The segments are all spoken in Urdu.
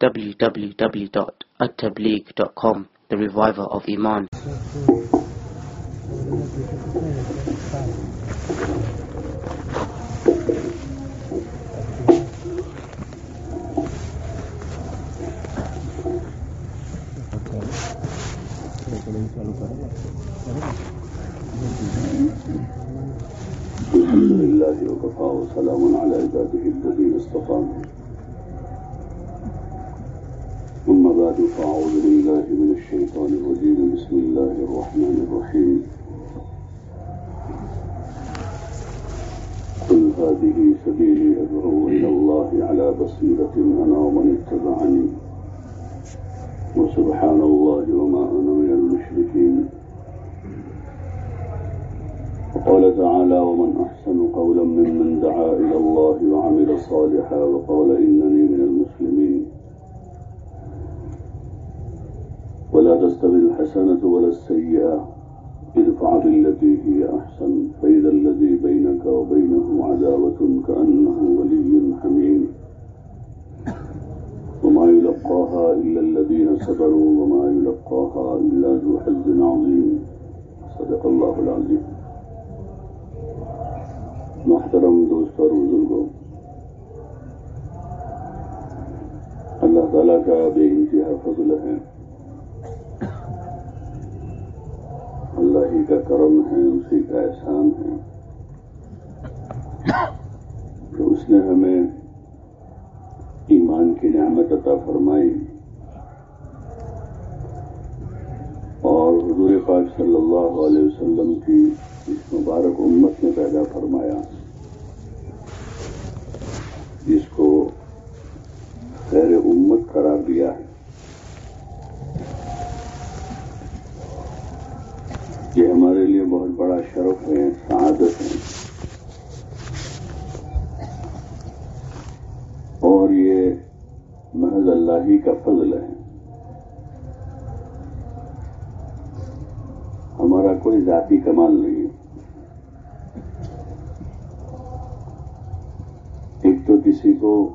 www.attableek.com The Reviver of Iman. الحمد لله وكفى وسلام على عباده الذين اصطفى بعد فأعوذ بالله من الشيطان الرجيم. بسم الله الرحمن الرحيم. قل هذه سبيلي أدعو إلى الله على بصيرة أنا ومن اتبعني. وسبحان الله وما أنا من المشركين. وقال تعالى ومن أحسن قولا ممن دعا إلى الله وعمل صالحا وقال إنني من الحسنة ولا السيئة ادفع بالتي هي أحسن فإذا الذي بينك وبينه عداوة كأنه ولي حميم. وما يلقاها إلا الذين صبروا وما يلقاها إلا ذو حظ عظيم. صدق الله العظيم. محترم دوست بزرگوں اللہ تعالیٰ کا بے انتہا فضل ہے۔ اللہ ہی کا کرم ہے، اسی کا احسان ہے۔ کہ اس نے ہمیں ایمان کی نعمت عطا فرمائی۔ اور حضور پاک صلی اللہ علیہ وسلم کی اس مبارک امت نے پیدا فرمایا۔ جس کو خیر امت قرار دیا ہے۔ یہ ہمارے لیے بہت بڑا شرف ہے، سعادت ہے۔ اور یہ محض اللہ ہی کا فضل ہے۔ ہمارا کوئی ذاتی کمال نہیں ہے۔ ایک تو کسی کو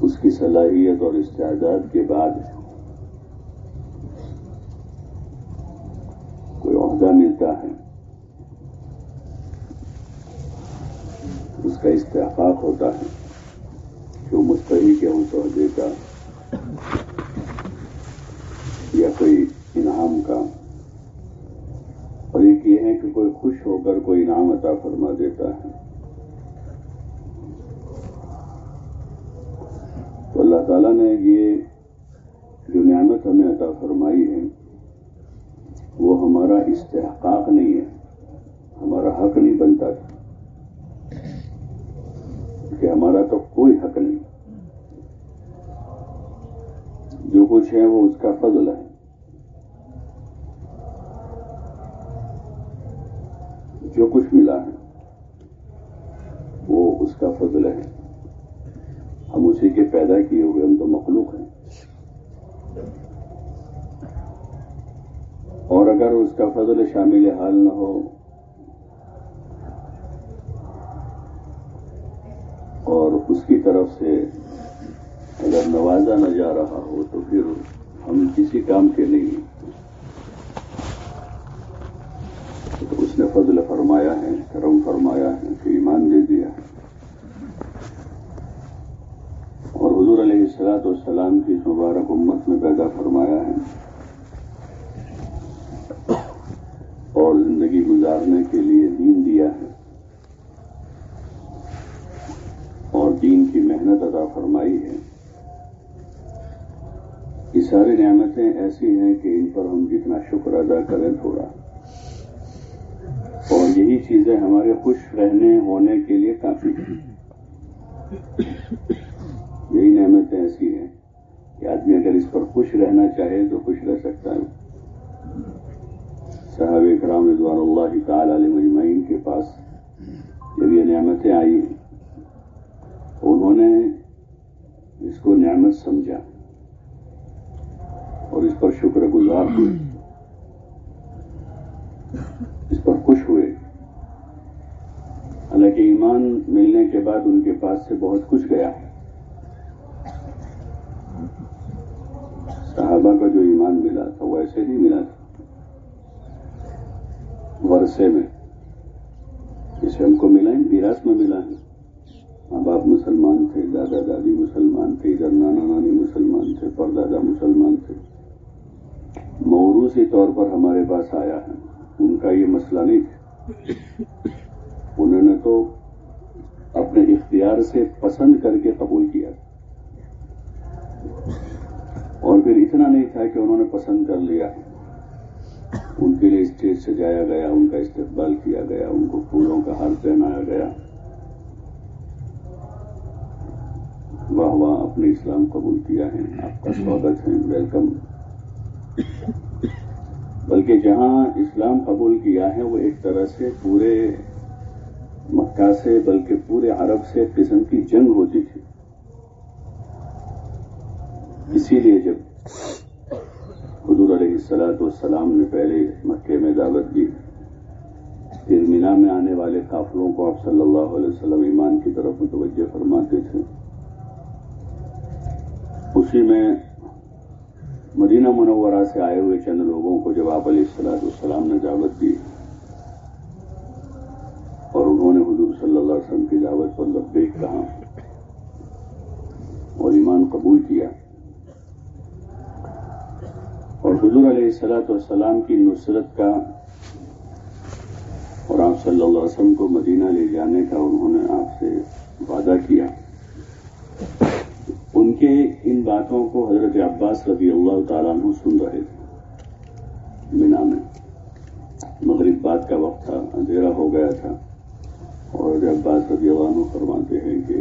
اس کی صلاحیت اور استعداد کے بعد کوئی عہدہ ملتا ہے۔ اس کا استحقاق ہوتا ہے کہ وہ مستحق ہے اس عہدے کا یا کوئی انعام کا۔ اور ایک یہ ہے کہ کوئی خوش ہو کر کوئی انعام عطا فرما دیتا ہے۔ تو اللہ تعالیٰ نے یہ جو نعمت ہمیں عطا فرمائی ہے وہ ہمارا استحقاق نہیں ہے، ہمارا حق نہیں بنتا کہ ہمارا تو کوئی حق نہیں۔ جو کچھ ہے وہ اس کا فضل ہے۔ جو کچھ ملا ہے، وہ اس کا فضل ہے۔ ہم اسی کے پیدا کیے ہوئے ہم تو مخلوق ہیں۔ اور اگر اس کا فضل شامل حال نہ ہو اور اس کی طرف سے اگر نوازا نہ جا رہا ہو تو پھر ہم کسی کام کے نہیں تو اس نے فضل فرمایا ہے کرم فرمایا ہے کہ ایمان دے دیا ہے اور حضور علیہ السلاط والسلام کی اس مبارک امت میں پیدا فرمایا ہے اور زندگی گزارنے کے لیے دین دیا ہے اور دین کی محنت ادا فرمائی ہے یہ ساری نعمتیں ایسی ہیں کہ ان پر ہم جتنا شکر ادا کریں تھوڑا۔ اور یہی چیزیں ہمارے خوش رہنے ہونے کے لیے کافی ہیں۔ یہی نعمتیں ایسی ہیں کہ آدمی اگر اس پر خوش رہنا چاہے تو خوش رہ سکتا ہے۔ صاحب اکرام رضوان اللہ تعالی علیہ مجمعین کے پاس جب یہ نعمتیں آئی انہوں نے اس کو نعمت سمجھا۔ اور اس پر شکر گزار ہوئے۔ اس پر خوش ہوئے۔ حالانکہ ایمان ملنے کے بعد ان کے پاس سے بہت کچھ گیا۔ ہے صحابہ کا جو ایمان ملا تھا، وہ ایسے نہیں ملا تھا۔ ورثے میں جسے ہم کو ملا ہے میراث میں ملا ہے ماں باپ مسلمان تھے، دادا دادی مسلمان تھے، ادھر نانا نانی مسلمان تھے، پردادا مسلمان تھے۔ موروثی طور پر ہمارے پاس آیا ہے۔ ان کا یہ مسئلہ نہیں تھا۔ انہوں نے تو اپنے اختیار سے پسند کر کے قبول کیا۔ اور پھر اتنا نہیں تھا کہ انہوں نے پسند کر لیا۔ ان کے لیے اسٹیج سجایا گیا، ان کا استقبال کیا گیا، ان کو پھولوں کا ہار پہنایا گیا۔ واہ واہ اپنے اسلام قبول کیا ہے، آپ کا سواگت ہے۔ ویلکم بلکہ جہاں اسلام قبول کیا ہے، وہ ایک طرح سے پورے مکہ سے، بلکہ پورے عرب سے ایک قسم کی جنگ ہوتی تھی۔ اسی لیے جب حضور علیہ السلاۃ والسلام نے پہلے مکے میں دعوت دی، پھر مینا میں آنے والے قافلوں کو آپ صلی اللہ علیہ وسلم ایمان کی طرف متوجہ فرماتے تھے۔ اسی میں مدینہ منورہ سے آئے ہوئے چند لوگوں کو جب آپ علیہ السلاۃ والسلام نے دعوت دی اور انہوں نے حضور صلی اللہ علیہ وسلم کی دعوت پر لبیک کہا اور ایمان قبول کیا اور حضور علیہ السلاۃ والسلام کی نصرت کا اور آپ صلی اللہ علیہ وسلم کو مدینہ لے جانے کا انہوں نے آپ سے وعدہ کیا ان کے ان باتوں کو حضرت عباس رضی اللہ تعالیٰ عنہ سن رہے تھے۔ مینا میں۔ مغرب بعد کا وقت تھا، اندھیرا ہو گیا تھا۔ اور حضرت عباس رضی اللہ عنہ فرماتے ہیں کہ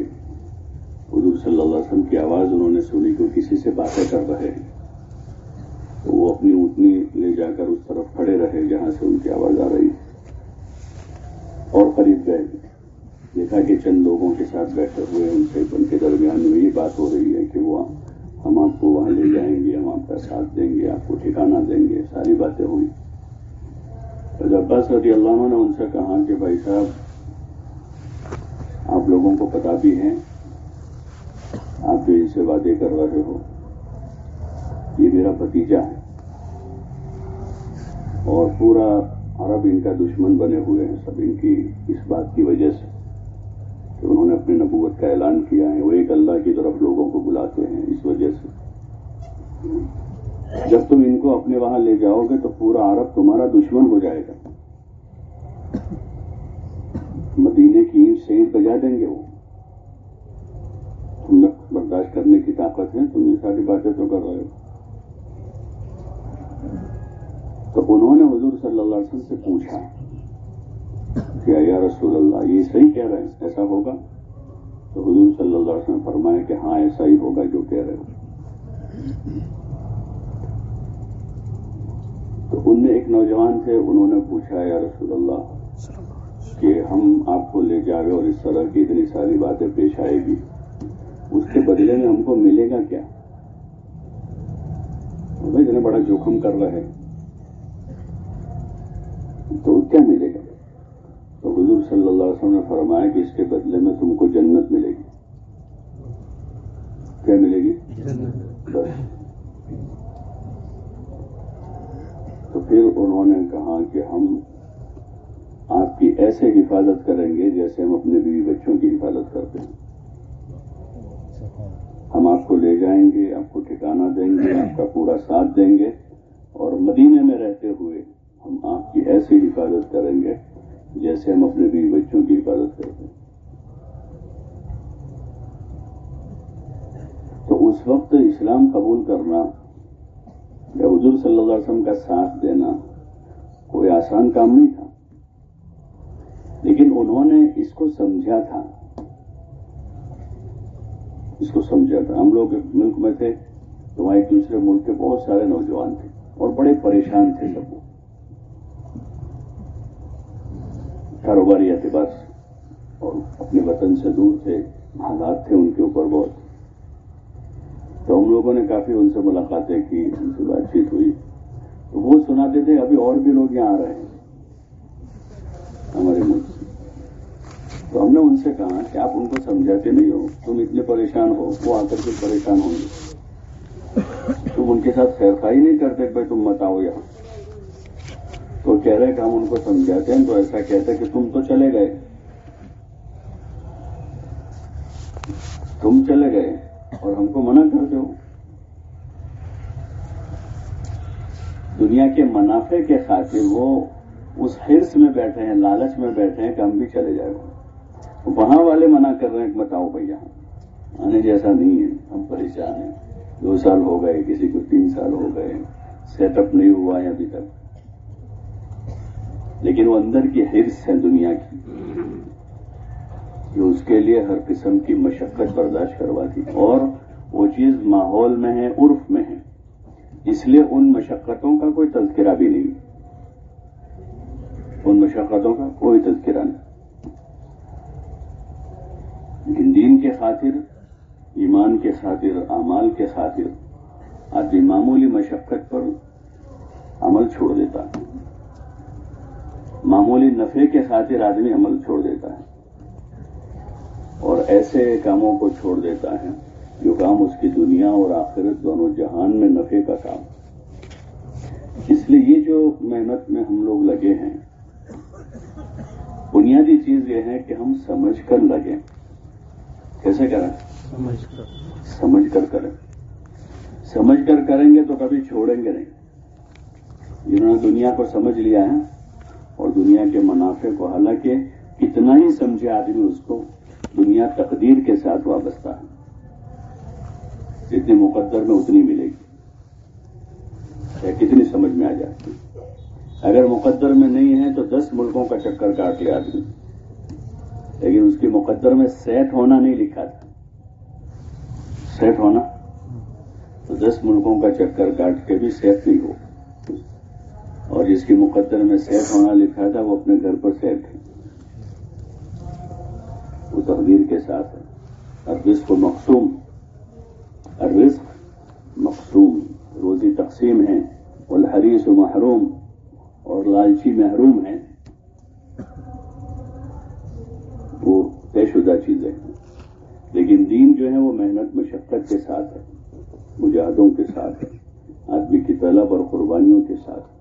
حضور صلی اللہ علیہ وسلم کی آواز انہوں نے سنی کہ کسی سے باتیں کر رہے ہیں۔ تو وہ اپنی اونٹنی لے جا کر اس طرف کھڑے رہے جہاں سے ان کی آواز آ رہی اور قریب گئے۔ دیکھا کہ چند لوگوں کے ساتھ بیٹھے ہوئے ان سے، ان کے درمیان میں یہ بات ہو رہی ہے کہ وہ، ہم آپ کو وہاں لے جائیں گے، ہم آپ کا ساتھ دیں گے، آپ کو ٹھکانا دیں گے، ساری باتیں ہوئی۔ عباس رضی اللہ عنہ نے ان سے کہا کہ بھائی صاحب، آپ لوگوں کو پتا بھی ہے آپ جو ان سے وعدے کر رہے ہو، یہ میرا بھتیجا ہے۔ اور پورا عرب ان کا دشمن بنے ہوئے ہیں، سب ان کی اس بات کی وجہ سے۔ کہ انہوں نے اپنی نبوت کا اعلان کیا ہے، وہ ایک اللہ کی طرف لوگوں کو بلاتے ہیں اس وجہ سے۔ جب تم ان کو اپنے وہاں لے جاؤ گے تو پورا عرب تمہارا دشمن ہو جائے گا۔ مدینے کی اینٹ سے اینٹ بجا دیں گے وہ۔ تم برداشت کرنے کی طاقت ہے تم یہ ساری باتیں تو کر رہے ہو۔ تو انہوں نے حضور صلی اللہ علیہ وسلم سے پوچھا کہ یا رسول اللہ، یہ صحیح کہہ رہے ہیں، ایسا ہوگا؟ تو حضور صلی اللہ علیہ وسلم فرمایا کہ ہاں ایسا ہی ہوگا جو کہہ رہے ہو۔ تو ان میں ایک نوجوان تھے، انہوں نے پوچھا، یا رسول اللہ، کہ ہم آپ کو لے جائے اور اس طرح کی اتنی ساری باتیں پیش آئے گی، اس کے بدلے میں ہم کو ملے گا کیا؟ بھائی اتنا بڑا جوخم کر رہے تو کیا ملے گا؟ تو حضور صلی اللہ علیہ وسلم نے فرمایا کہ اس کے بدلے میں تم کو جنت ملے گی۔ کیا ملے گی؟ بس۔ تو پھر انہوں نے کہا کہ ہم آپ کی ایسے حفاظت کریں گے جیسے ہم اپنے بیوی بچوں کی حفاظت کرتے ہیں۔ ہم آپ کو لے جائیں گے، آپ کو ٹھکانا دیں گے، آپ کا پورا ساتھ دیں گے اور مدینے میں رہتے ہوئے ہم آپ کی ایسی حفاظت کریں گے جیسے ہم اپنے بیوی بچوں کی حفاظت کرتے ہیں۔ تو اس وقت اسلام قبول کرنا، یا حضور صلی اللہ علیہ وسلم کا ساتھ دینا کوئی آسان کام نہیں تھا۔ لیکن انہوں نے اس کو سمجھا تھا۔ اس کو سمجھا تھا۔ ہم لوگ ملک میں تھے تو وہاں ایک دوسرے ملک کے بہت سارے نوجوان تھے اور بڑے پریشان تھے سب وہ کاروباری اعتبار سے اور اپنے وطن سے دور تھے حالات تھے ان کے اوپر بہت۔ تو ہم لوگوں نے کافی ان سے ملاقاتیں کی، ان سے بات چیت ہوئی۔ تو وہ سناتے تھے، ابھی اور بھی لوگ یہاں آ رہے ہیں۔ ہمارے ملک سے۔ تو ہم نے ان سے کہا کہ آپ ان کو سمجھاتے نہیں ہو، تم اتنے پریشان ہو، وہ آ کر کے پریشان ہوں گے۔ تم ان کے ساتھ خیر خائی نہیں کرتے بھائی تم مت آؤ یہاں۔ تو کہہ رہے کہ ہم ان کو سمجھاتے ہیں، تو ایسا کہتے کہ تم تو چلے گئے۔ تم چلے گئے اور ہم کو منع کر دو۔ دنیا کے منافع کے خاطر وہ اس حرص میں بیٹھے ہیں، لالچ میں بیٹھے ہیں کہ ہم بھی چلے جائے وہاں والے منع کر رہے ہیں کہ بتاؤ بھائی یہاں آنے جیسا نہیں ہے، ہم پریشان ہیں۔ دو سال ہو گئے، کسی کو تین سال ہو گئے سیٹ اپ نہیں ہوا ہے ابھی تک۔ لیکن وہ اندر کی حرص ہے دنیا کی۔ کہ اس کے لیے ہر قسم کی مشقت برداشت کرواتی۔ اور وہ چیز ماحول میں ہے، عرف میں ہے۔ اس لیے ان مشقتوں کا کوئی تذکرہ بھی نہیں۔ ان مشقتوں کا کوئی تذکرہ نہیں۔ لیکن دین کے خاطر، ایمان کے خاطر، اعمال کے خاطر، آدمی معمولی مشقت پر عمل چھوڑ دیتا۔ ہے معمولی نفے کے خاطر آدمی عمل چھوڑ دیتا ہے۔ اور ایسے کاموں کو چھوڑ دیتا ہے جو کام اس کی دنیا اور آخرت دونوں جہان میں نفے کا کام۔ اس لیے یہ جو محنت میں ہم لوگ لگے ہیں بنیادی چیز یہ ہے کہ ہم سمجھ کر لگیں۔ کیسے کریں؟ سمجھ کر کریں۔ سمجھ کر کریں گے تو کبھی چھوڑیں گے نہیں۔ جنہوں نے دنیا کو سمجھ لیا ہے اور دنیا کے منافع کو حالانکہ کتنا ہی سمجھے آدمی اس کو، دنیا تقدیر کے ساتھ وابستہ ہے۔ جتنی مقدر میں اتنی ملے گی۔ یا کتنی سمجھ میں آ جاتی۔ اگر مقدر میں نہیں ہے تو دس ملکوں کا چکر کاٹ لیا آدمی۔ لیکن اس کی مقدر میں سیٹ ہونا نہیں لکھا تھا۔ سیٹ ہونا؟ تو دس ملکوں کا چکر کاٹ کے بھی سیٹ نہیں ہو۔ اور جس کی مقدر میں سیٹ ہونا لکھا تھا، وہ اپنے گھر پر سیٹ ہے وہ تقدیر کے ساتھ ہے۔ اور رزق مقصوم اور رزق مقصوم روزی تقسیم ہے الحریث و محروم۔ اور لالچی محروم ہے وہ طے شدہ چیزیں ہیں۔ لیکن دین جو ہے، وہ محنت، مشقت کے ساتھ ہے۔ مجاہدوں کے ساتھ ہے۔ آدمی کی طلب اور قربانیوں کے ساتھ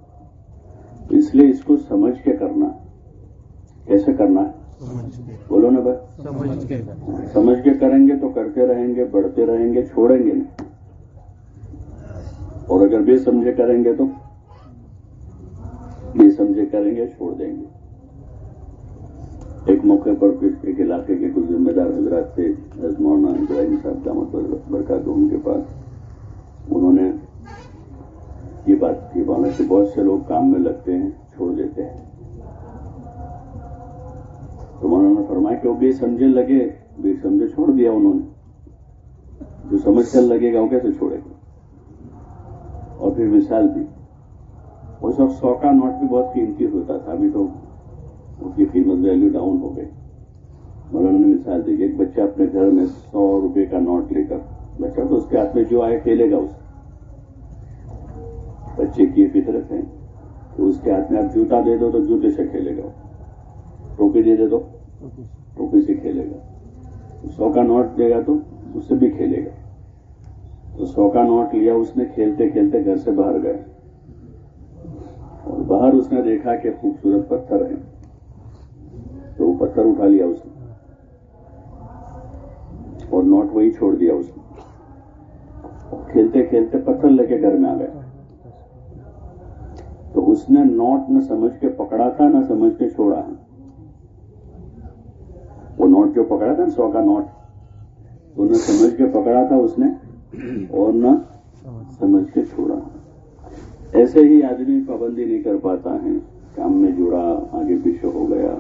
اس لیے اس کو سمجھ کے کرنا کیسے کرنا ہے؟ بولو نا بھائی۔ سمجھ کے۔ کریں گے تو کرتے رہیں گے بڑھتے رہیں گے چھوڑیں گے نہیں۔ اور اگر بے سمجھے کریں گے تو بے سمجھے کریں گے چھوڑ دیں گے۔ ایک موقع پر ایک علاقے کے کچھ ذمہ دار حضرات تھے مولانا ابراہیم صاحب دامت برکات ان کے پاس۔ انہوں نے یہ بات کی بانا کہ بہت سے لوگ کام میں لگتے ہیں، چھوڑ دیتے ہیں۔ تو مولانا نے فرمایا کہ وہ بے سمجھے لگے، بے سمجھے چھوڑ دیا انہوں نے۔ جو سمجھ کر لگے گا وہ کیسے چھوڑے گا؟ اور پھر مثال دی۔ اس وقت سو کا نوٹ بھی بہت قیمتی ہوتا تھا، ابھی تو اس کی قیمت ویلو ڈاؤن ہو گئی۔ مولانا نے مثال دی کہ ایک بچہ اپنے گھر میں سو روپے کا نوٹ لے کر، بچہ تو اس کے ہاتھ میں جو آئے، کھیلے گا اسے بچے کی فطرت ہے تو اس کے ہاتھ میں آپ جوتا دے دو تو جوتے سے کھیلے گا۔ ٹوپی دے دے تو ٹوپی سے کھیلے گا۔ سو کا نوٹ دے گا تو اس سے بھی کھیلے گا۔ تو سو کا نوٹ لیا، اس نے کھیلتے کھیلتے گھر سے باہر گئے۔ اور باہر اس نے دیکھا کہ خوبصورت پتھر ہے تو وہ پتھر اٹھا لیا اس نے۔ اور نوٹ وہی چھوڑ دیا اس نے۔ کھیلتے کھیلتے پتھر لے کے گھر میں آ گئے۔ تو اس نے نوٹ نہ سمجھ کے پکڑا تھا، نہ سمجھ کے چھوڑا ہے۔ وہ نوٹ جو پکڑا تھا، سو کا نوٹ۔ تو نہ سمجھ کے پکڑا تھا اس نے اور نہ سمجھ کے چھوڑا۔ ایسے ہی آدمی پابندی نہیں کر پاتا ہے کام میں جڑا، آگے پیچھے ہو گیا،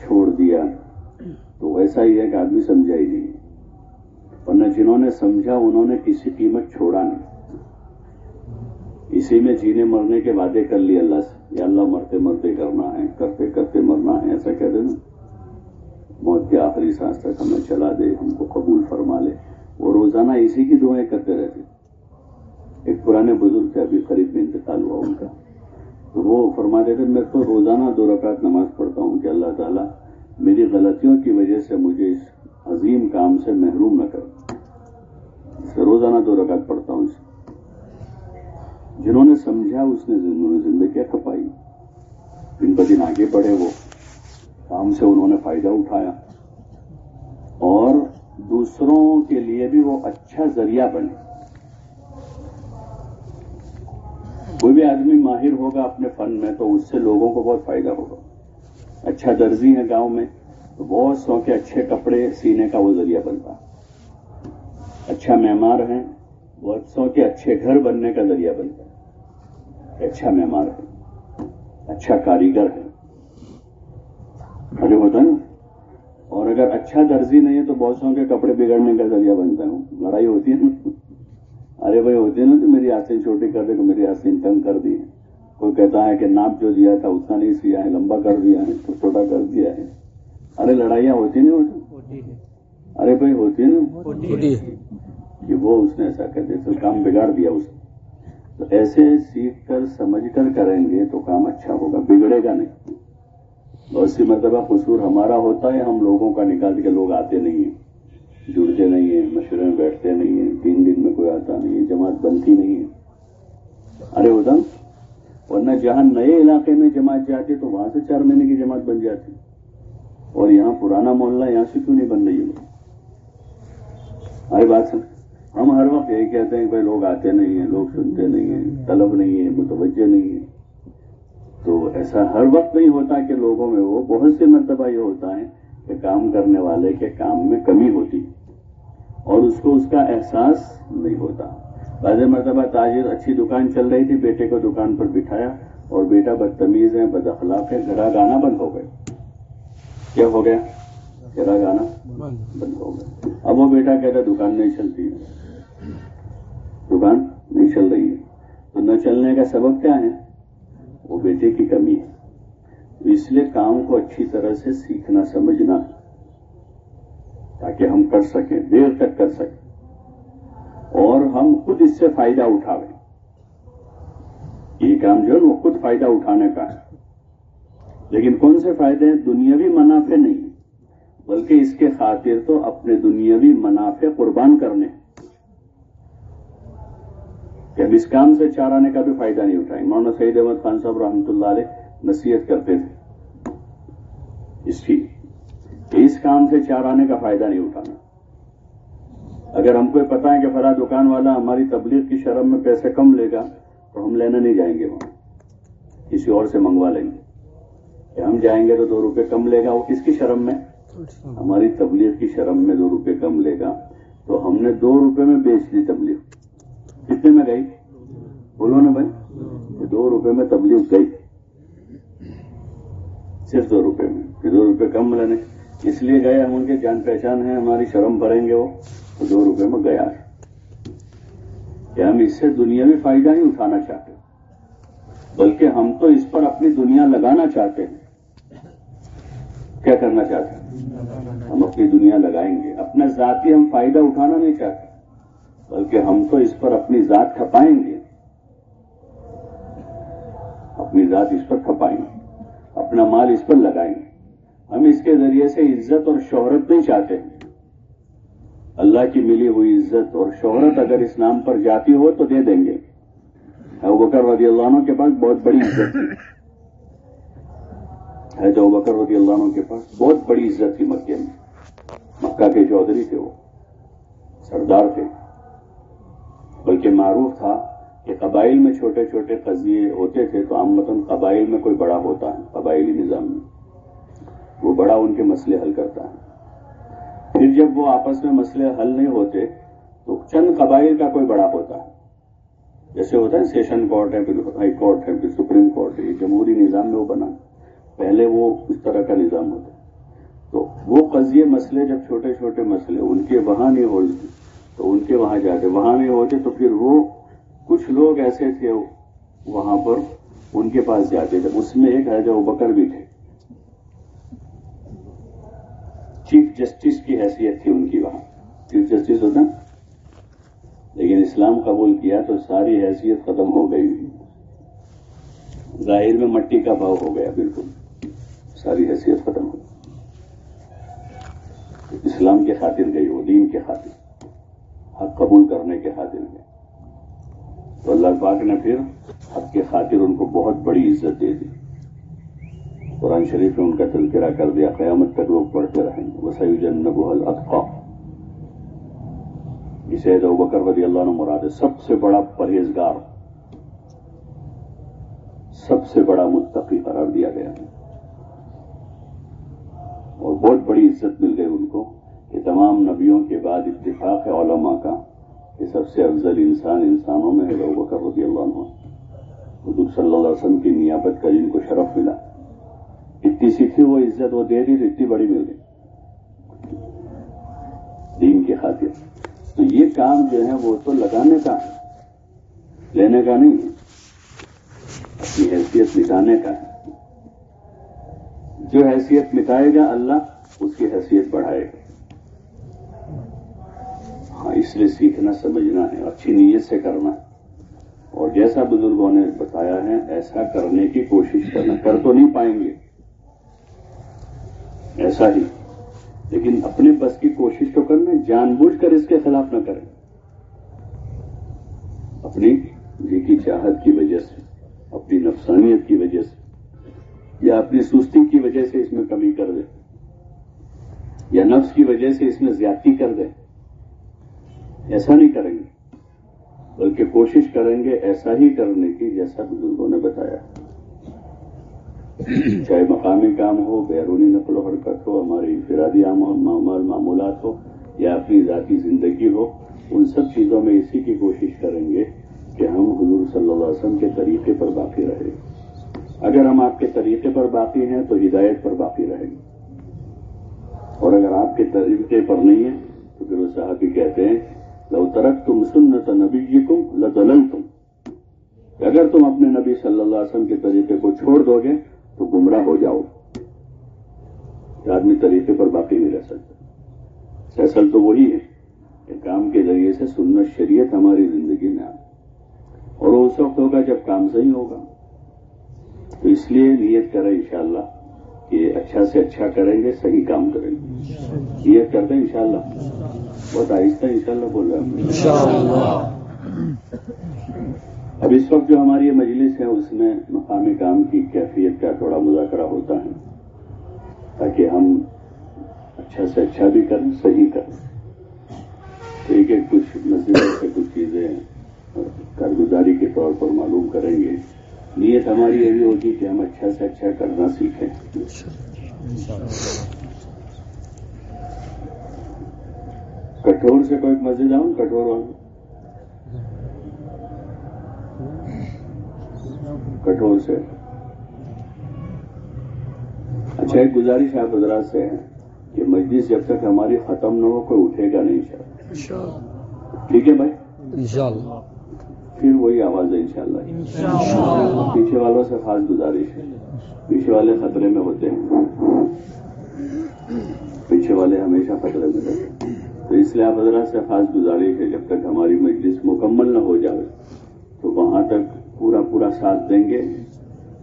چھوڑ دیا۔ تو ویسا ہی ہے کہ آدمی سمجھا ہی نہیں۔ ورنہ جنہوں نے سمجھا، انہوں نے کسی قیمت چھوڑا نہیں۔ اسی میں جینے مرنے کے وعدے کر لیے اللہ سے۔ یا اللہ مرتے مرتے کرنا ہے، کرتے کرتے مرنا ہے، ایسا کہہ دینا۔ موت کے آخری سانس تک ہمیں چلا دے، ہم کو قبول فرما لے۔ وہ روزانہ اسی کی دعائیں کرتے رہتے۔ ایک پرانے بزرگ سے ابھی قریب میں انتقال ہوا ان کا۔ تو وہ فرما دیتے میں تو روزانہ دو رکعت نماز پڑھتا ہوں کہ اللہ تعالیٰ میری غلطیوں کی وجہ سے مجھے اس عظیم کام سے محروم نہ کر۔ روزانہ دو رکعت پڑھتا ہوں اسے جنہوں نے سمجھا اس نے انہوں نے زندگیاں کھپائی۔ دن ب دن آگے بڑھے وہ۔ کام سے انہوں نے فائدہ اٹھایا۔ اور دوسروں کے لیے بھی وہ اچھا ذریعہ بنے۔ کوئی بھی آدمی ماہر ہوگا اپنے فن میں تو اس سے لوگوں کو بہت فائدہ ہوگا۔ اچھا درزی ہے گاؤں میں، تو بہت سو کے اچھے کپڑے سینے کا وہ ذریعہ بنتا۔ اچھا معمار ہے بہت سو کے اچھے گھر بننے کا ذریعہ بنتا۔ ہے اچھا معمار ہے اچھا کاریگر ہے۔ ارے ہوتا نا اور اگر اچھا درزی نہیں ہے تو بہت سو کے کپڑے بگڑنے کا ذریعہ بنتا ہے۔ لڑائی ہوتی ہے نا۔ ارے بھائی ہوتی ہے نا تو میری آسین چھوٹی کر دے تو میری آسین تنگ کر دی کوئی کہتا ہے کہ ناپ جو دیا تھا اتنا نہیں سیا ہے لمبا کر دیا ہے تو چھوٹا کر دیا ہے۔ ارے لڑائیاں ہوتی نہیں ہوتی؟ ارے بھائی ہوتی ہے نا۔ کہ وہ اس نے ایسا کر دیا تو کام بگاڑ دیا اس نے۔ تو ایسے سیکھ کر سمجھ کر کریں گے تو کام اچھا ہوگا، بگڑے گا نہیں۔ بہت سی مرتبہ قصور ہمارا ہوتا ہے، ہم لوگوں کا نکال کے لوگ آتے نہیں ہیں۔ جڑتے نہیں ہیں، مشورے میں بیٹھتے نہیں ہیں، تین دن میں کوئی آتا نہیں ہے، جماعت بنتی نہیں ہے۔ ارے ادم، ورنہ جہاں نئے علاقے میں جماعت جاتی تو وہاں سے چار مہینے کی جماعت بن جاتی۔ اور یہاں پرانا محلہ یہاں سے کیوں نہیں بن رہی ہے؟ ارے بات سن۔ ہم ہر وقت یہی کہتے ہیں کہ بھائی لوگ آتے نہیں ہیں لوگ سنتے نہیں ہیں طلب نہیں ہے متوجہ نہیں ہے تو ایسا ہر وقت نہیں ہوتا کہ لوگوں میں وہ بہت سی مرتبہ یہ ہوتا ہے کہ کام کرنے والے کے کام میں کمی ہوتی اور اس کو اس کا احساس نہیں ہوتا۔ بعض مرتبہ تاجر اچھی دکان چل رہی تھی بیٹے کو دکان پر بٹھایا اور بیٹا بدتمیز ہے بد اخلاق ہے گھرا گانا بند ہو گئے کیا ہو گیا؟ گھرا گانا بند۔ ہو گیا۔ اب وہ بیٹا کہتا دکان نہیں چلتی۔ دکان نہیں چل رہی ہے۔ تو نہ چلنے کا سبب کیا ہے؟ وہ بیٹے کی کمی ہے۔ تو اس لیے کام کو اچھی طرح سے سیکھنا، سمجھنا تاکہ ہم کر سکیں، دیر تک کر سکیں۔ اور ہم خود اس سے فائدہ اٹھاویں۔ یہ کام جو ہے وہ خود فائدہ اٹھانے کا ہے۔ لیکن کون سے فائدے ہیں؟ دنیاوی منافع نہیں، بلکہ اس کے خاطر تو اپنے دنیاوی منافع قربان کرنے۔ کہ ہم اس کام سے چار آنے کا بھی فائدہ نہیں اٹھائیں مولانا سعید احمد خان صاحب رحمۃ اللہ علیہ نصیحت کرتے تھے۔ اس کی کہ اس کام سے چار آنے کا فائدہ نہیں اٹھانا۔ اگر ہم کو پتا ہے کہ فلاں دکان والا ہماری تبلیغ کی شرم میں پیسے کم لے گا، تو ہم لینے نہیں جائیں گے وہاں۔ کسی اور سے منگوا لیں گے۔ کہ ہم جائیں گے تو دو روپے کم لے گا۔ وہ کس کی شرم میں؟ ہماری تبلیغ کی شرم میں دو روپے کم لے گا۔ تو ہم نے دو روپے میں بیچ دی تبلیغ۔ کتنے میں گئی بولو نا بھائی دو روپے میں تبلیغ گئی صرف دو روپے میں پھر دو روپے کم لینے۔ اس لیے گئے ہم ان کے، جان پہچان ہیں ہماری شرم بھریں گے وہ۔ تو دو روپے میں گیا۔ ہے کہ ہم اس سے دنیا میں فائدہ نہیں اٹھانا چاہتے بلکہ ہم تو اس پر اپنی دنیا لگانا چاہتے ہیں۔ کیا کرنا چاہتے ہیں؟ ہم اپنی دنیا لگائیں گے۔ اپنا ذاتی ہم فائدہ اٹھانا نہیں چاہتے۔ بلکہ ہم تو اس پر اپنی ذات کھپائیں گے۔ اپنی ذات اس پر کھپائیں گے۔ اپنا مال اس پر لگائیں گے۔ ہم اس کے ذریعے سے عزت اور شہرت نہیں چاہتے۔ اللہ کی ملی ہوئی عزت اور شہرت اگر اس نام پر جاتی ہو تو دے دیں گے۔ بکر رضی اللہ عنہ کے پاس بہت بڑی عزت تھی۔ ہے جو بکر رضی اللہ عنہ کے پاس بہت بڑی عزت تھی مکے میں۔ مکہ کے چودھری تھے وہ۔ سردار تھے۔ بلکہ معروف تھا کہ قبائل میں چھوٹے چھوٹے قضیے ہوتے تھے تو عام قبائل میں کوئی بڑا ہوتا ہے، قبائلی نظام میں۔ وہ بڑا ان کے مسئلے حل کرتا ہے۔ پھر جب وہ آپس میں مسئلے حل نہیں ہوتے تو چند قبائل کا کوئی بڑا ہوتا ہے۔ جیسے ہوتا ہے سیشن کورٹ ہے، پھر ہائی کورٹ ہے، پھر سپریم کورٹ ہے، یہ جمہوری نظام میں وہ بنا۔ پہلے وہ اس طرح کا نظام ہوتا ہے۔ تو وہ قضیے مسئلے، جب چھوٹے چھوٹے مسئلے، ان کے وہاں نہیں ہوتے تو ان کے وہاں جاتے وہاں نہیں ہوتے تو پھر وہ کچھ لوگ ایسے تھے وہاں پر ان کے پاس جاتے تھے۔ اس میں ایک حضرت بکر بھی تھے۔ چیف جسٹس کی حیثیت تھی ان کی وہاں۔ چیف جسٹس ہوتا۔ لیکن اسلام قبول کیا تو ساری حیثیت ختم ہو گئی۔ ظاہر میں مٹی کا بھاؤ ہو گیا، بالکل۔ ساری حیثیت ختم ہو۔ گئی اسلام کے خاطر گئی وہ، دین کے خاطر۔ حق قبول کرنے کے خاطر گئے تو اللہ پاک نے پھر حق کے خاطر ان کو بہت بڑی عزت دے دی۔ قرآن شریف میں ان کا تذکرہ کر دیا، قیامت تک لوگ پڑھتے رہیں وہ سعید جنب الطفا جسے دو بکر رضی اللہ عنہ مراد ہے، سب سے بڑا پرہیزگار، سب سے بڑا متقی قرار دیا گیا۔ اور بہت بڑی عزت مل گئی ان کو۔ تمام نبیوں کے بعد اتفاق علماء کا کہ سب سے افضل انسان انسانوں میں ہے بکر رضی اللہ عنہ۔ حضور صلی اللہ علیہ وسلم کی نیابت کا جن کو شرف ملا۔ اتنی سی تھی وہ عزت، وہ دے دی تو اتنی بڑی مل گئی۔ دین کی خاطر۔ تو یہ کام جو ہے وہ تو لگانے کا ہے، لینے کا نہیں ہے۔ اپنی حیثیت مٹانے کا ہے۔ جو حیثیت مٹائے گا اللہ، اس کی حیثیت بڑھائے گا۔ ہاں اس لیے سیکھنا سمجھنا ہے، اچھی نیت سے کرنا ہے۔ اور جیسا بزرگوں نے بتایا ہے، ایسا کرنے کی کوشش کرنا، کر تو نہیں پائیں گے۔ ایسا ہی۔ لیکن اپنے بس کی کوشش تو کرنا جان بوجھ کر اس کے خلاف نہ کریں۔ اپنی جی کی چاہت کی وجہ سے، اپنی نفسانیت کی وجہ سے، یا اپنی سستی کی وجہ سے اس میں کمی کر دیں، یا نفس کی وجہ سے اس میں زیادتی کر دیں۔ ایسا نہیں کریں گے۔ بلکہ کوشش کریں گے ایسا ہی کرنے کی جیسا بزرگوں نے بتایا۔ چاہے مقامی کام ہو، بیرونی نقل و حرکت ہو، ہماری انفرادی معمول معمولات ہو، یا اپنی ذاتی زندگی ہو، ان سب چیزوں میں اسی کی کوشش کریں گے کہ ہم حضور صلی اللہ علیہ وسلم کے طریقے پر باقی رہیں۔ اگر ہم آپ کے طریقے پر باقی ہیں تو ہدایت پر باقی رہیں۔ گے اور اگر آپ کے طریقے پر نہیں ہیں تو پھر وہ صاحبی کہتے ہیں لو ترک تم سنت نبی جی تم اگر تم اپنے نبی صلی اللہ علیہ وسلم کے طریقے کو چھوڑ دو گے، تو گمراہ ہو جاؤ۔ آدمی طریقے پر باقی نہیں رہ سکتا۔ اصل تو وہی ہے کہ کام کے ذریعے سے سنت شریعت ہماری زندگی میں آئے۔ اور وہ اس وقت ہوگا جب کام صحیح ہوگا۔ تو اس لیے نیت کریں انشاءاللہ کہ اچھا سے اچھا کریں گے صحیح کام کریں گے۔ نیت کرتے ہیں انشاءاللہ۔ بہت آہستہ انشاءاللہ بول رہے ہیں اب اس وقت جو ہماری یہ مجلس ہے اس میں مقامی کام کی کیفیت کا تھوڑا مذاکرہ ہوتا ہے۔ تاکہ ہم اچھا سے اچھا بھی کریں صحیح کریں۔ ٹھیک ہے کچھ مسئلے سے کچھ چیزیں کارگزاری کے طور پر معلوم کریں گے۔ نیت ہماری یہی ہوگی کہ ہم اچھا سے اچھا کرنا سیکھیں۔ کٹور سے کوئی مسجد آؤں کٹور والوں۔ کٹور سے۔ اچھا ایک گزارش آپ حضرات سے ہے کہ مجلس جب تک ہماری ختم نہ ہو کوئی اٹھے گا نہیں شاید ٹھیک ہے بھائی؟ انشاءاللہ۔ پھر وہی آواز ہے انشاءاللہ۔ پیچھے والوں سے خاص گزارش ہے۔ پیچھے والے خطرے میں ہوتے ہیں۔ پیچھے والے ہمیشہ خطرے میں رہتے ہیں۔ تو اس لیے آپ حضرات سے خاص گزارش ہے جب تک ہماری مجلس مکمل نہ ہو جائے تو وہاں تک پورا پورا ساتھ دیں گے۔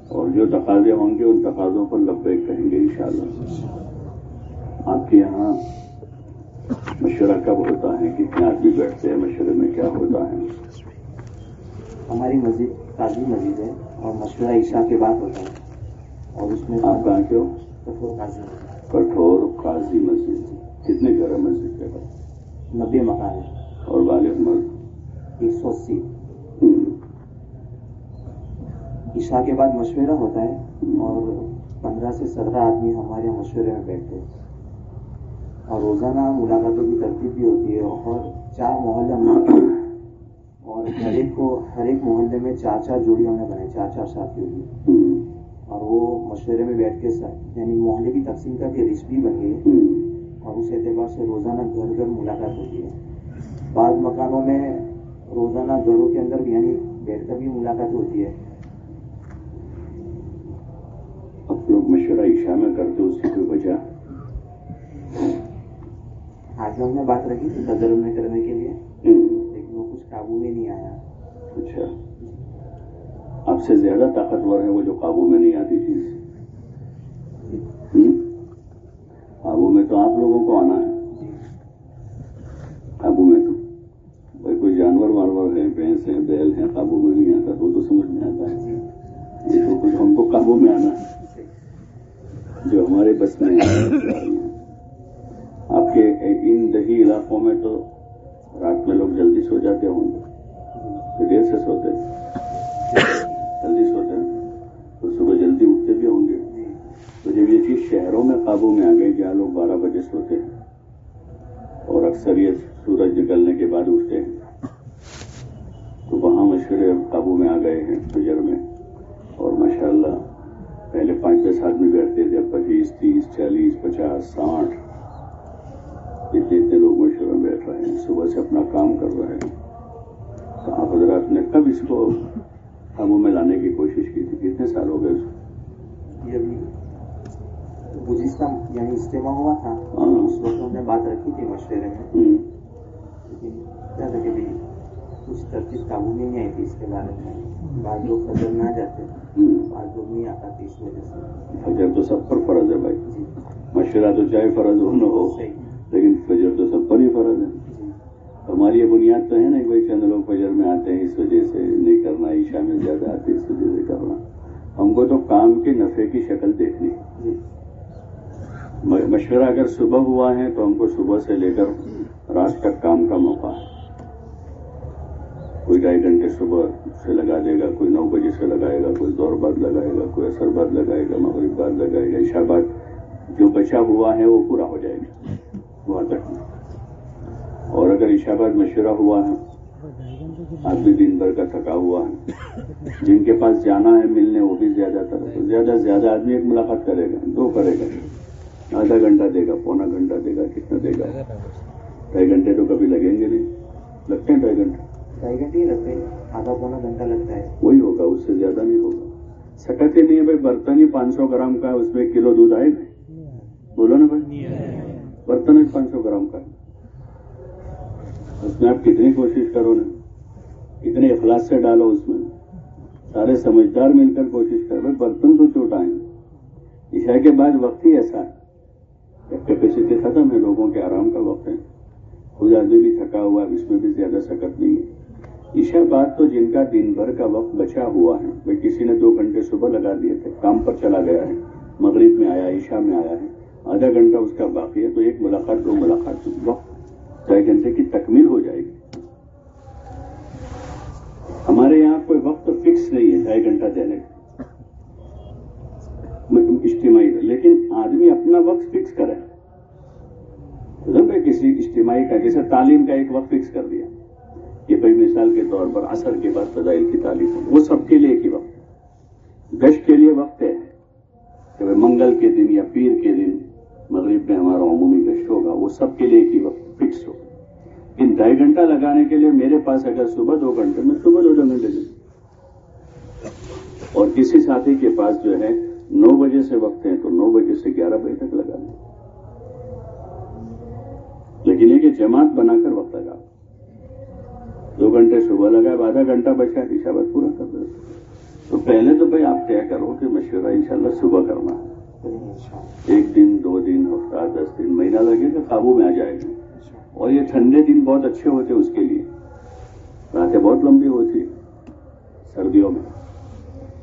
اور جو تقاضے ہوں گے ان تقاضوں پر لبے کہیں گے انشاءاللہ۔ آپ کے یہاں مشورہ کب ہوتا ہے؟ کتنے آدمی بیٹھتے ہیں؟ مشورے میں کیا ہوتا ہے؟ ہماری مسجد قاضی مسجد ہے اور مشورہ عشاء کے بعد ہوتا ہے۔ اور اس میں آپ کہاں کے ہو؟ کٹور قاضی کٹھور قاضی مسجد کتنے گھر ہے مسجد کے بعد نبے مکان ہے اور بالغ مرد ایک سو اسی۔ عشاء کے بعد مشورہ ہوتا ہے اور پندرہ سے سترہ آدمی ہمارے مشورے میں بیٹھتے ہیں۔ اور روزانہ ملاقاتوں کی ترتیب بھی ہوتی ہے اور چار محلے نے اور ہر ایک کو ہر ایک محلے میں چار چار جوڑی ہم نے بنائی چار چار ساتھیوں کی اور وہ مشورے میں بیٹھ کے ساتھ یعنی محلے کی تقسیم کر کے رسپی بن گئی اور اس اعتبار سے روزانہ گھر گھر ملاقات ہوتی ہے۔ بعض مکانوں میں روزانہ گھروں کے اندر بھی یعنی بیٹھ کر بھی ملاقات ہوتی ہے۔ اب لوگ مشورہ عشاء میں کرتے اس کی کوئی وجہ۔ آج ہم نے بات رکھی تھی تجرب میں کرنے کے لیے۔ کچھ قابو میں نہیں آیا۔ اچھا۔ آپ سے زیادہ طاقتور ہے وہ جو قابو میں نہیں آتی چیز ہوں؟ قابو میں تو آپ لوگوں کو آنا ہے۔ قابو میں تو۔ بھائی کوئی جانور وانور ہیں بھینس ہیں بیل ہیں قابو میں نہیں آتا تو تو سمجھ میں آتا ہے۔ یہ تو کچھ ہم کو قابو میں آنا ہے۔ جو ہمارے بس میں ہے۔ آپ کے ان دہی علاقوں میں تو رات میں لوگ جلدی سو جاتے ہوں گے۔ دیر سے سوتے جلدی سوتے ہیں۔ تو صبح جلدی اٹھتے بھی ہوں گے۔ تو جب یہ چیز شہروں میں قابو میں آ گئی جہاں لوگ بارہ بجے سوتے ہیں۔ اور اکثر یہ سورج نکلنے کے بعد اٹھتے ہیں۔ تو وہاں مشورے قابو میں آ گئے ہیں فجر میں۔ اور ماشاءاللہ، پہلے پانچ دس آدمی بیٹھتے تھے، پچیس، تیس، چالیس، پچاس، ساٹھ۔ اتنے اتنے لوگ مشورے میں بیٹھ رہے ہیں صبح سے اپنا کام کر رہے ہیں۔ تو آپ حضرات نے کب اس کو قابو میں لانے کی کوشش کی تھی؟ کتنے سال ہو گئے اس کو؟ یہ گزشتہ یعنی اجتماع ہوا تھا۔ ہاں۔ اس وقت ہم نے بات رکھی تھی مشورے میں۔ لیکن کیا تھا کہ بھی کچھ ترتیب قابو میں نہیں آئی تھی اس کے بارے میں۔ بعض لوگ فجر آ جاتے۔ بعض لوگ نہیں آتا تھا اس وجہ سے۔ فجر تو سب پر فرض ہے بھائی۔ جی۔ مشورہ تو چاہے فرض ہو نہ ہو۔ صحیح۔ لیکن فجر تو سب پر ہی فرض ہے۔ ہماری یہ بنیاد تو ہے نا کہ بھائی چند لوگ فجر میں آتے ہیں اس وجہ سے نہیں کرنا عشاء میں زیادہ آتے ہیں اس وجہ سے کرنا۔ ہم کو تو کام کے نفع کی شکل دیکھنی جی۔ مشورہ اگر صبح ہوا ہے تو ہم کو صبح سے لے کر رات تک کام کا موقع ہے۔ کوئی ڈھائی گھنٹے صبح سے لگا دے گا کوئی نو بجے سے لگائے گا کوئی دور بعد لگائے گا کوئی اثر بعد لگائے گا مغرب بعد لگائے گا عشاء بعد جو بچا ہوا ہے وہ پورا ہو جائے گا۔ وہاں تک۔ اور اگر عشاء بعد مشورہ ہوا ہے آدمی دن بھر کا تھکا ہوا ہے۔ جن کے پاس جانا ہے ملنے وہ بھی زیادہ تر تو زیادہ سے زیادہ آدمی ایک ملاقات کرے گا دو کرے گا۔ آدھا گھنٹہ دے گا پونا گھنٹہ دے گا کتنا دے گا؟ ڈھائی گھنٹے تو کبھی لگیں گے نہیں۔ لگتے ہیں ڈھائی گھنٹے۔ ڈھائی گھنٹے ہی لگتے ہیں آدھا پونا گھنٹہ لگتا ہے۔ وہی ہوگا اس سے زیادہ نہیں ہوگا۔ سکتے نہیں ہے بھائی برتن ہی پانچ سو گرام کا ہے اس میں ایک کلو دودھ آئے گا۔ بولو نا بھائی۔ برتن پانچ سو گرام کا۔ ہے اس میں آپ کتنی کوشش کرو نا، کتنے اخلاص سے ڈالو اس میں۔ سارے سمجھدار مل کر کوشش کرو بھائی برتن تو چوٹائیں۔ عشاء کے بعد وقت ہی ایسا ہے۔ جب کیپیسٹی ختم ہے، لوگوں کے آرام کا وقت ہے۔ خود آدمی بھی تھکا ہوا ہے، اس میں بھی زیادہ سکت نہیں ہے۔ عشاء بعد تو جن کا دن بھر کا وقت بچا ہوا ہے بھائی کسی نے دو گھنٹے صبح لگا دیے تھے، کام پر چلا گیا ہے۔ مغرب میں آیا، عشاء میں آیا ہے۔ آدھا گھنٹہ اس کا باقی ہے تو ایک ملاقات، دو ملاقات وقت ڈھائی گھنٹے کی تکمیل ہو جائے گی۔ ہمارے یہاں کوئی وقت فکس نہیں ہے ڈھائی گھنٹہ دینے کا۔ اجتماعی لیکن آدمی اپنا وقت فکس کرے۔ کسی اجتماعی کا، جیسے تعلیم کا ایک وقت فکس کر دیا۔ کہ بھائی مثال کے طور پر عصر کے بعد فضائل کی تعلیم۔ وہ سب کے لیے ایک ہی وقت۔ ہے گشت کے لیے وقت ہے۔ کہ بھائی منگل کے دن یا پیر کے دن مغرب میں ہمارا عمومی گشت ہوگا، وہ سب کے لیے ایک ہی وقت فکس ہوگا ان ڈھائی گھنٹہ لگانے کے لیے میرے پاس اگر صبح دو گھنٹے، میں صبح دو دو گھنٹے دوں۔ اور کسی ساتھی کے پاس جو ہے، نو بجے سے وقت ہے، تو نو بجے سے گیارہ بجے تک لگا دیں لیکن یہ کہ جماعت بنا کر وقت لگا۔ دو گھنٹے صبح لگا، اب آدھا گھنٹہ بچا رشاوت پورا کر دو۔ تو پہلے تو بھائی آپ طے کرو کہ مشورہ انشاءاللہ صبح کرنا ہے۔ ایک دن، دو دن ہفتہ دس دن، مہینہ لگے گا، قابو میں آ جائے گا۔ اور یہ ٹھنڈے دن بہت اچھے ہوتے اس کے لیے۔ راتیں بہت لمبی ہوتی سردیوں میں۔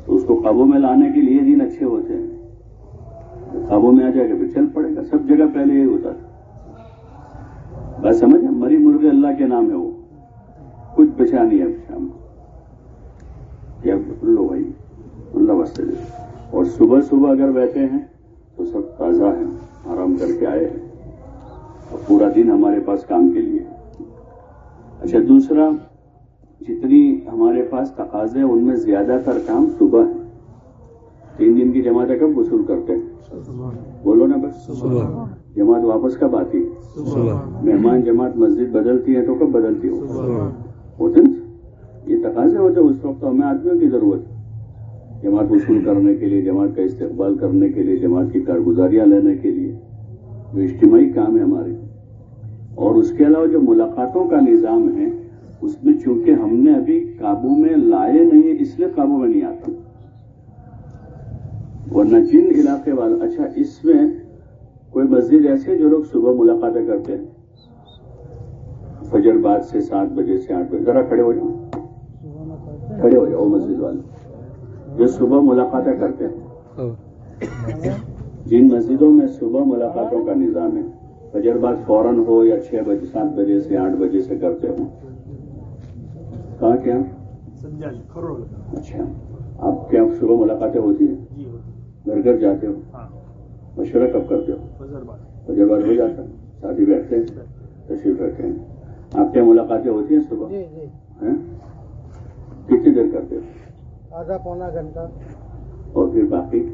تو اس کو قابو میں لانے کے لیے دن اچھے ہوتے ہیں۔ قابو میں آ جائے گا، پھر چل پڑے گا۔ سب جگہ پہلے یہی ہوتا تھا۔ بس سمجھ مری مرغے اللہ کے نام ہے وہ۔ کچھ بچا نہیں ہے اب شام کو۔ لو بھائی، اللہ واسطے۔ اور صبح صبح اگر بیٹھے ہیں تو سب تازہ ہیں آرام کر کے آئے ہیں۔ اور پورا دن ہمارے پاس کام کے لیے۔ اچھا دوسرا جتنی ہمارے پاس تقاضے ان میں زیادہ تر کام صبح ہے تین دن کی جماعتیں کب وصول کرتے ہیں؟ بولو نا بس۔ جماعت واپس کب آتی ہے؟ مہمان جماعت مسجد بدلتی ہے تو کب بدلتی ہو ہوتے یہ تقاضے ہوتے اس وقت ہمیں آدمیوں کی ضرورت جماعت وصول کرنے کے لیے، جماعت کا استقبال کرنے کے لیے، جماعت کی کارگزاریاں لینے کے لیے، جو اجتماعی کام ہے ہمارے۔ اور اس کے علاوہ جو ملاقاتوں کا نظام ہے، اس میں چونکہ ہم نے ابھی قابو میں لائے نہیں ہے اس لیے قابو میں نہیں آتا۔ ورنہ جن علاقے والا اچھا اس میں کوئی مسجد ایسے جو لوگ صبح ملاقاتیں کرتے ہیں؟ فجر بعد سے سات بجے سے آٹھ بجے، ذرا کھڑے ہو جاؤ۔ کھڑے ہو جاؤ مسجد والے جو صبح ملاقاتیں کرتے ہیں۔ جن مسجدوں میں صبح ملاقاتوں کا نظام ہے فجر بعد فوراً ہو یا چھ بجے سات بجے سے آٹھ بجے سے کرتے ہو کہاں کیا جی اچھا۔ آپ کیا صبح ملاقاتیں ہوتی ہیں؟ جی گھر گھر جاتے ہو؟ ہاں۔ مشورہ کب کرتے ہو؟ فجر بعد۔ ہو جاتا ہے۔ ساتھی بیٹھتے ہیں تشریف رکھتے ہیں۔ آپ کیا ملاقاتیں ہوتی ہیں صبح؟ جی جی۔ ہیں؟ کتنی دیر کرتے ہو؟ آدھا پونا گھنٹہ۔ اور پھر باقی؟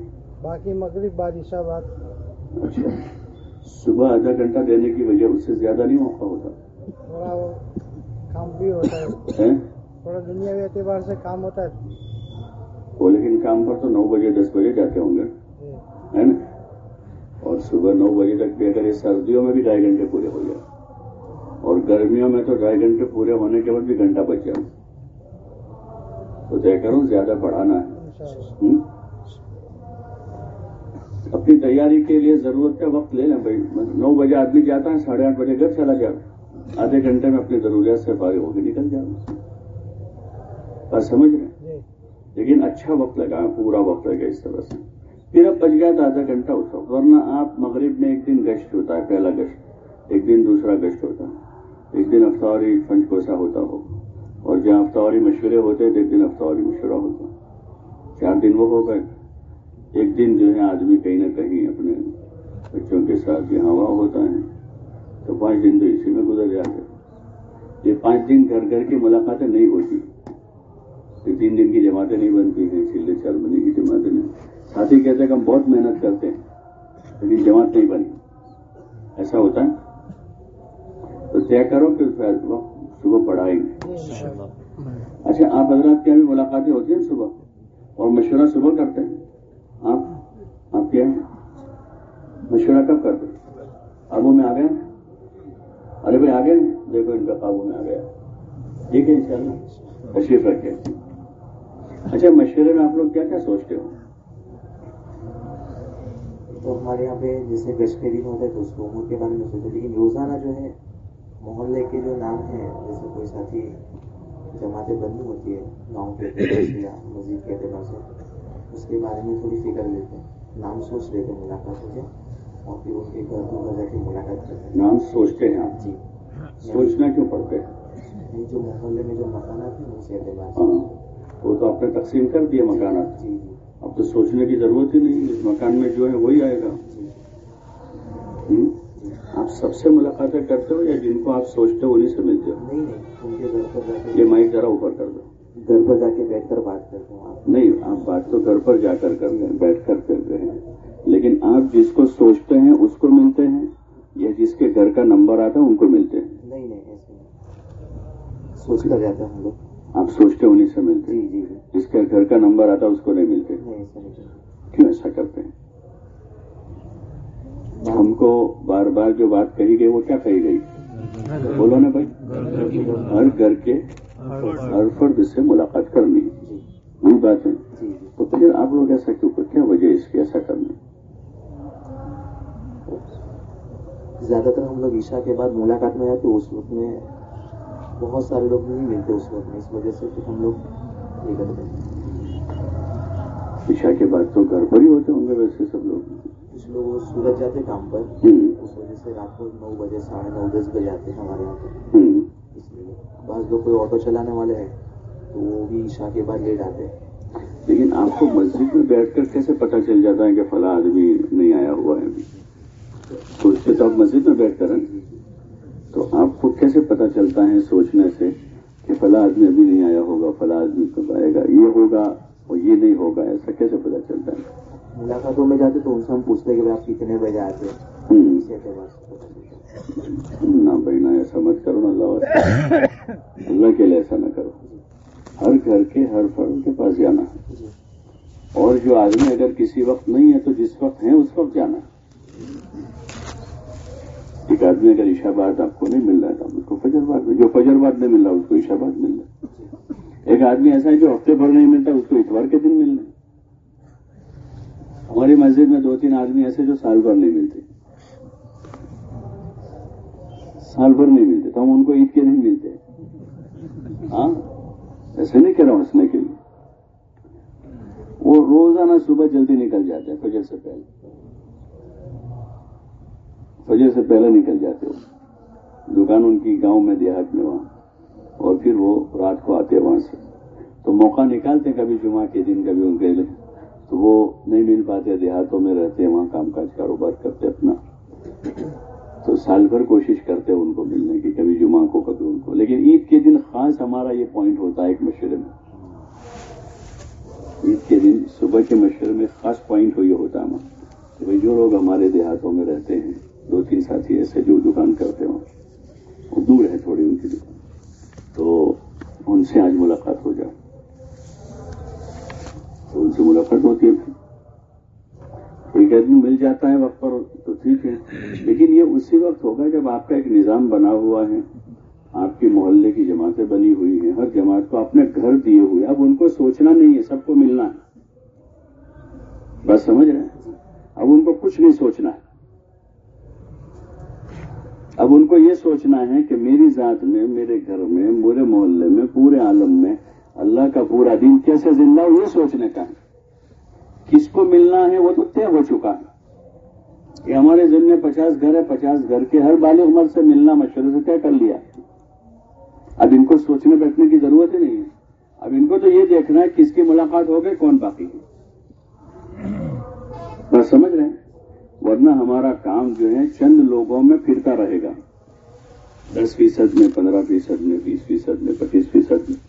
باقی مغرب بعد عشاء بعد۔ اچھا۔ صبح آدھا گھنٹہ دینے کی وجہ اس سے زیادہ نہیں موقع ہوتا؟ تھوڑا وہ کام بھی ہوتا ہے۔ تھوڑا دنیاوی اعتبار سے کام ہوتا ہے۔ وہ لیکن کام پر تو نو بجے دس بجے جاتے ہوں گے۔ جی۔ ہے نا؟ اور صبح نو بجے تک بھی اگر سردیوں میں بھی ڈھائی گھنٹے پورے ہو جائے۔ اور گرمیوں میں تو ڈھائی گھنٹے پورے ہونے کے بعد بھی گھنٹہ بچ جائے تو طے کروں زیادہ بڑھانا ہے؟ اپنی تیاری کے لیے ضرورت کا وقت لے لیں بھائی۔ نو بجے آدمی جاتا ہے ساڑھے آٹھ بجے گھر چلا جائے آدھے گھنٹے میں اپنی ضروریات سے فارغ ہو کے نکل جائے بات سمجھ رہے جی۔ لیکن اچھا وقت لگا پورا وقت لگا اس طرح سے۔ پھر اب بچ گیا تو آدھا گھنٹہ اٹھا ورنہ آپ مغرب میں ایک دن گشت ہوتا ہے پہلا گشت۔ ایک دن دوسرا گشت ہوتا ہے۔ ایک دن افطاری پنچ کوسا ہوتا ہو۔ اور جہاں افطاری مشورے ہوتے ہیں تو ایک دن افطاری مشورہ ہوتا چار دن وہ ہو گئے۔ ایک دن جو ہے، آدمی کہیں نہ کہیں اپنے بچوں کے ساتھ یہاں ہوا ہوتا ہے۔ تو پانچ دن تو اسی میں گزر جاتے یہ پانچ دن گھر گھر کی ملاقاتیں نہیں ہوتی۔ یہ تین دن کی جماعتیں نہیں بنتی ہیں چلے چار مہینے کی جماعتیں نہیں۔ ساتھی کہتے ہیں کہ ہم بہت محنت کرتے ہیں، لیکن جماعت نہیں بنی۔ ایسا ہوتا ہے۔ تو طے کرو کہ وقت صبح پڑھائیں گے اچھا آپ حضرات کی بھی ملاقاتیں ہوتی ہیں صبح؟ اور مشورہ صبح کرتے ہیں؟ آپ؟ آپ کیا مشورہ کب کرتے ہیں؟ قابو میں آ گئے ارے بھائی آ گئے دیکھو ان کا قابو میں آ گیا ٹھیک ہے انشاءاللہ۔ تشریف رکھیں۔ اچھا مشورے میں آپ لوگ کیا کیا سوچتے ہو؟ تو ہمارے یہاں پہ جیسے دن ہوتا ہے تو اس کو کے بارے میں سوچتے لیکن روزانہ جو ہے محلے کے جو نام ہیں جیسے کوئی ساتھی جماعتیں بنی ہوتی ہے گاؤں کے اعتبار سے یا مسجد کے اعتبار سے اس کے بارے میں تھوڑی فکر لیتے ہیں۔ نام سوچ لیتے ہیں ملاقات ہو جائے اور پھر ان کے گھر کو جا کے ملاقات کرتے ہیں۔ نام سوچتے ہیں آپ؟ جی۔ سوچنا کیوں پڑتے ہیں؟ یعنی جو محلے میں جو مکانات ہیں اس اعتبار ہاں سے وہ تو آپ نے تقسیم کر دیا مکانات۔ جی جی۔ اب تو سوچنے کی ضرورت ہی نہیں اس مکان میں جو ہے وہی آئے گا۔ جی؟ آپ سب سے ملاقاتیں کرتے ہو یا جن کو آپ سوچتے ہو انہیں سے ملتے ہو؟ نہیں نہیں ان کے گھر پر جا یہ مائک ذرا اوپر کر دو۔ گھر پر جا کے بیٹھ کر بات کرتے ہیں نہیں آپ بات تو گھر پر جا کر کرتے ہیں بیٹھ کر کرتے ہیں۔ لیکن آپ جس کو سوچتے ہیں اس کو ملتے ہیں۔ یا جس کے گھر کا نمبر آتا ہے ان کو ملتے ہیں۔ نہیں نہیں ایسے نہیں۔ سوچ کر جاتے ہیں ہم لوگ آپ سوچتے انہیں سے ملتے جی جی۔ جس کے گھر کا نمبر آتا ہے اس کو نہیں ملتے کیوں ایسا کرتے ہیں؟ ہم کو بار بار جو بات کہی گئی وہ کیا کہی گئی؟ بولو نا بھائی۔ ہر گھر کے ہر فرد سے ملاقات کرنی وہی بات ہے۔ تو پھر آپ لوگ ایسا کیوں کر کیا وجہ اس کی ایسا کرنے زیادہ تر ہم لوگ عشاء کے بعد ملاقات میں آئے تو اس وقت میں بہت سارے لوگ نہیں ملتے اس وقت میں اس وجہ سے پھر ہم لوگ یہ کرتے ہیں۔ عشاء کے بعد تو گھر پر ہی ہوتے ہوں گے ویسے سب لوگ۔ کچھ لوگ سورج جاتے کام پر اس وجہ سے رات کو نو بجے ساڑھے نو دس بجے آتے ہیں ہمارے یہاں ہوں۔ اس لیے بعض لوگ کوئی آٹو چلانے والے ہیں تو وہ بھی عشاء کے بعد لیٹ آتے ہیں۔ لیکن آپ کو مسجد میں بیٹھ کر کیسے پتہ چل جاتا ہے کہ فلاں آدمی نہیں آیا ہوا ہے؟ ابھی سوچتے تو آپ مسجد میں بیٹھ کر تو آپ کو کیسے پتہ چلتا ہے سوچنے سے کہ فلاں آدمی ابھی نہیں آیا ہوگا فلاں آدمی کب آئے گا؟ یہ ہوگا اور یہ نہیں ہوگا ایسا کیسے پتہ چلتا ہے؟ ملاقاتوں میں جاتے تو ان سے ہم پوچھتے کہ آپ کتنے بجے آتے نہ بہنا ایسا مت کرو نا اللہ اللہ کے لیے ایسا نہ کرو۔ ہر گھر کے ہر فرد کے پاس جانا ہے۔ اور جو آدمی اگر کسی وقت نہیں ہے تو جس وقت ہے اس وقت جانا ہے۔ ایک آدمی اگر عشاء بعد آپ کو نہیں مل رہا ہے تو اس کو فجر بعد میں جو فجر بعد نہیں مل رہا، اس کو عشاء بعد مل رہا ہے۔ ایک آدمی ایسا ہے جو ہفتے بھر نہیں ملتا، اس کو اتوار کے دن مل رہا ہے۔ ہماری مسجد میں دو تین آدمی ایسے جو سال بھر نہیں ملتے۔ سال بھر نہیں ملتے، تو ہم ان کو عید کے دن ملتے۔ ہاں؟ ایسے نہیں کہہ رہا ہوں، ہنسنے کے لیے۔ وہ روزانہ صبح جلدی نکل جاتے ہیں، فجر سے پہلے۔ فجر سے پہلے نکل جاتے ہو دکان ان کی گاؤں میں، دیہات میں وہاں۔ اور پھر وہ رات کو آتے وہاں سے۔ تو موقع نکالتے کبھی جمعہ کے دن، کبھی ان کے لیے تو وہ نہیں مل پاتے، دیہاتوں میں رہتے ہیں وہاں کام کاج، کاروبار کرتے اپنا۔ تو سال بھر کوشش کرتے ہیں ان کو ملنے کی، کبھی جمعہ کو، کبھی ان کو۔ لیکن عید کے دن خاص ہمارا یہ پوائنٹ ہوتا ہے ایک مشورے میں۔ عید کے دن صبح کے مشورے میں خاص پوائنٹ یہ ہوتا ہے ہمارا۔ کہ بھائی جو لوگ ہمارے دیہاتوں میں رہتے ہیں، دو تین ساتھی ایسے جو دکان کرتے ہوں، وہ دور ہے تھوڑی ان کی دکان۔ تو ان سے آج ملاقات ہو جائے۔ تو ان سے ملاقات ہوتی ہے ایک آدمی مل جاتا ہے وقت پر تو ٹھیک ہے۔ لیکن یہ اسی وقت ہوگا جب آپ کا ایک نظام بنا ہوا ہے۔ آپ کے محلے کی جماعتیں بنی ہوئی ہیں۔ ہر جماعت کو اپنے گھر دیے ہوئے اب ان کو سوچنا نہیں ہے، سب کو ملنا ہے۔ بس سمجھ رہے ہیں؟ اب ان کو کچھ نہیں سوچنا ہے۔ اب ان کو یہ سوچنا ہے کہ میری ذات میں، میرے گھر میں، میرے محلے میں، پورے عالم میں اللہ کا پورا دین کیسے زندہ ہو یہ سوچنے کا ہے۔ کس کو ملنا ہے وہ تو طے ہو چکا ہے۔ یہ ہمارے ذمہ میں پچاس گھر ہے، پچاس گھر کے ہر بالغ عمر سے ملنا مشورے سے طے کر لیا۔ اب ان کو سوچنے بیٹھنے کی ضرورت ہی نہیں ہے۔ اب ان کو تو یہ دیکھنا ہے کس کی ملاقات ہو گئی، کون باقی ہے۔ بس سمجھ رہے ہیں؟ ورنہ ہمارا کام جو ہے چند لوگوں میں پھرتا رہے گا۔ دس فیصد میں، پندرہ فیصد میں، بیس فیصد میں، پچیس فیصد میں۔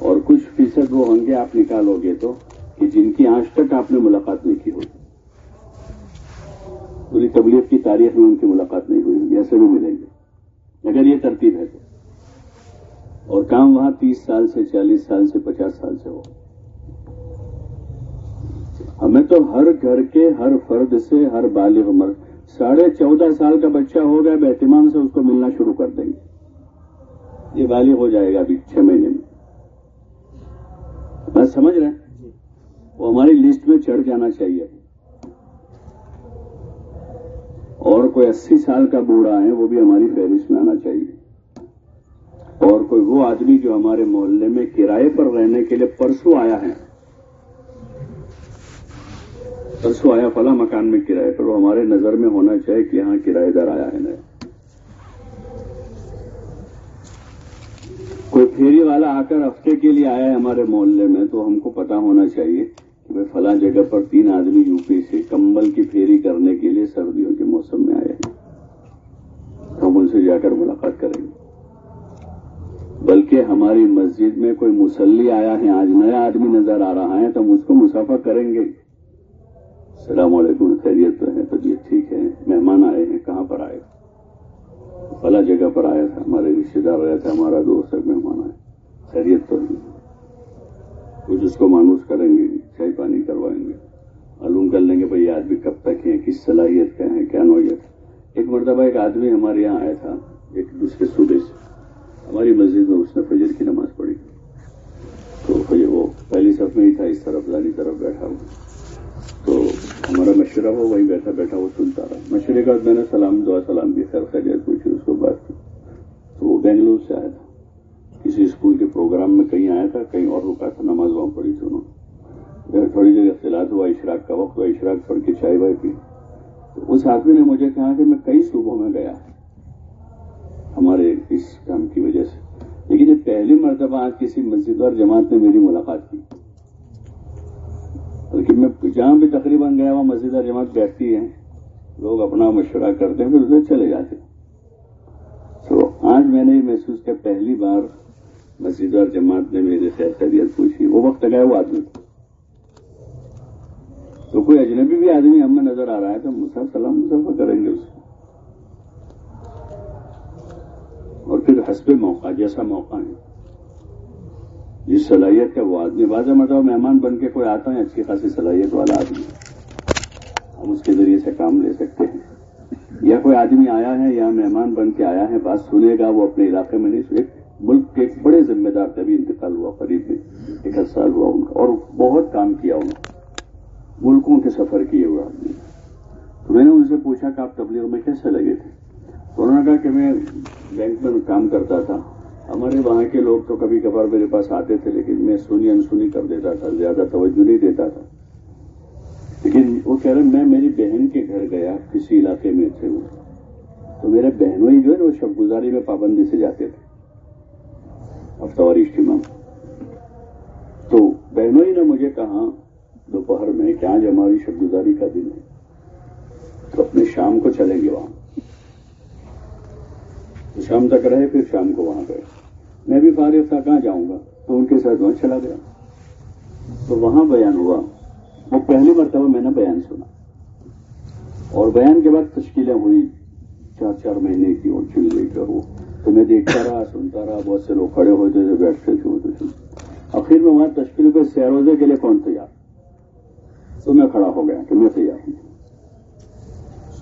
اور کچھ فیصد وہ ہوں گے آپ نکالو گے تو کہ جن کی آج تک آپ نے ملاقات نہیں کی ہوگی پوری تبلیغ کی تاریخ میں ان کی ملاقات نہیں ہوئی ہوگی، ایسے بھی ملیں گے۔ اگر یہ ترتیب ہے۔ تو اور کام وہاں تیس سال سے، چالیس سال سے، پچاس سال سے ہو۔ ہمیں تو ہر گھر کے ہر فرد سے، ہر بالغ عمر ساڑھے چودہ سال کا بچہ ہوگا اہتمام سے اس کو ملنا شروع کر دیں گے۔ یہ بالغ ہو جائے گا ابھی چھ مہینے میں۔ بس سمجھ رہے ہیں؟ وہ ہماری لسٹ میں چڑھ جانا چاہیے۔ اور کوئی اسی سال کا بوڑھا ہے وہ بھی ہماری فہرست میں آنا چاہیے۔ اور کوئی وہ آدمی جو ہمارے محلے میں کرائے پر رہنے کے لیے پرسوں آیا ہے۔ پرسوں آیا فلاں مکان میں کرائے پر وہ ہمارے نظر میں ہونا چاہیے کہ یہاں کرایہ دار آیا ہے۔ نیا کوئی پھیری والا آ کر ہفتے کے لیے آیا ہے ہمارے محلے میں، تو ہم کو پتا ہونا چاہیے کہ بھائی فلاں جگہ پر تین آدمی یو پی سے کمبل کی پھیری کرنے کے لیے سردیوں کے موسم میں آئے ہیں۔ ہم ان سے جا کر ملاقات کریں گے۔ بلکہ ہماری مسجد میں کوئی مسلی آیا ہے، آج نیا آدمی نظر آ رہا ہے، تو ہم اس کو مسافہ کریں گے۔ السلام علیکم، خیریت تو ہے، طبیعت ٹھیک ہے، مہمان آئے ہیں، کہاں پر آئے؟ فلا جگہ پر آیا تھا، ہمارے رشتے دار رہے تھے ہمارا دوست ہے مہمان آئے۔ خیریت تو نہیں کچھ اس کو مانوس کریں گے، چائے پانی کروائیں گے۔ معلوم کر لیں گے بھائی، یہ آدمی کب تک ہے کس صلاحیت کا ہے کیا نوعیت۔ ایک مرتبہ ایک آدمی ہمارے یہاں آیا تھا، ایک دوسرے صوبے سے۔ ہماری مسجد میں اس نے فجر کی نماز پڑھی۔ تو وہ پہلی صف میں ہی تھا، اس طرف داری طرف بیٹھا ہوا۔ تو ہمارا مشورہ ہو وہیں بیٹھا بیٹھا وہ سنتا رہا۔ مشورے کے بعد میں نے سلام، دعا، سلام بھی خیر، خیریت پوچھی، اس کو بات کی۔ تو وہ بنگلور سے آیا تھا۔ کسی اسکول کے پروگرام میں کہیں آیا تھا، کہیں اور رکا تھا، نماز وہاں پڑھی تھی انہوں نے۔ تھوڑی دیر اختلاط ہوا، اشراق کا وقت ہوا اشراق پڑھ کے چائے وائے پی۔ تو اس آدمی نے مجھے کہا کہ میں کئی صوبوں میں گیا۔ ہمارے اس کام کی وجہ سے۔ لیکن یہ پہلی مرتبہ آج کسی مسجد اور جماعت نے میری ملاقات کی۔ بلکہ میں جہاں بھی تقریباً گیا وہاں مسجد اور جماعت بیٹھتی ہے لوگ اپنا مشورہ کرتے ہیں، پھر اسے چلے جاتے تو آج میں نے یہ محسوس کیا، پہلی بار مسجد اور جماعت نے میری خیر خیریت پوچھی۔ وہ وقت گیا، وہ آدمی۔ تو کوئی اجنبی بھی آدمی ہمیں نظر آ رہا ہے تو مسا سلام مسافہ کریں گے اس کو۔ اور پھر حسب موقع، جیسا موقع ہے۔ جس صلاحیت کا وہ آدمی بعض مطلب مہمان بن کے کوئی آتا ہے اچھی خاصی صلاحیت والا آدمی ہم اس کے ذریعے سے کام لے سکتے ہیں۔ یا کوئی آدمی آیا ہے یا مہمان بن کے آیا ہے، بات سنے گا، وہ اپنے علاقے میں نہیں، ایک ملک کے ایک بڑے ذمہ دار تبھی انتقال ہوا، قریب میں ایک سال ہوا ان کا، اور بہت کام کیا انہوں نے۔ ملکوں کے سفر کیے ہوئے آدمی تو میں نے ان سے پوچھا کہ آپ تبلیغ میں کیسے لگے تھے؟ تو انہوں نے کہا کہ میں بینک میں کام کرتا تھا۔ ہمارے وہاں کے لوگ تو کبھی کبھار میرے پاس آتے تھے، لیکن میں سنی انسنی کر دیتا تھا، زیادہ توجہ نہیں دیتا تھا۔ لیکن وہ کہہ رہے میں میری بہن کے گھر گیا، کسی علاقے میں تھے وہ۔ تو میرے بہنوں ہی جو ہے نا، وہ شب گزاری میں پابندی سے جاتے تھے۔ ہفتہ وار اجتماع۔ تو بہنوں ہی نے مجھے کہا، دوپہر میں کہ آج ہماری شب گزاری کا دن ہے؟ تو اپنے شام کو چلیں گے وہاں۔ شام تک رہے، پھر شام کو وہاں گئے۔ میں بھی فارغ تھا، کہاں جاؤں گا؟ تو ان کے ساتھ وہاں چلا گیا۔ تو وہاں بیان ہوا۔ وہ پہلی مرتبہ میں نے بیان سنا۔ اور بیان کے بعد تشکیلیں ہوئی چار چار مہینے کی اور چل لے کر وہ۔ تو میں دیکھتا رہا، سنتا رہا، بہت سے لوگ کھڑے ہوتے تھے، بیٹھتے تھے وہ تو سنتے آخر میں وہاں تشکیل پہ سیروزے کے لیے کون تیار؟ تو میں کھڑا ہو گیا کہ میں تیار ہوں۔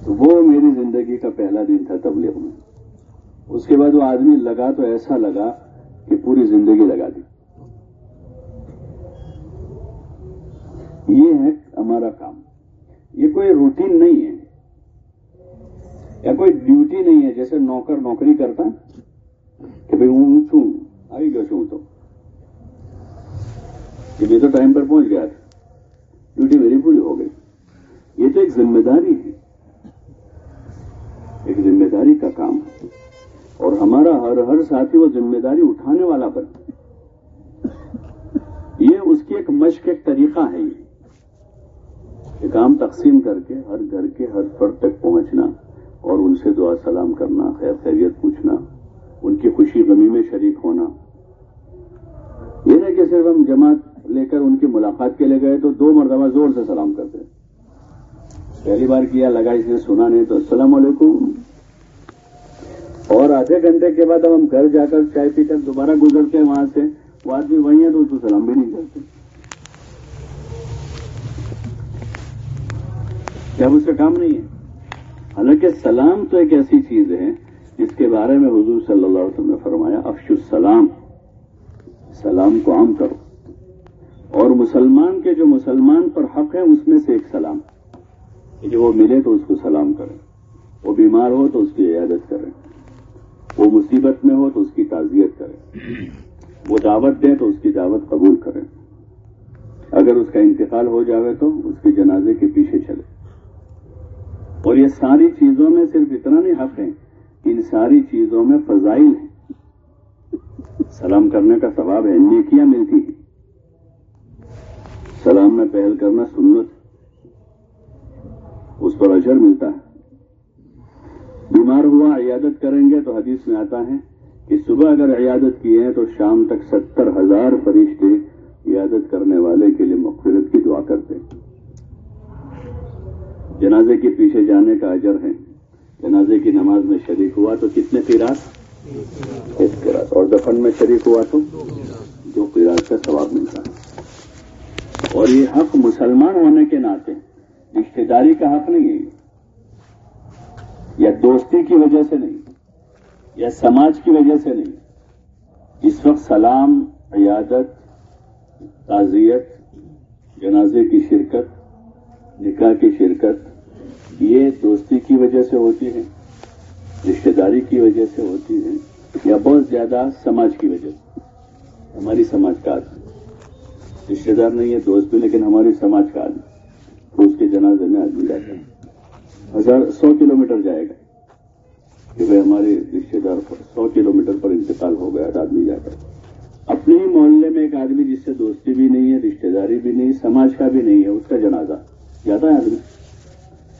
تو وہ میری زندگی کا پہلا دن تھا تبلیغ میں۔ اس کے بعد وہ آدمی لگا تو ایسا لگا کہ پوری زندگی لگا دی۔ یہ ہے ہمارا کام۔ یہ کوئی روٹین نہیں ہے۔ یا کوئی ڈیوٹی نہیں ہے جیسے نوکر نوکری کرتا کہ بھائی ہوں چھوں، آئی گیا چھوں تو۔ کہ میں تو ٹائم پر پہنچ گیا تھا۔ ڈیوٹی میری پوری ہو گئی۔ یہ تو ایک ذمہ داری ہے۔ ایک ذمہ داری کا کام۔ ہے اور ہمارا ہر ہر ساتھی وہ ذمہ داری اٹھانے والا بنے یہ اس کی ایک مشق، ایک طریقہ ہے یہ۔ یہ کام تقسیم کر کے ہر گھر کے ہر فرد تک پہنچنا اور ان سے دعا سلام کرنا، خیر خیریت پوچھنا، ان کی خوشی غمی میں شریک ہونا۔ یہ نہیں کہ صرف ہم جماعت لے کر ان کی ملاقات کے لیے گئے تو دو مرتبہ زور سے سلام کرتے۔ پہلی بار کیا، لگا اس نے سنا نہیں تو السلام علیکم۔ اور آدھے گھنٹے کے بعد اب ہم گھر جا کر چائے پی کر دوبارہ گزرتے ہیں وہاں سے، وہ آدمی وہیں ہے تو اس کو سلام بھی نہیں کرتے۔ کیا اس کا کام نہیں ہے؟ حالانکہ سلام تو ایک ایسی چیز ہے جس کے بارے میں حضور صلی اللہ علیہ وسلم نے فرمایا افش السلام، سلام کو عام کرو۔ اور مسلمان کے جو مسلمان پر حق ہے اس میں سے ایک سلام۔ کہ جو وہ ملے تو اس کو سلام کرے وہ بیمار ہو تو اس کی عیادت کرے وہ مصیبت میں ہو تو اس کی تعزیت کرے وہ دعوت دے تو اس کی دعوت قبول کرے اگر اس کا انتقال ہو جاوے تو اس کے جنازے کے پیچھے چلے اور یہ ساری چیزوں میں صرف اتنا نہیں، حق ہے ان ساری چیزوں میں فضائل ہیں۔ سلام کرنے کا ثواب ہے، نیکیاں ملتی ہیں۔ سلام میں پہل کرنا سنت اس پر اجر ملتا ہے۔ بیمار ہوا، عیادت کریں گے تو حدیث میں آتا ہے کہ صبح اگر عیادت کی ہے تو شام تک ستر ہزار فرشتے عیادت کرنے والے کے لیے مغفرت کی دعا کرتے ہیں۔ جنازے کے پیچھے جانے کا اجر ہے۔ جنازے کی نماز میں شریک ہوا تو کتنے قیراط ایک قیراط اور دفن میں شریک ہوا تو دو قیراط کا ثواب ملتا ہے۔ اور یہ حق مسلمان ہونے کے ناطے رشتے داری کا حق نہیں ہے۔ یا دوستی کی وجہ سے نہیں، یا سماج کی وجہ سے نہیں، اس وقت سلام، عیادت، تعزیت، جنازے کی شرکت، نکاح کی شرکت، یہ دوستی کی وجہ سے ہوتی ہے رشتے داری کی وجہ سے ہوتی ہے یا بہت زیادہ سماج کی وجہ سے۔ ہماری سماج کا آدمی۔ رشتے دار نہیں ہے، دوست بھی، لیکن ہماری سماج کا آدمی۔ اس کے جنازے میں آدمی جاتا ہے۔ ہزار سو کلو میٹر جائے گا۔ کہ بھائی ہمارے رشتے دار پر سو کلو میٹر پر انتقال ہو گیا آدمی جاتا ہے اپنے ہی محلے میں ایک آدمی جس سے دوستی بھی نہیں ہے رشتے داری بھی نہیں، سماج کا بھی نہیں ہے، اس کا جنازہ۔ جاتا ہے آدمی؟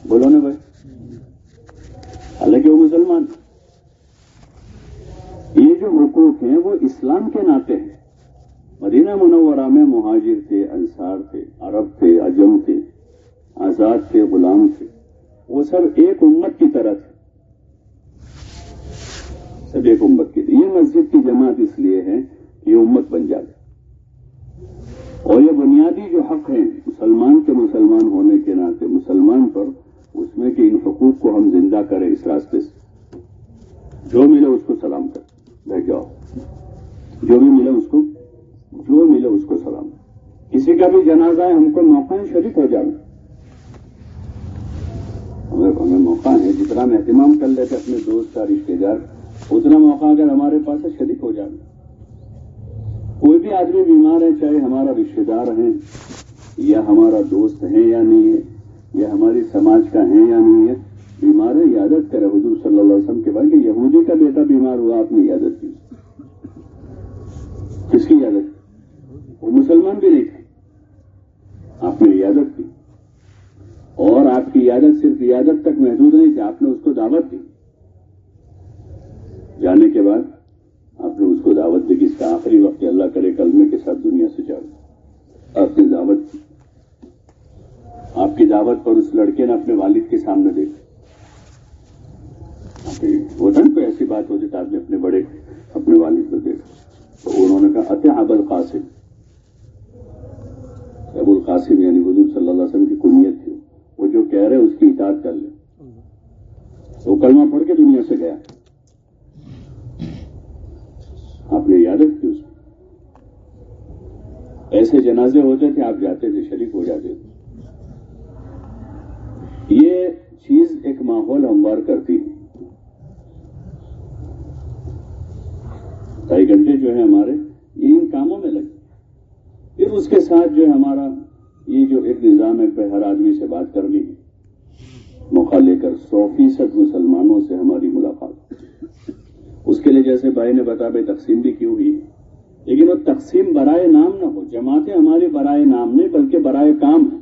بولو نا بھائی۔ حالانکہ وہ مسلمان یہ جو حقوق ہیں، وہ اسلام کے ناطے ہیں۔ مدینہ منورہ میں مہاجر تھے، انصار تھے، عرب تھے، عجم تھے، آزاد تھے، غلام تھے۔ وہ سب ایک امت کی طرح تھے۔ سب ایک امت کی یہ مسجد کی جماعت اس لیے ہے کہ یہ امت بن جائے اور یہ بنیادی جو حق ہیں، مسلمان کے مسلمان ہونے کے ناطے، مسلمان پر اس میں کہ ان حقوق کو ہم زندہ کریں اس راستے سے۔ جو ملے اس کو سلام کر۔ بیٹھ جاؤ۔ جو بھی ملے اس کو، جو ملے اس کو سلام۔ کسی کا بھی جنازہ ہے، ہم کو موقع شریک ہو جانا۔ ہمیں ہمیں موقع ہے جتنا ہم اہتمام کر لیتے اپنے دوست کا رشتے دار اتنا موقع اگر ہمارے پاس ہے، شریک ہو جانا۔ کوئی بھی آدمی بیمار ہے، چاہے ہمارا رشتے دار ہے، یا ہمارا دوست ہے یا نہیں ہے، یا ہماری سماج کا ہے یا نہیں ہے، بیمار ہے عادت کرے۔ حضور صلی اللہ علیہ وسلم کے بعد کہ یہودی کا بیٹا بیمار ہوا، آپ نے عادت کی۔ کس کی عادت وہ مسلمان بھی نہیں تھے۔ آپ نے عیادت کی۔ اور آپ کی عیادت صرف عیادت تک محدود نہیں تھی، آپ نے اس کو دعوت دی۔ جانے کے بعد آپ نے اس کو دعوت دی کہ اس کا آخری وقت اللہ کرے کلمے کے ساتھ دنیا سے جاؤ۔ آپ نے دعوت کی آپ کی دعوت پر اس لڑکے نے اپنے والد کے سامنے دیکھا ہوتا نا، کوئی ایسی بات ہوتی تو آپ نے اپنے بڑے، اپنے والد کو دیکھا۔ تو انہوں نے کہا اتح ابل قاسم ابو القاسم یعنی حضور صلی اللہ علیہ وسلم کی کنیت تھی۔ وہ جو کہہ رہے اس کی اطاعت کر لیں وہ کلمہ پڑھ کے دنیا سے گیا۔ آپ نے یادت کی اس میں ایسے جنازے ہوتے تھے، آپ جاتے تھے، شریک ہو جاتے تھے۔ یہ چیز ایک ماحول ہموار کرتی ہے۔ ڈھائی گھنٹے جو ہے ہمارے، یہ ان کاموں میں لگے۔ پھر اس کے ساتھ جو ہے ہمارا یہ جو ایک نظام ہے کہ ہر آدمی سے بات کرنی ہے۔ موقع لے کر سو فیصد مسلمانوں سے ہماری ملاقات۔ اس کے لیے جیسے بھائی نے بتا بھائی تقسیم بھی کی ہوئی؟ ہے لیکن وہ تقسیم برائے نام نہ ہو۔ جماعتیں ہماری برائے نام نہیں، بلکہ برائے کام ہے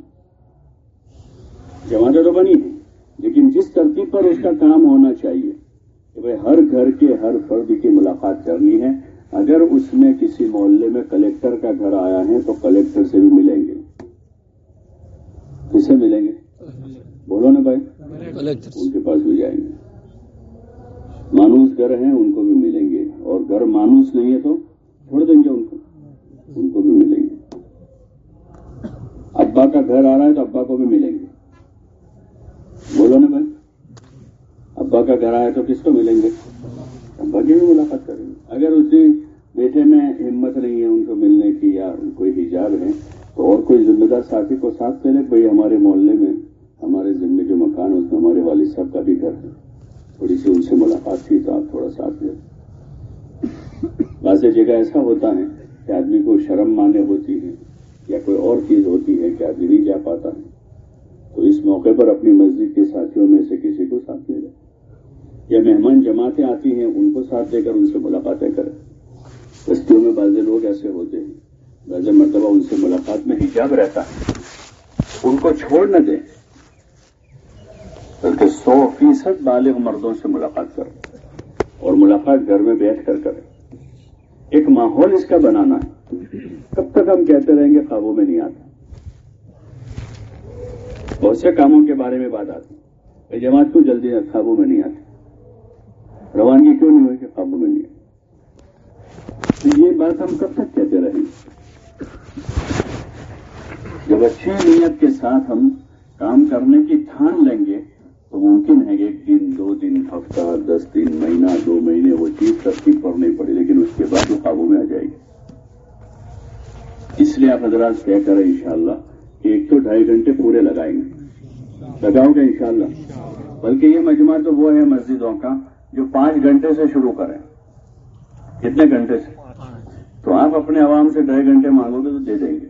جماعتیں تو بنی ہیں، لیکن جس ترتیب پر اس کا کام ہونا چاہیے، کہ بھائی ہر گھر کے ہر فرد کی ملاقات کرنی ہے۔ اگر اس میں کسی محلے میں کلیکٹر کا گھر آیا ہے، تو کلیکٹر سے بھی ملیں گے۔ سے ملیں گے۔ بولو نا بھائی ان کے پاس بھی جائیں گے۔ مانوس گھر ہیں ان کو بھی ملیں گے۔ اور گھر مانوس نہیں ہے تو چھوڑ دیں گے ان کو۔ ان کو بھی ملیں گے۔ ابا کا گھر آ رہا ہے تو ابا کو بھی ملیں گے۔ بولو نا بھائی ابا کا گھر آیا تو کس کو ملیں گے؟ ابا کی بھی ملاقات کریں گے۔ اگر اسی بیٹے میں ہمت نہیں ہے ان کو ملنے کی یا کوئی حجاب ہے اور کوئی ذمہ دار ساتھی کو ساتھ دے لے بھائی ہمارے محلے میں، ہمارے ذمے جو مکان ہے، اس میں ہمارے والد صاحب کا بھی گھر ہے۔ تھوڑی سی ان سے ملاقات تھی تو آپ تھوڑا ساتھ دیں۔ بعض جگہ ایسا ہوتا ہے کہ آدمی کو شرم مانے ہوتی ہے یا کوئی اور چیز ہوتی ہے کہ آدمی نہیں جا پاتا ہے۔ تو اس موقع پر اپنی مسجد کے ساتھیوں میں سے کسی کو ساتھ دے دیں۔ یا مہمان جماعتیں آتی ہیں، ان کو ساتھ دے کر ان سے ملاقاتیں کریں۔ بستیوں میں بعض لوگ ایسے ہوتے ہیں۔ بعض مرتبہ ان سے ملاقات میں حجاب رہتا ہے۔ ان کو چھوڑ نہ دیں۔ بلکہ سو فیصد بالغ مردوں سے ملاقات کریں اور ملاقات گھر میں بیٹھ کر کریں۔ ایک ماحول اس کا بنانا ہے۔ کب تک ہم کہتے رہیں گے خوابوں میں نہیں آتا۔ بہت سے کاموں کے بارے میں بات آتی۔ ہے جماعت کو جلدی خوابوں میں نہیں آتی؟ روانگی کیوں نہیں ہوئی کہ خوابوں میں نہیں آتی؟ تو یہ بات ہم کب تک کہتے رہیں گے؟ جب اچھی نیت کے ساتھ ہم کام کرنے کی ٹھان لیں گے، تو ممکن ہے کہ ایک دن، دو دن، ہفتہ، دس دن، مہینہ، دو مہینے وہ چیز ترتیب پر نہیں پڑی، لیکن اس کے بعد وہ قابو میں آ جائے گی۔ اس لیے آپ حضرات طے کریں انشاءاللہ کہ ایک تو ڈھائی گھنٹے پورے لگائیں گے۔ لگاؤ گے انشاءاللہ۔ بلکہ یہ مجمع تو وہ ہے مسجدوں کا جو پانچ گھنٹے سے شروع کریں۔ کتنے گھنٹے سے؟ تو آپ اپنے عوام سے ڈھائی گھنٹے مانگو گے تو دے دیں گے۔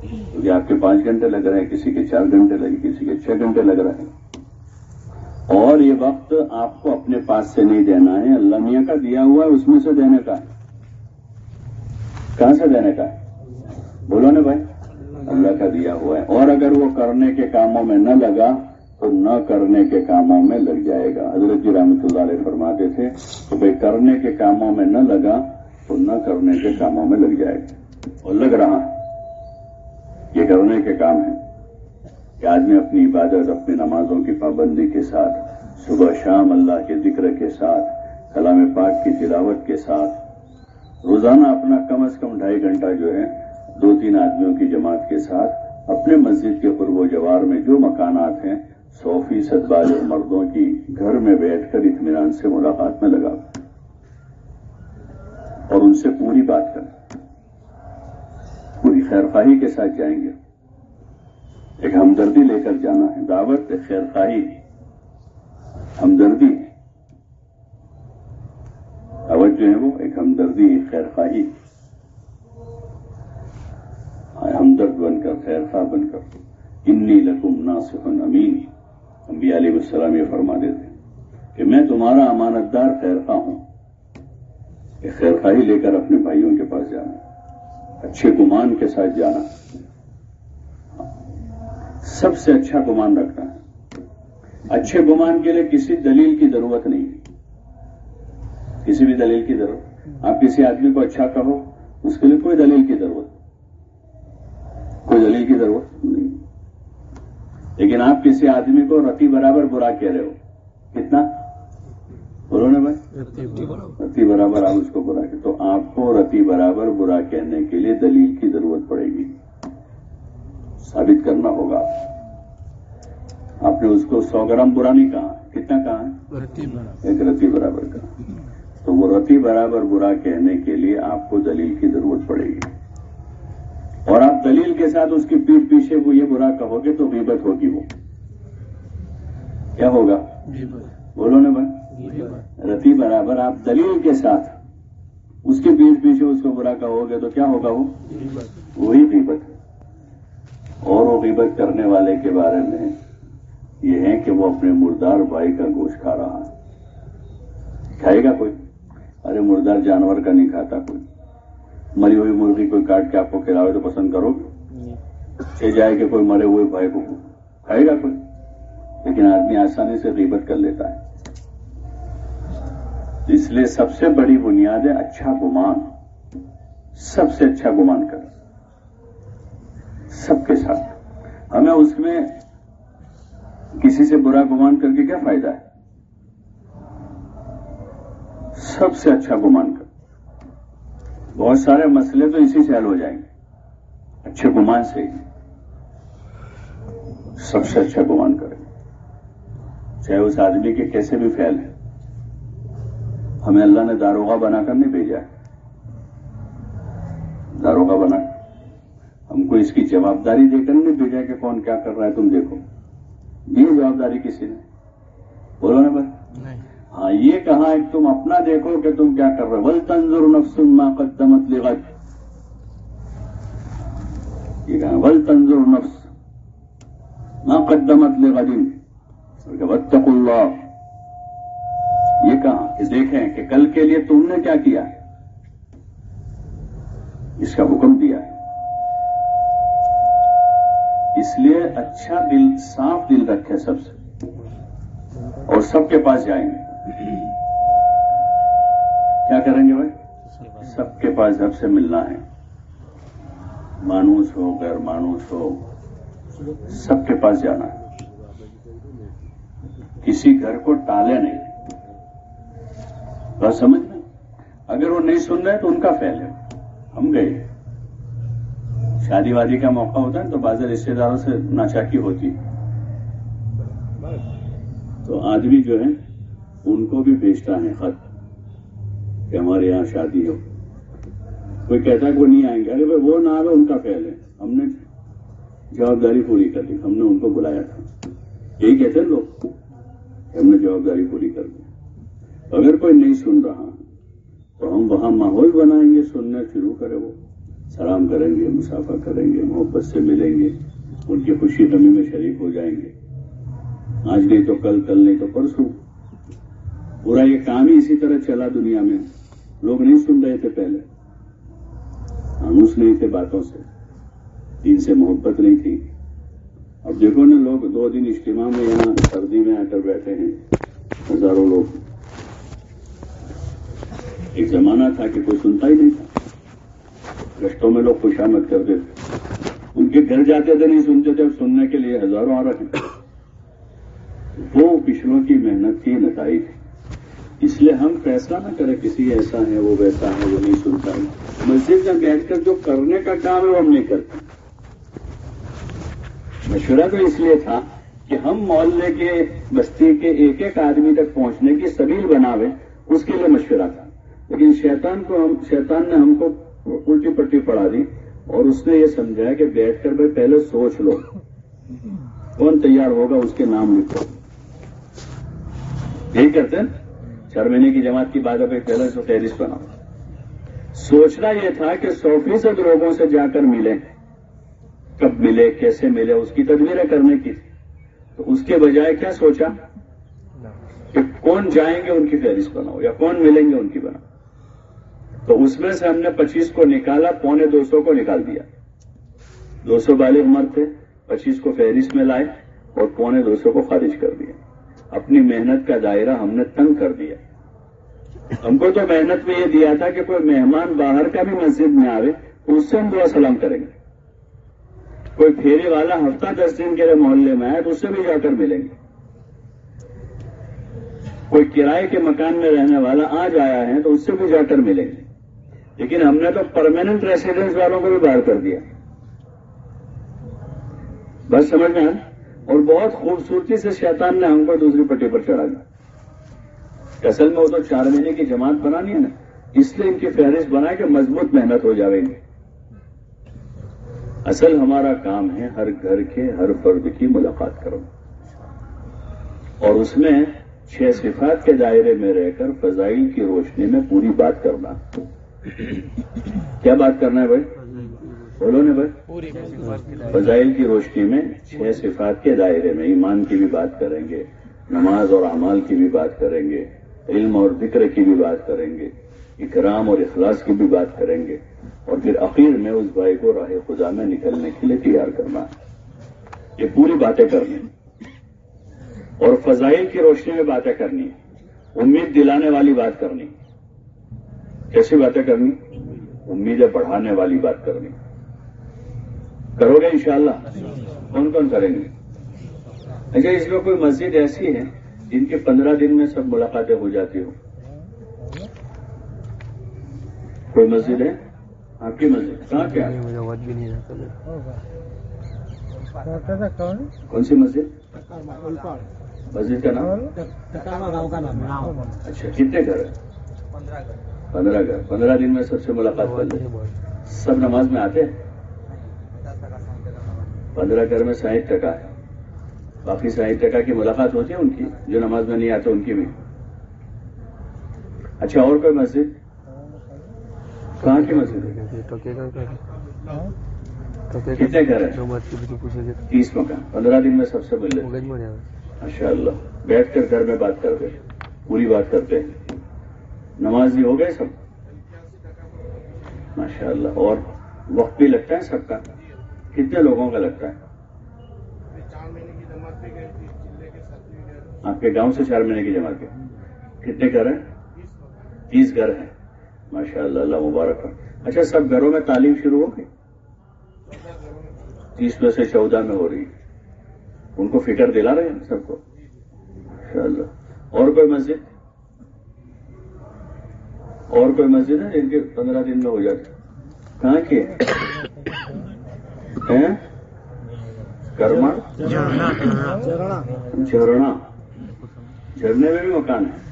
کیونکہ آپ کے پانچ گھنٹے لگ رہے ہیں، کسی کے چار گھنٹے لگے کسی کے چھ گھنٹے لگ رہے ہیں۔ اور یہ وقت آپ کو اپنے پاس سے نہیں دینا ہے۔ اللہ میاں کا دیا ہوا ہے، اس میں سے دینے کا ہے۔ کہاں سے دینے کا ہے؟ بولو نا بھائی۔ اللہ کا دیا ہوا ہے۔ اور اگر وہ کرنے کے کاموں میں نہ لگا، تو نہ کرنے کے کاموں میں لگ جائے گا۔ حضرت جی رحمۃ اللہ علیہ فرماتے تھے کہ بھائی کرنے کے کاموں میں نہ لگا، تو نہ کرنے کے کاموں میں لگ جائے گا۔ اور لگ رہا ہے۔ یہ کرنے کے کام ہے کہ آدمی اپنی عبادت، اپنی نمازوں کی پابندی کے ساتھ، صبح، شام، اللہ کے ذکر کے ساتھ، کلام پاک کی تلاوت کے ساتھ، روزانہ اپنا کم از کم ڈھائی گھنٹہ جو ہے، دو تین آدمیوں کی جماعت کے ساتھ اپنے مسجد کے قرب و جوار میں جو مکانات ہیں، سو فیصد والے مردوں کی گھر میں بیٹھ کر اطمینان سے ملاقات میں لگا۔ اور ان سے پوری بات کریں۔ پوری خیر خواہی کے ساتھ جائیں گے۔ ایک ہمدردی لے کر جانا ہے۔ دعوت خیر خواہی ہمدردی جو ہے وہ، ایک ہمدردی، ایک خیر خواہی ہمدرد بن کر خیر خواہ بن کر۔ انی لکم ناصح امین۔ انبیاء علیہ السلام یہ فرما دیتے ہیں کہ میں تمہارا امانت دار خیر خواہ ہوں۔ کہ خیر خواہی لے کر اپنے بھائیوں کے پاس جانا اچھے گمان کے ساتھ جانا۔ سب سے اچھا گمان رکھنا۔ ہے اچھے گمان کے لیے کسی دلیل کی ضرورت نہیں۔ ہے کسی بھی دلیل کی ضرورت۔ آپ کسی آدمی کو اچھا کہو، اس کے لیے کوئی دلیل کی ضرورت۔ کوئی دلیل کی ضرورت نہیں۔ لیکن آپ کسی آدمی کو رتی برابر برا کہہ رہے ہو۔ کتنا؟ بولو نا بھائی؟ رتی برابر۔ آپ اس کو برا کہ تو آپ کو رتی برابر برا کہنے کے لیے دلیل کی ضرورت پڑے گی۔ ثابت کرنا ہوگا۔ آپ نے اس کو سو گرام برا نہیں کہا۔ کتنا کہا ہے؟ ایک رتی برابر کا تو وہ رتی برابر برا کہنے کے لیے آپ کو دلیل کی ضرورت پڑے گی۔ اور آپ دلیل کے ساتھ اس کی پیٹ پیچھے وہ یہ برا کہو گے تو غیبت ہوگی وہ۔ کیا ہوگا؟ بولو نا بھائی۔ رتی برابر، آپ دلیل کے ساتھ اس کی پیٹ پیچھے اس کو برا کہو گے تو کیا ہوگا وہ؟ وہی غیبت۔ اور وہ غیبت کرنے والے کے بارے میں یہ ہے کہ وہ اپنے مردار بھائی کا گوشت کھا رہا ہے۔ کھائے گا کوئی؟ ارے مردار جانور کا نہیں کھاتا کوئی۔ مری ہوئی مرغی کوئی کاٹ کے آپ کو کھلاوے تو پسند کرو گے؟ چھ جائے کہ کوئی مرے ہوئے بھائی کو کھائے گا کوئی؟ لیکن آدمی آسانی سے غیبت کر لیتا ہے۔ اس لیے سب سے بڑی بنیاد ہے اچھا گمان۔ سب سے اچھا گمان کر۔ سب کے ساتھ۔ ہمیں اس میں کسی سے برا گمان کر کے کیا فائدہ ہے؟ سب سے اچھا گمان کر۔ بہت سارے مسئلے تو اسی سے حل ہو جائیں گے۔ اچھے گمان سے۔ ہی سب سے اچھا گمان کریں۔ چاہے اس آدمی کے کیسے بھی فیل ہیں۔ ہمیں اللہ نے داروغہ بنا کر نہیں بھیجا۔ داروغہ بنا۔ ہم کو اس کی جوابداری دے کر نہیں بھیجا کہ کون کیا کر رہا ہے تم دیکھو۔ دی جوابداری کسی نے؟ بولو نا بھائی۔ ہاں یہ کہا ہے؟ تم اپنا دیکھو کہ تم کیا کر رہے ول تنظر نفس ما قدمت لغد یہ کہا ول تنظر نفس ما قدمت لغد واتقوا اللہ یہ کہ دیکھیں کہ کل کے لیے تم نے کیا کیا؟ اس کا حکم دیا۔ ہے اس لیے اچھا دل، صاف دل رکھے سب سے۔ اور سب کے پاس جائیں۔ گے کیا کریں گے بھائی؟ سب کے پاس سب سے ملنا ہے۔ مانوس ہو، غیر مانوس ہو، سب کے پاس جانا ہے۔ کسی گھر کو ٹالے نہیں۔ بس سمجھ میں اگر وہ نہیں سن رہے تو ان کا فیل ہے ہم گئے. شادی وادی کا موقع ہوتا ہے تو بعض رشتے داروں سے ناچاکی ہوتی تو آدمی جو ہے ان کو بھی بیچتا ہے خط کہ ہمارے یہاں شادی ہو. کوئی کہتا ہے کہ وہ نہیں آئیں گے، ارے بھائی، وہ نہ آئے ان کا فیل ہے. ہم نے جوابداری پوری کر دی ہم نے ان کو بلایا تھا. یہی کہتے ہیں لوگ کہ ہم نے جوابداری پوری کر دی اگر کوئی نہیں سن رہا تو ہم وہاں ماحول بنائیں گے، سننا شروع کرے وہ۔ سلام کریں گے، مسافہ کریں گے، محبت سے ملیں گے، ان کی خوشی غمی میں شریک ہو جائیں گے۔ آج نہیں تو کل کل نہیں تو پرسوں۔ پورا یہ کام ہی اسی طرح چلا دنیا میں۔ لوگ نہیں سن رہے تھے پہلے۔ خاموش نہیں تھے باتوں سے۔ دین سے محبت نہیں تھی۔ اب دیکھو نا لوگ دو دن اجتماع میں یہاں سردی میں آ کر بیٹھے ہیں۔ ہزاروں لوگ۔ ایک زمانہ تھا کہ کوئی سنتا ہی نہیں تھا۔ رشتوں میں لوگ خوشامد کرتے تھے۔ ان کے گھر جاتے تھے، نہیں سنتے تھے سننے کے لیے ہزاروں آ رہے ہیں۔ وہ پچھلوں کی محنت کی نتائج اس لیے ہم فیصلہ نہ کریں کسی ایسا ہے، وہ ویسا ہے، وہ نہیں سنتا ہے۔ مسجد میں بیٹھ کر جو کرنے کا کام ہے، وہ ہم نہیں کرتے۔ مشورہ تو اس لیے تھا کہ ہم محلے کے بستی کے ایک ایک آدمی تک پہنچنے کی سبیل بناوے اس کے لیے مشورہ تھا لیکن شیطان کو ہم شیطان نے ہم کو الٹی پٹی پڑھا دی اور اس نے یہ سمجھایا کہ بیٹھ کر بھائی پہلے سوچ لو۔ کون تیار ہوگا اس کے نام لکھو؟ یہی کرتے ہیں۔ چار مہینے کی جماعت کی بات اب ایک پہلے سے فہرست بناؤ۔ سوچنا یہ تھا کہ سو فیصد لوگوں سے جا کر ملیں۔ کب ملے، کیسے ملے، اس کی تدبیریں کرنے کی۔ تو اس کے بجائے کیا سوچا؟ کہ کون جائیں گے ان کی فہرست بناؤ، یا کون ملیں گے ان کی بناؤ؟ تو اس میں سے ہم نے پچیس کو نکالا، پونے دو سو کو نکال دیا۔ دو سو بالغ مرد تھے، پچیس کو فہرست میں لائے اور پونے دو سو کو خارج کر دیا۔ اپنی محنت کا دائرہ ہم نے تنگ کر دیا۔ ہم کو تو محنت میں یہ دیا تھا کہ کوئی مہمان باہر کا بھی مسجد میں آئے تو اس سے ہم دعا سلام کریں گے۔ کوئی پھیرے والا ہفتہ دس دن کے لیے محلے میں آئے تو اس سے بھی جا کر ملیں گے۔ کوئی کرائے کے مکان میں رہنے والا آج آیا ہے تو اس سے بھی جا کر ملیں گے۔ لیکن ہم نے تو پرماننٹ ریسیڈنس والوں کو بھی باہر کر دیا۔ بس سمجھ میں اور بہت خوبصورتی سے شیطان نے ہم کو دوسری پٹی پر چڑھا دیا۔ اصل میں وہ تو چار مہینے کی جماعت بنانی ہے نا۔ اس لیے ان کی فہرست بنا کہ مضبوط محنت ہو جائے گی۔ اصل ہمارا کام ہے ہر گھر کے ہر فرد کی ملاقات کرو۔ اور اس میں چھ صفات کے دائرے میں رہ کر فضائل کی روشنی میں پوری بات کرنا۔ کیا بات کرنا ہے بھائی؟ بولو نا بھائی فضائل کی روشنی میں چھ صفات کے دائرے میں ایمان کی بھی بات کریں گے نماز اور اعمال کی بھی بات کریں گے علم اور ذکر کی بھی بات کریں گے اکرام اور اخلاص کی بھی بات کریں گے۔ اور پھر اخیر میں اس بھائی کو راہ خدا میں نکلنے کے لیے تیار کرنا۔ ہے یہ پوری باتیں کرنی اور فضائل کی روشنی میں باتیں کرنی امید دلانے والی بات کرنی۔ کیسی باتیں کرنی امیدیں بڑھانے والی بات کرنی۔ کرو گے انشاءاللہ؟ کون کون کریں گے؟ اچھا اس میں کوئی مسجد ایسی ہے جن کے پندرہ دن میں سب ملاقاتیں ہو جاتی ہوں۔ کوئی مسجد ہے؟ آپ کی مسجد کہاں کیا ہے؟ کون سی مسجد؟ مسجد کا نام؟ گاؤں کا نام اچھا کتنے گھر ہیں؟ پندرہ گھر. پندرہ دن میں سب سے ملاقات کر لیں. سب نماز میں آتے ہیں؟ پندرہ گھر میں ساٹھ ٹکا ہے. باقی ساٹھ ٹکا کی ملاقات ہوتی ہے ان کی؟ جو نماز میں نہیں آتے ان کی بھی. اچھا اور کوئی مسجد؟ کہاں کی مسجد کتنے گھر ہیں؟ تیس مکان. پندرہ دن میں سب سے مل لیتے ماشاء اللہ بیٹھ کر گھر میں بات کرتے پوری بات کرتے ہیں. نمازی ہو گئے سب۔ ماشاء اللہ اور وقت بھی لگتا ہے سب کا۔ کتنے لوگوں کا لگتا ہے؟ آپ کے گاؤں سے چار مہینے کی جماعت کے۔ کتنے گھر ہیں؟ تیس گھر ہیں۔ ماشاء اللہ اللہ مبارک ہو۔ اچھا سب گھروں میں تعلیم شروع ہو گئی؟ تیس میں سے چودہ میں ہو رہی۔ ہے ان کو فکر دلا رہے ہیں سب کو؟ ماشاء اللہ اور کوئی مسجد؟ اور کوئی مسجد ہے جن کے پندرہ دن میں ہو جاتے کہاں کی ہے؟ ہیں؟ کرما؟ جھرنا۔ جھرنے میں بھی مکان ہے۔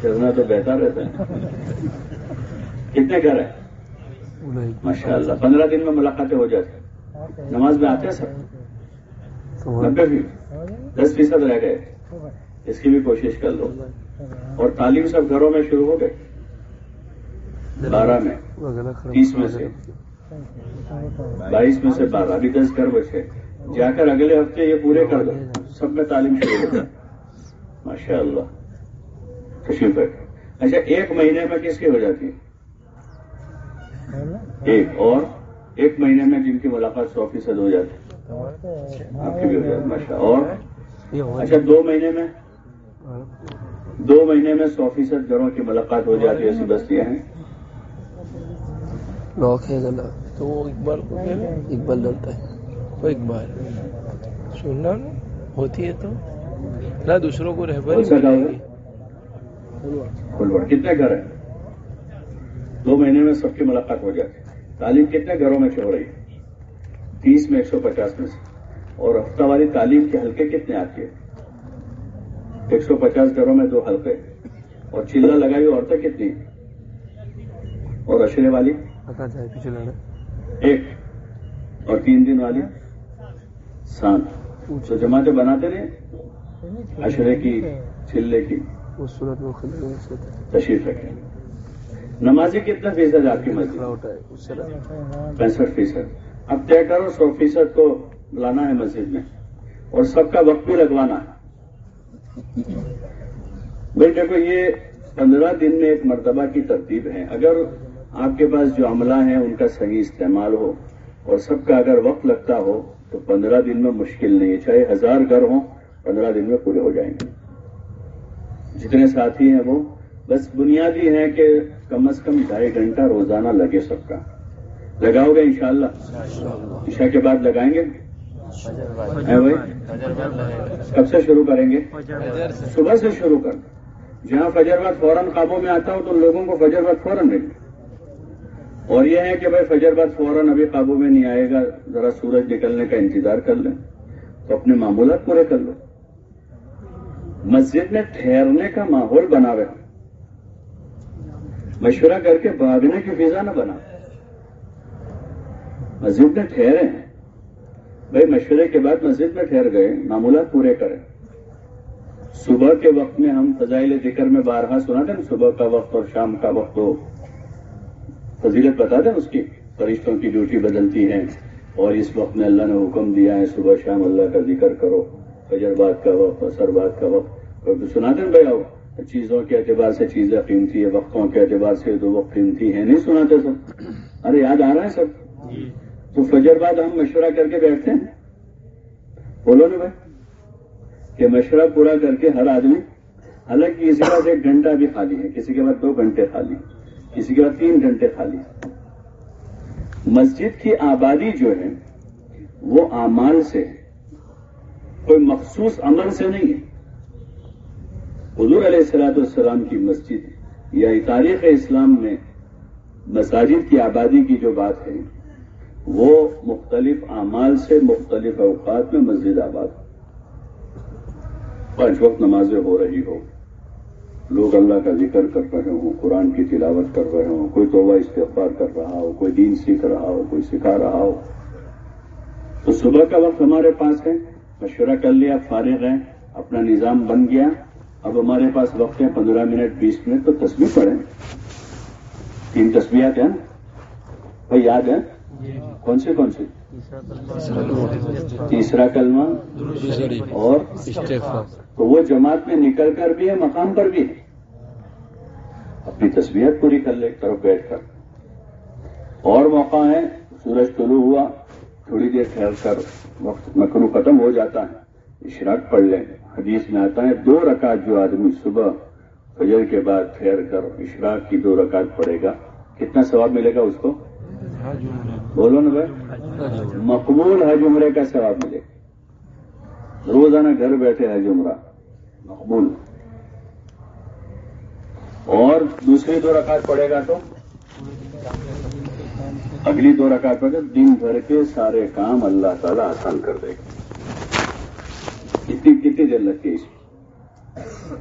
جھرنا تو بہتر رہتا ہے۔ کتنے گھر ہے ماشاء اللہ پندرہ دن میں ملاقاتیں ہو جاتی نماز میں آتے ہیں سب؟ نبے بھی۔ دس فیصد رہ گئے۔ اس کی بھی کوشش کر لو۔ اور تعلیم سب گھروں میں شروع ہو گئی۔ بارہ میں۔ تیس میں سے۔ بائیس میں سے بارہ۔ ابھی دس گھر بچے۔ جا کر اگلے ہفتے یہ پورے کر دو۔ سب میں تعلیم شروع ہو ماشاء اللہ تشریف ہے اچھا ایک مہینے میں کس کی ہو جاتی ہے؟ ایک۔ اور ایک مہینے میں جن کی ملاقات سو فیصد ہو جاتی آپ کی بھی ہو جاتی ماشاء اور؟ اچھا دو مہینے میں؟ دو مہینے میں سو فیصد گھروں کی ملاقات ہو جاتی ہے، ایسی بستیاں ہیں۔ لاک ہے گلا تو وہ اقبال کو کہنا اقبال ڈالتا ہے۔ وہ اقبال۔ سننا نا ہوتی ہے تو۔ نہ دوسروں کو رہبری گی ہے؟ کھلوڑ کتنے گھر ہیں؟ دو مہینے میں سب کی ملاقات ہو جاتی ہے۔ تعلیم کتنے گھروں میں ہو رہی ہے؟ تیس میں ایک سو پچاس میں سے۔ اور ہفتہ والی تعلیم کے حلقے کتنے آتی ہے ایک سو پچاس گھروں میں دو حلقے۔ اور چلا لگائی عورتیں کتنی؟ اور اشرے والی؟ پتا جائے پیچھے لڑا۔ ایک اور تین دن والی۔ سات۔ تو جماعتیں بناتے رہے۔ اشرے کی چلے کی۔ وہ صورت میں تشریف رکھیں۔ نمازی کتنا فیصد آپ کی مسجد؟ اس پینسٹھ فیصد۔ اب طے کرو سو فیصد کو لانا ہے مسجد میں۔ اور سب کا وقت بھی لگوانا ہے۔ بھائی دیکھو یہ پندرہ دن میں ایک مرتبہ کی ترتیب ہے۔ اگر آپ کے پاس جو عملہ ہیں، ان کا صحیح استعمال ہو۔ اور سب کا اگر وقت لگتا ہو، تو پندرہ دن میں مشکل نہیں ہے۔ چاہے ہزار گھر ہوں، پندرہ دن میں پورے ہو جائیں گے۔ جتنے ساتھی ہیں وہ، بس بنیادی ہے کہ کم از کم ڈھائی گھنٹہ روزانہ لگے سب کا۔ لگاؤ گے انشاءاللہ۔ عشاء کے بعد لگائیں گے؟ بھائی؟ کب سے شروع کریں گے؟ صبح سے شروع کر۔ جہاں فجر بعد فوراً قابو میں آتا ہو، تو لوگوں کو فجر بعد فوراً ملے۔ اور یہ ہے کہ بھائی فجر بعد فوراً ابھی قابو میں نہیں آئے گا، ذرا سورج نکلنے کا انتظار کر لیں تو اپنے معمولات پورے کر لو۔ مسجد میں ٹھہرنے کا ماحول بناوے۔ مشورہ کر کے بھاگنے کی فضا نہ بنا۔ مسجد میں ٹھہرے۔ ہیں بھائی مشورے کے بعد مسجد میں ٹھہر گئے، معمولات پورے کریں صبح کے وقت میں ہم فضائل ذکر میں بارہا سنا تھا نا صبح کا وقت اور شام کا وقت۔ ہو فضیلت بتا دیں اس کی؟ فرشتوں کی ڈیوٹی بدلتی ہے اور اس وقت میں اللہ نے حکم دیا ہے صبح شام اللہ کا ذکر کرو فجر بعد کا وقت اثر بعد کا وقت۔ سنا دیں بھائی چیزوں کے اعتبار سے چیزیں قیمتی ہے وقتوں کے اعتبار سے دو وقت قیمتی ہے نہیں سناتے سب؟ ارے یاد آ رہا ہے سب؟ تو فجر بعد ہم مشورہ کر کے بیٹھتے ہیں؟ بولو نا بھائی کہ مشورہ پورا کر کے ہر آدمی حالانکہ کسی کے بعد ایک گھنٹہ بھی خالی ہے کسی کے بعد دو گھنٹے خالی۔ کسی کے بعد تین گھنٹے خالی۔ مسجد کی آبادی جو ہے، وہ اعمال سے کوئی مخصوص عمل سے نہیں ہے۔ حضور علیہ السلاۃ والسلام کی مسجد یا تاریخ اسلام میں مساجد کی آبادی کی جو بات ہے، وہ مختلف اعمال سے مختلف اوقات میں مسجد آباد پانچ وقت نمازیں ہو رہی ہو۔ لوگ اللہ کا ذکر کر رہے ہوں قرآن کی تلاوت کر رہے ہوں کوئی توبہ استغفار کر رہا ہو کوئی دین سیکھ رہا ہو کوئی سکھا رہا ہو۔ تو صبح کا وقت ہمارے پاس ہے مشورہ کر لیا فارغ ہے اپنا نظام بن گیا۔ اب ہمارے پاس وقت ہے پندرہ منٹ بیس منٹ تو تصویر پڑھیں۔ تین تصویرات ہیں؟ بھائی یاد ہے کون سی کون سی تیسرا کلمہ اور تو وہ جماعت میں نکل کر بھی ہے، مقام پر بھی ہے۔ اپنی تصویر پوری کر لے، طرف بیٹھ کر۔ اور موقع ہے، سورج طلوع ہوا، تھوڑی دیر ٹھہر کر، وقت مکرو ختم ہو جاتا ہے۔ اشراق پڑھ لیں۔ حدیث میں آتا ہے، دو رکعت جو آدمی صبح فجر کے بعد ٹھہر کر اشراق کی دو رکعت پڑے گا، کتنا ثواب ملے گا اس کو؟ بولو نا بھائی. مقبول حج عمرے کا ثواب ملے گا. روزانہ گھر بیٹھے حج عمرہ مقبول. اور دوسری دو رکعت پڑے گا تو اگلی دو رکعت پڑے گا دن بھر کے سارے کام اللہ تعالیٰ آسان کر دے گا. کتنی کتنی دیر لگتی ہے اس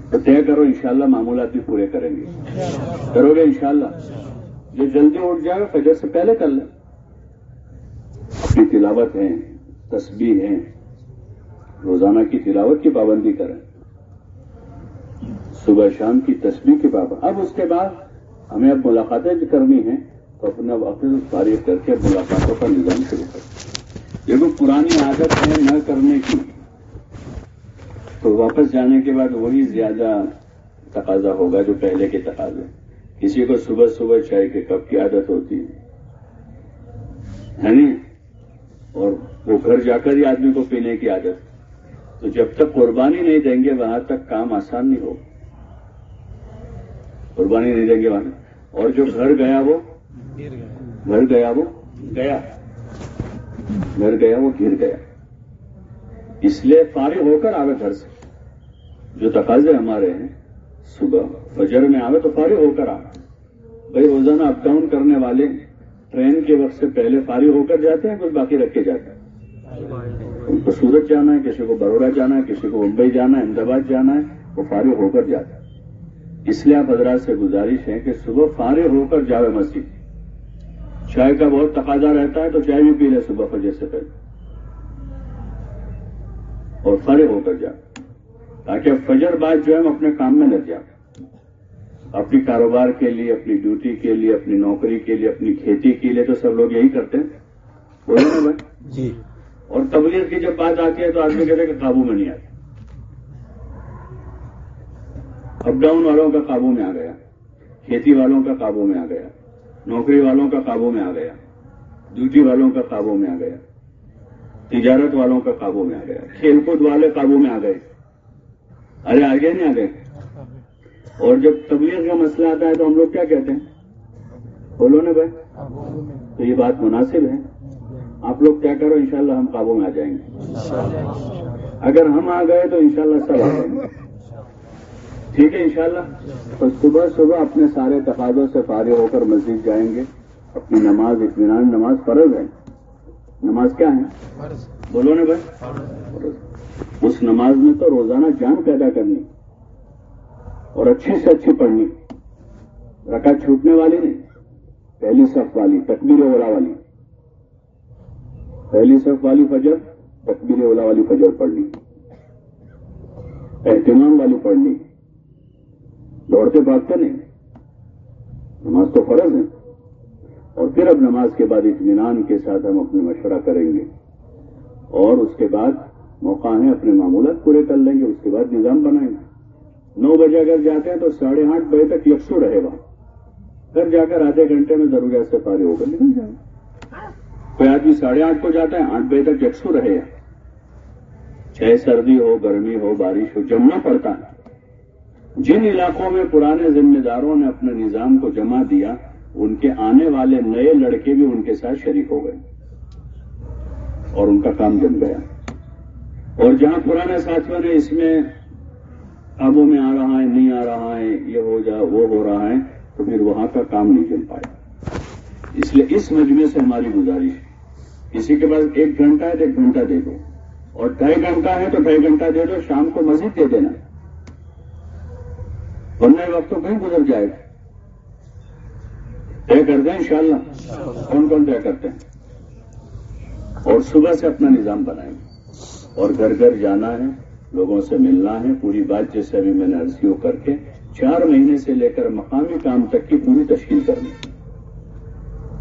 تو طے کرو، انشاءاللہ معمولات بھی پورے کریں گے. کرو گے انشاءاللہ. جو جلدی اٹھ جائے گا، فجر سے پہلے کر لیں۔ اپنی تلاوت ہے تسبیح ہے روزانہ کی تلاوت کی پابندی کریں۔ صبح شام کی تسبیح کی پابندی اب اس کے بعد ہمیں اب ملاقاتیں بھی کرنی ہیں، تو اپنا وقت فارغ کر کے ملاقاتوں کا نظام شروع کریں۔ دیکھو، پرانی عادت ہے نہ کرنے کی۔ تو واپس جانے کے بعد وہی زیادہ تقاضا ہوگا جو پہلے کے تقاضے۔ کسی کو صبح صبح چائے کے کپ کی عادت ہوتی ہے۔ نہیں اور وہ گھر جا کر ہی آدمی کو پینے کی عادت۔ تو جب تک قربانی نہیں دیں گے، وہاں تک کام آسان نہیں ہوگا۔ قربانی نہیں دیں گے وہاں۔ اور جو گھر گیا وہ؟ گھر گیا وہ؟ گیا۔ گھر گیا وہ، گر گیا۔ اس لیے فارغ ہو کر آوے گھر سے۔ جو تقاضے ہمارے ہیں، صبح فجر میں آوے تو فارغ ہو کر آوے۔ بھائی روزانہ اپ ڈاؤن کرنے والے ٹرین کے وقت سے پہلے فارغ ہو کر جاتے ہیں، کچھ باقی رکھ کے جاتے ہیں؟ ان کو سورت جانا ہے، کسی کو بروڑا جانا ہے، کسی کو ممبئی جانا ہے، احمدآباد جانا ہے، وہ فارغ ہو کر جاتا ہے اس لیے آپ حضرات سے گزارش ہے کہ صبح فارغ ہو کر جاوے مسجد۔ چائے کا بہت تقاضا رہتا ہے تو چائے بھی پی لے صبح فجر سے پہلے۔ اور فارغ ہو کر جا تاکہ فجر بعد جو ہے ہم اپنے کام میں لگ جائیں اپنی کاروبار کے لیے اپنی ڈیوٹی کے لیے اپنی نوکری کے لیے اپنی کھیتی کے لیے تو سب لوگ یہی کرتے ہیں۔ بولے نا بھائی؟ جی۔ اور تبلیغ کی جب بات آتی ہے تو آدمی کہتے ہیں کہ قابو میں نہیں آتی اپ ڈاؤن والوں کا قابو میں آ گیا۔ کھیتی والوں کا قابو میں آ گیا۔ نوکری والوں کا قابو میں آ گیا۔ ڈیوٹی والوں کا قابو میں آ گیا۔ تجارت والوں کا قابو میں آ گیا۔ کھیل کود والے قابو میں آ گئے۔ ارے آگے نہیں آ گئے؟ اور جب تبلیغ کا مسئلہ آتا ہے تو ہم لوگ کیا کہتے ہیں؟ بولو نا بھائی۔ تو یہ بات مناسب ہے۔ آپ لوگ کیا کرو انشاءاللہ ہم قابو میں آ جائیں گے۔ اگر ہم آ گئے تو انشاءاللہ سب آ جائیں گے۔ ٹھیک ہے انشاءاللہ۔ تو صبح صبح اپنے سارے تقاضوں سے فارغ ہو کر مسجد جائیں گے۔ اپنی نماز اطمینان نماز فرض ہے۔ نماز کیا ہے؟ بولو نا بھائی۔ اس نماز میں تو روزانہ جان پیدا کرنی۔ اور اچھی سے اچھی پڑھنی رکا چھوٹنے والی نہیں پہلی صف والی تکبیر اولا والی۔ پہلی صف والی فجر، تکبیر اولا والی فجر پڑھنی۔ اہتمام والی پڑھنی۔ دوڑتے بھاگتے نہیں، نماز تو فرض ہے۔ اور پھر اب نماز کے بعد اطمینان کے ساتھ ہم اپنے مشورہ کریں گے۔ اور اس کے بعد موقع ہے اپنے معمولات پورے کر لیں گے، اس کے بعد نظام بنائیں گے۔ نو بجے اگر جاتے ہیں تو ساڑھے آٹھ بجے تک یکسو رہے گا پھر جا کر آدھے گھنٹے میں ضروریات سے پارے ہو کر نکل جائے کوئی آدمی ساڑھے آٹھ کو جاتا ہے، آٹھ بجے تک یکسو رہے۔ گا چاہے سردی ہو، گرمی ہو، بارش ہو جمنا پڑتا۔ ہے جن علاقوں میں پرانے ذمہ داروں نے اپنے نظام کو جمع دیا، ان کے آنے والے نئے لڑکے بھی ان کے ساتھ شریک ہو گئے۔ اور ان کا کام جم گیا۔ اور جہاں پرانے ساتھیوں نے اس میں قابو میں آ رہا ہے، نہیں آ رہا ہے، یہ ہو جا، وہ ہو رہا ہے، تو پھر وہاں کا کام نہیں چل پایا۔ اس لیے اس مجمے سے ہماری گزارش ہے۔ کسی کے پاس ایک گھنٹہ ہے تو ایک گھنٹہ دے دو۔ اور ڈھائی گھنٹہ ہے تو ڈھائی گھنٹہ دے دو، شام کو مزید دے دینا۔ ورنہ وقت تو کہیں گزر جائے۔ گا طے کر دیں انشاءاللہ۔ کون کون طے کرتے ہیں؟ اور صبح سے اپنا نظام بنائیں۔ گے اور گھر گھر جانا ہے۔ لوگوں سے ملنا ہے، پوری بات جیسے ابھی میں نے عرضیوں کر کے چار مہینے سے لے کر مقامی کام تک کی پوری تشکیل کرنی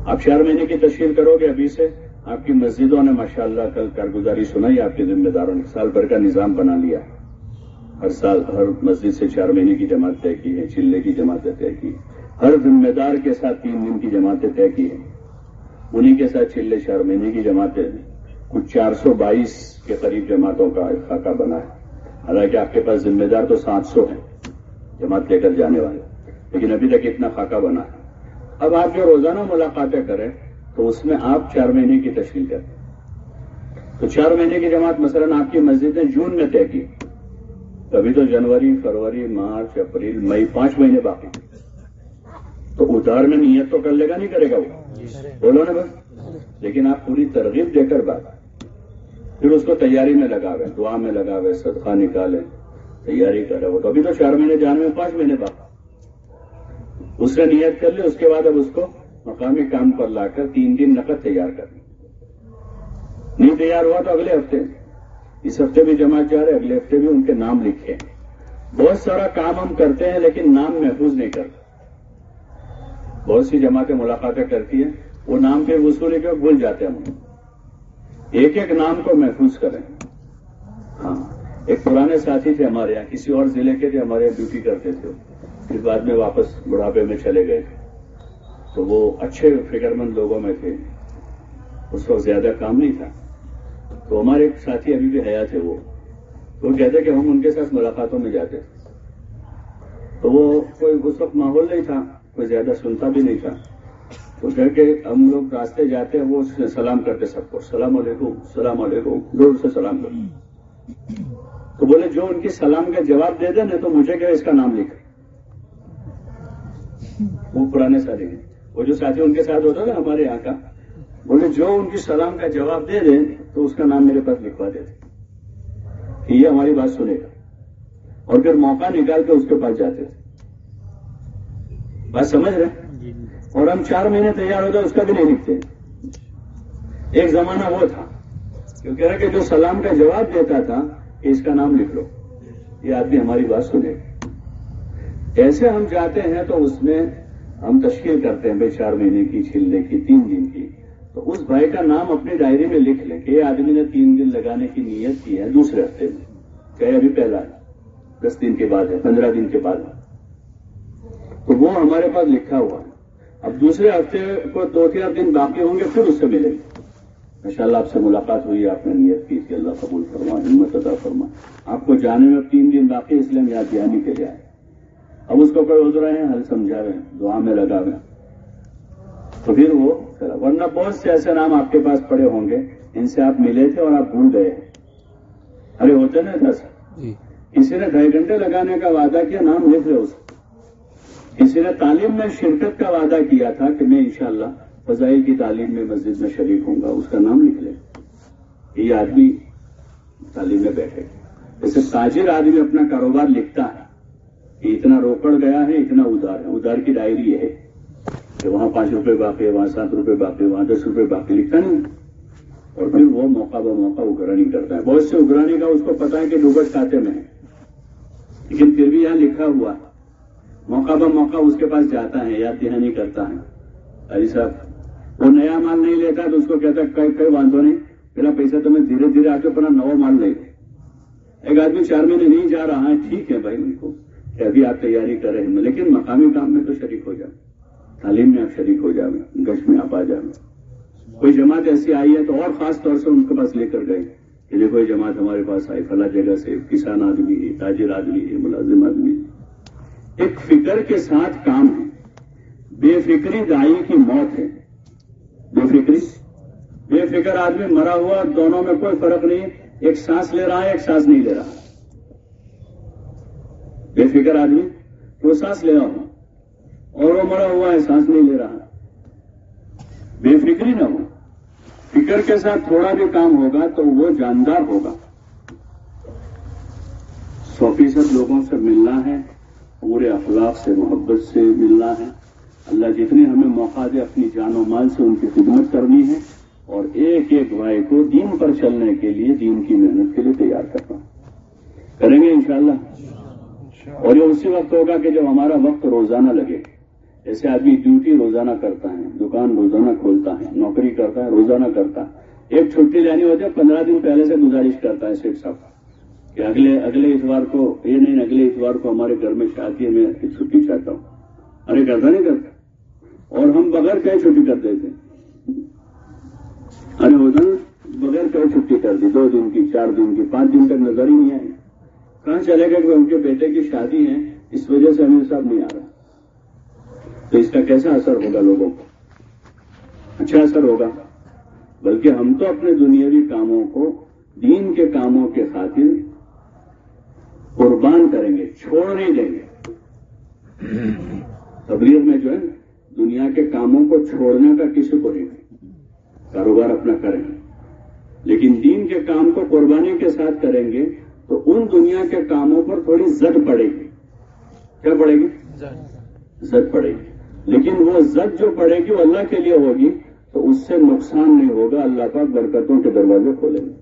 آپ چار مہینے کی تشکیل کرو گے ابھی سے، آپ کی مسجدوں نے ماشاءاللہ کل کارگزاری سنائی، آپ کے ذمہ داروں نے سال بھر کا نظام بنا لیا۔ ہر سال ہر مسجد سے چار مہینے کی جماعت طے کی ہے چلے کی جماعتیں طے کی ہر ذمہ دار کے ساتھ تین دن کی جماعتیں طے کی ہیں۔ انہیں کے ساتھ چلے چار مہینے کی جماعتیں کچھ چار سو بائیس کے قریب جماعتوں کا خاکہ بنا ہے۔ حالانکہ آپ کے پاس ذمہ دار تو سات سو ہیں۔ جماعت لے کر جانے والے۔ لیکن ابھی تک اتنا خاکہ بنا۔ ہے اب آپ جو روزانہ ملاقاتیں کریں تو اس میں آپ چار مہینے کی تشکیل کریں۔ تو چار مہینے کی جماعت مثلا آپ کی مسجد نے جون میں طے کی۔ کبھی تو جنوری فروری مارچ اپریل مئی پانچ مہینے باقی تو ادھار میں نیت تو کر لے گا نہیں کرے گا وہ؟ بولو نا بس لیکن آپ پوری ترغیب دے کر بات۔ پھر اس کو تیاری میں لگا دعا میں لگا صدقہ نکالے، تیاری کرے۔ وہ تو ابھی تو چار مہینے جانے میں پانچ مہینے باقی اس نے نیت کر لی، اس کے بعد اب اس کو مقامی کام پر لا کر تین دن نقد تیار کرنی نہیں تیار ہوا تو اگلے ہفتے، اس ہفتے بھی جماعت جا رہے اگلے ہفتے بھی ان کے نام لکھے بہت سارا کام ہم کرتے ہیں لیکن نام محفوظ نہیں کرتے بہت سی جماعتیں ملاقاتیں کرتی ہیں، وہ نام پہ وصولی کے بھول جاتے ہیں ہم۔ ایک ایک نام کو محفوظ کریں۔ ہاں ایک پرانے ساتھی تھے ہمارے یہاں، کسی اور ضلع کے تھے، ہمارے یہاں ڈیوٹی کرتے تھے۔ پھر بعد میں واپس بڑھاپے میں چلے گئے۔ تو وہ اچھے فکر مند لوگوں میں تھے۔ اس وقت زیادہ کام نہیں تھا۔ تو ہمارے ایک ساتھی ابھی بھی حیا تھے وہ۔ وہ کہتے کہ ہم ان کے ساتھ ملاقاتوں میں جاتے۔ تو وہ کوئی اس وقت ماحول نہیں تھا، کوئی زیادہ سنتا بھی نہیں تھا۔ تو کہہ کے ہم لوگ راستے جاتے ہیں، وہ اس سے سلام کرتے سب کو السلام علیکم السلام علیکم زور سے سلام کرتے تو بولے، جو ان کی سلام کا جواب دے دے نا تو مجھے کیا اس کا نام لکھ؟ وہ پرانے ساتھی ہیں۔ وہ جو ساتھی ان کے ساتھ ہوتا نا ہمارے یہاں کا، بولے، جو ان کی سلام کا جواب دے دیں تو اس کا نام میرے پاس لکھوا دیتے کہ یہ ہماری بات سنے گا۔ اور پھر موقع نکال کے اس کے پاس جاتے تھے۔ بات سمجھ رہے اور ہم چار مہینے تیار ہوتے اس کا بھی نہیں لکھتے۔ ایک زمانہ وہ تھا کیونکہ کہ جو سلام کا جواب دیتا تھا، کہ اس کا نام لکھ لو۔ یہ آدمی ہماری بات سنے۔ ایسے ہم جاتے ہیں تو اس میں ہم تشکیل کرتے ہیں بھائی چار مہینے کی چھلنے کی، تین دن کی۔ تو اس بھائی کا نام اپنی ڈائری میں لکھ لیں کہ یہ آدمی نے تین دن لگانے کی نیت کی ہے، دوسرے ہفتے۔ میں کہ ابھی پہلا ہے، دس دن کے بعد ہے، پندرہ دن کے بعد ہے۔ تو وہ ہمارے پاس لکھا ہوا ہے۔ اب دوسرے ہفتے کو دو چار دن باقی ہوں گے پھر اس سے ملیں گے۔ ان شاء اللہ آپ سے ملاقات ہوئی آپ نے نیت کی کہ اللہ قبول فرما ہمت ادا فرما آپ کو جانے میں تین دن باقی اس لیے ہم یاد دہانی کے لیے آئے۔ اب اس کو کوئی رہے ہیں حل سمجھا رہے ہیں دعا میں لگا ہوئے تو پھر وہ کرا ورنہ بہت سے ایسے نام آپ کے پاس پڑے ہوں گے ان سے آپ ملے تھے اور آپ بھول گئے۔ ارے ہوتے نا تھا سر جی۔ کسی نے ڈھائی گھنٹے لگانے کا وعدہ کیا نام لکھ رہے اس کو کسی نے تعلیم میں شرکت کا وعدہ کیا تھا کہ میں انشاءاللہ فضائل کی تعلیم میں مسجد میں شریک ہوں گا، اس کا نام لکھ لے یہ آدمی تعلیم میں بیٹھے۔ جیسے تاجر آدمی اپنا کاروبار لکھتا ہے، کہ اتنا روکڑ گیا ہے، اتنا ادھار ہے۔ ادھار کی ڈائری یہ ہے کہ وہاں پانچ روپے باقی ہے، وہاں سات روپے باقی وہاں دس روپے باقی لکھتا نہیں۔ اور پھر وہ موقع ب موقع اگرانی کرتا ہے۔ بہت سے اگرانے کا اس کو پتا ہے کہ ڈوبٹ کھاتے میں ہے، لیکن پھر بھی یہاں لکھا ہوا ہے۔ موقع ب موقع اس کے پاس جاتا ہے، یاد دہانی کرتا ہے۔ ارے صاحب، وہ نیا مال نہیں لیتا تو اس کو کہتا ہے، کئی باندھو نہیں میرا پیسہ تو میں دھیرے دھیرے آ کے اپنا نو مال لے ایک آدمی چار مہینے نہیں جا رہا ہے، ٹھیک ہے بھائی، ان کو کہ ابھی آپ تیاری کر رہے ہیں، لیکن مقامی کام میں تو شریک ہو جائیں تعلیم میں آپ شریک ہو جائیں گش میں آپ آ جائیں کوئی جماعت ایسی آئی ہے تو اور خاص طور سے ان کے پاس لے کر گئے۔ کہ دیکھو، یہ جماعت ہمارے پاس آئی، فلاں جگہ سے کسان آدمی ہے، تاجر آدمی ہے، ملازم آدمی ہے۔ ایک فکر کے ساتھ کام ہے۔ بے فکری دائی کی موت ہے۔ بے فکری۔ بے فکر آدمی مرا ہوا دونوں میں کوئی فرق نہیں۔ ایک سانس لے رہا ہے، ایک سانس نہیں لے رہا۔ بے فکر آدمی وہ سانس لے رہا ہوں اور وہ مرا ہوا ہے، سانس نہیں لے رہا۔ بے فکری نہ ہو۔ فکر کے ساتھ تھوڑا بھی کام ہوگا تو وہ جاندار ہوگا۔ سو فیصد لوگوں سے ملنا ہے۔ پورے اخلاق سے، محبت سے ملنا ہے۔ اللہ جتنے ہمیں موقع دے، اپنی جان و مال سے ان کی خدمت کرنی ہے۔ اور ایک ایک بھائی کو دین پر چلنے کے لیے، دین کی محنت کے لیے تیار کرنا کریں گے انشاءاللہ؟ اور یہ اسی وقت ہوگا کہ جب ہمارا وقت روزانہ لگے۔ ایسے آدمی ڈیوٹی روزانہ کرتا ہے، دکان روزانہ کھولتا ہے، نوکری کرتا ہے، روزانہ کرتا ہے۔ ایک چھٹی لینی ہوتی ہے پندرہ دن پہلے سے گزارش کرتا ہے شیخ صاحب کہ اگلے اگلے اتوار کو، یہ نہیں، اگلے اتوار کو ہمارے گھر میں شادی ہے، میں چھٹی چاہتا ہوں۔ ارے کرتا نہیں کرتا؟ اور ہم بغیر کہیں چھٹی کر دیتے ارے ہوتا نا بغیر کہیں چھٹی کر دی۔ دو دن کی، چار دن کی، پانچ دن تک نظر ہی نہیں آئی۔ کہاں چلے گئے کہ ان کے بیٹے کی شادی ہے؟ اس وجہ سے ہمیں صاحب نہیں آ رہا۔ تو اس کا کیسا اثر ہوگا لوگوں کو؟ اچھا اثر ہوگا۔ بلکہ ہم تو اپنے دنیاوی کاموں کو، دین کے کاموں کے خاطر قربان کریں گے، چھوڑ نہیں دیں گے۔ تبلیغ میں جو ہے، دنیا کے کاموں کو چھوڑنے کا کسی کو نہیں۔ کاروبار اپنا کریں۔ لیکن دین کے کام کو قربانی کے ساتھ کریں گے، تو ان دنیا کے کاموں پر تھوڑی زد پڑے گی۔ کیا پڑے گی؟ زد پڑے گی۔ لیکن وہ زد جو پڑے گی، وہ اللہ کے لیے ہوگی، تو اس سے نقصان نہیں ہوگا۔ اللہ پاک برکتوں کے دروازے کھولیں گے۔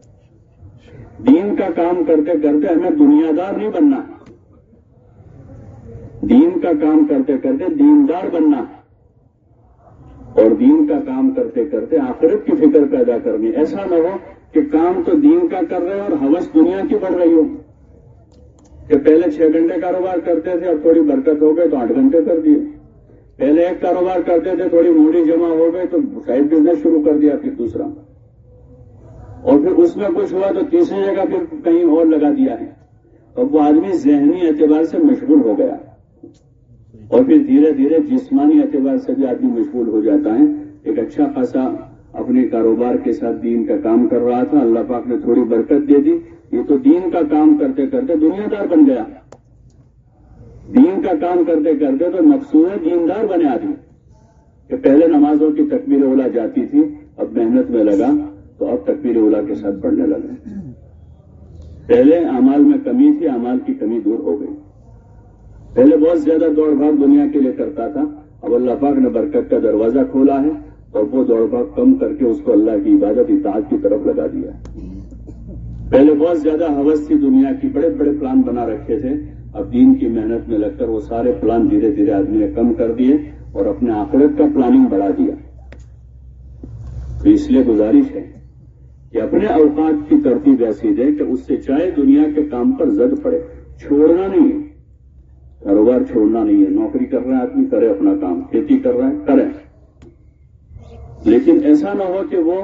دین کا کام کرتے کرتے ہمیں دنیا دار نہیں بننا۔ دین کا کام کرتے کرتے دیندار بننا۔ اور دین کا کام کرتے کرتے آخرت کی فکر پیدا کرنی۔ ایسا نہ ہو کہ کام تو دین کا کر رہے اور ہوس دنیا کی بڑھ رہی ہو۔ کہ پہلے چھ گھنٹے کاروبار کرتے تھے، اب تھوڑی برکت ہو گئے تو آٹھ گھنٹے کر دیے۔ پہلے ایک کاروبار کرتے تھے، تھوڑی موڑی جمع ہو گئے تو سائڈ بزنس شروع کر دیا، پھر دوسرا۔ اور پھر اس میں کچھ ہوا تو تیسری جگہ پھر کہیں اور لگا دیا ہے۔ اب وہ آدمی ذہنی اعتبار سے مشغول ہو گیا۔ اور پھر دھیرے دھیرے جسمانی اعتبار سے بھی آدمی مشغول ہو جاتا ہے۔ ایک اچھا خاصا اپنے کاروبار کے ساتھ دین کا کام کر رہا تھا۔ اللہ پاک نے تھوڑی برکت دے دی۔ یہ تو دین کا کام کرتے کرتے دنیا دار بن گیا۔ دین کا کام کرتے کرتے تو مقصود ہے دیندار بنے آدمی۔ کہ پہلے نمازوں کی تکبیر اولا جاتی تھی، اب محنت میں لگا۔ تو اب تکبیر اولا کے ساتھ پڑھنے لگے۔ پہلے امال میں کمی تھی امال کی کمی دور ہو گئی۔ پہلے بہت زیادہ دوڑ بھاگ دنیا کے لیے کرتا تھا، اب اللہ پاک نے برکت کا دروازہ کھولا ہے اور وہ دوڑ بھاگ کم کر کے اس کو اللہ کی عبادت، اطاعت کی طرف لگا دیا پہلے بہت زیادہ حوث تھی دنیا کی، بڑے بڑے پلان بنا رکھے تھے۔ اب دین کی محنت میں لگ کر وہ سارے پلان دھیرے دھیرے آدمی نے کم کر دیے اور اپنے آخرت کا پلاننگ بڑھا دیا۔ تو اس لیے گزارش ہے کہ اپنے اوقات کی ترتیب ایسی دے کہ اس سے چاہے دنیا کے کام پر زد پڑے۔ چھوڑنا نہیں ہے۔ کاروبار چھوڑنا نہیں ہے۔ نوکری کر رہے ہیں آدمی، کرے اپنا کام۔ کھیتی کر رہے ہیں کریں لیکن ایسا نہ ہو کہ وہ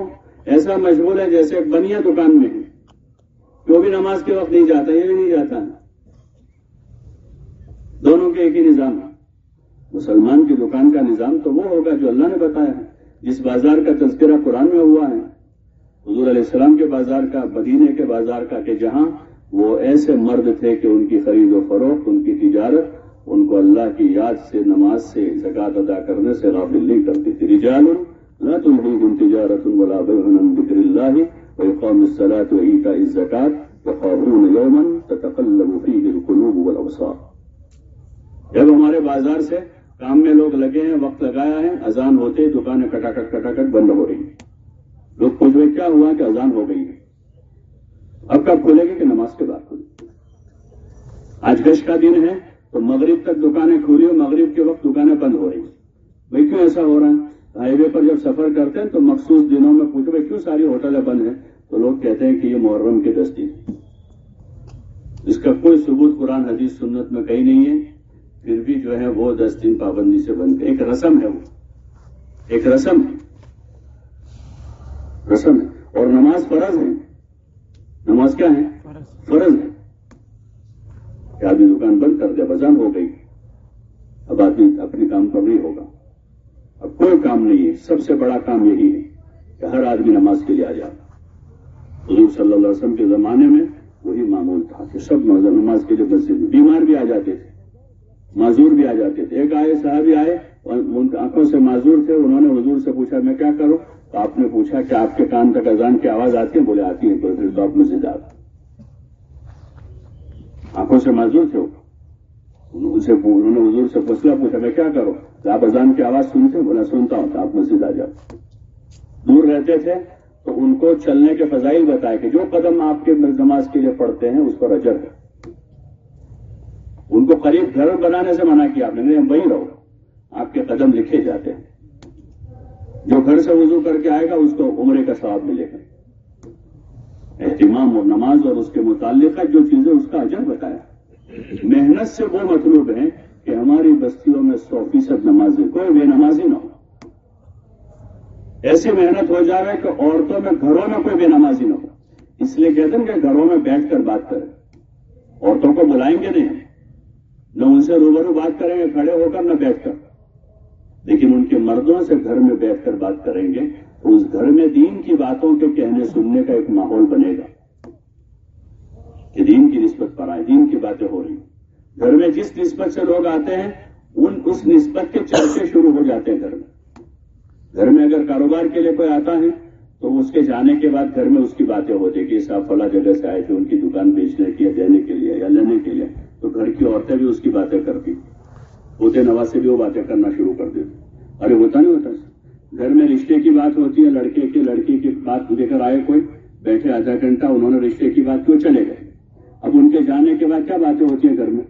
ایسا مشغول ہے جیسے بنیا دکان میں ہے۔ جو بھی نماز کے وقت نہیں جاتا، یہ بھی نہیں جاتا۔ دونوں کے ایک ہی نظام ہے۔ مسلمان کی دکان کا نظام تو وہ ہوگا جو اللہ نے بتایا ہے۔ جس بازار کا تذکرہ قرآن میں ہوا ہے۔ حضور علیہ السلام کے بازار کا بدینے کے بازار کا کہ جہاں وہ ایسے مرد تھے کہ ان کی خرید و فروخت، ان کی تجارت، ان کو اللہ کی یاد سے، نماز سے زکات ادا کرنے سے غافل نہیں کرتی تھی۔ رجال لا تلهيهم تجارة ولا بيع عن ذكر الله وإقام الصلاة وإيتاء الزكاة يخافون يوما تتقلب فيه القلوب والأبصار جب ہمارے بازار سے کام میں لوگ لگے ہیں، وقت لگایا ہے، اذان ہوتے ہی دکانیں کٹاکٹ کٹاکٹ بند ہو رہی ہیں۔ لوگ پوچھ رہے کیا ہوا کہ اذان ہو گئی ہے؟ اب کب کھلے گی کہ نماز کے بعد کھلے؟ آج گش کا دن ہے، تو مغرب تک دکانیں کھلی اور مغرب کے وقت دکانیں بند ہو رہی ہیں۔ بھائی، کیوں ایسا ہو رہا ہے؟ ہائی وے پر جب سفر کرتے ہیں تو مخصوص دنوں میں پوچھو، بھائی، کیوں ساری ہوٹلیں بند ہیں؟ تو لوگ کہتے ہیں کہ یہ محرم کی دستی ہے۔ اس کا کوئی ثبوت قرآن، حدیث، سنت میں کہیں نہیں ہے۔ پھر بھی جو ہے وہ دس دن پابندی سے بند ایک رسم ہے وہ۔ ایک رسم ہے۔ رسم ہے۔ اور نماز فرض ہے۔ نماز کیا ہے؟ فرض۔ ہے۔ کہ آدمی دکان بند کر دیا بزان ہو گئی۔ اب آدمی اپنے کام پر نہیں ہوگا۔ اب کوئی کام نہیں ہے۔ سب سے بڑا کام یہی ہے کہ ہر آدمی نماز کے لیے آ جاتا۔ حضور صلی اللہ علیہ وسلم کے زمانے میں وہی معمول تھا کہ سب نماز کے لیے مسجد میں بیمار بھی آ جاتے تھے۔ معذور بھی آ جاتے تھے۔ ایک آئے صاحب آئے اور ان آنکھوں سے معذور تھے۔ انہوں نے حضور سے پوچھا میں کیا کروں؟ تو آپ نے پوچھا کہ آپ کے کان تک اذان کی آواز آتی ہے، بولے آتی ہے تو پھر تو آپ مسجد آتا آنکھوں سے معذور تھے وہ۔ ان سے انہوں نے حضور سے فصلہ پوچھا، میں کیا کروں؟ تو آپ اذان کی آواز سنتے بولا سنتا ہوں، تو آپ مسجد آ جاؤ۔ دور رہتے تھے تو ان کو چلنے کے فضائل بتائے کہ جو قدم آپ کے نماز کے لیے پڑھتے ہیں، اس پر اجر ہے۔ ان کو قریب گھر بنانے سے منع کیا، آپ نے وہیں رہو۔ آپ کے قدم لکھے جاتے ہیں۔ جو گھر سے وضو کر کے آئے گا، اس کو عمرے کا ثواب ملے گا۔ اہتمام اور نماز اور اس کے متعلقہ جو چیزیں اس کا اجر بتایا۔ محنت سے وہ مطلوب ہے کہ ہماری بستیوں میں سو فیصد نمازی کوئی بے نمازی نہ ہو۔ ایسی محنت ہو جائے کہ عورتوں میں، گھروں میں کوئی بے نمازی نہ ہو۔ اس لیے کہتے ہیں کہ گھروں میں بیٹھ کر بات کریں۔ عورتوں کو بلائیں گے نہیں؟ نہ ان سے روبرو بات کریں گے، کھڑے ہو کر نہ بیٹھ کر۔ لیکن ان کے مردوں سے گھر میں بیٹھ کر بات کریں گے تو اس گھر میں دین کی باتوں کے کہنے سننے کا ایک ماحول بنے گا کہ دین کی نسبت پر آئے دین کی باتیں ہو رہی ہیں۔ گھر میں جس نسبت سے لوگ آتے ہیں، ان اس نسبت کے چرچے شروع ہو جاتے ہیں گھر میں۔ گھر میں اگر کاروبار کے لیے کوئی آتا ہے، تو اس کے جانے کے بعد گھر میں اس کی باتیں ہوتی کہ صاحب فلاں جگہ سے آئے تھے، ان کی دکان بیچنے کی یا دینے کے لیے یا لینے کے لیے۔ تو گھر کی عورتیں بھی اس کی باتیں کرتی۔ ہوتے نواز سے بھی وہ باتیں کرنا شروع کر دیتے ارے ہوتا نہیں ہوتا گھر میں رشتے کی بات ہوتی ہے، لڑکے کی لڑکی کی بات لے کر آئے کوئی، بیٹھے آدھا گھنٹہ انہوں نے رشتے کی بات کیوں چلے گئے۔ اب ان کے جانے کے بعد کیا باتیں ہوتی ہیں گھر میں؟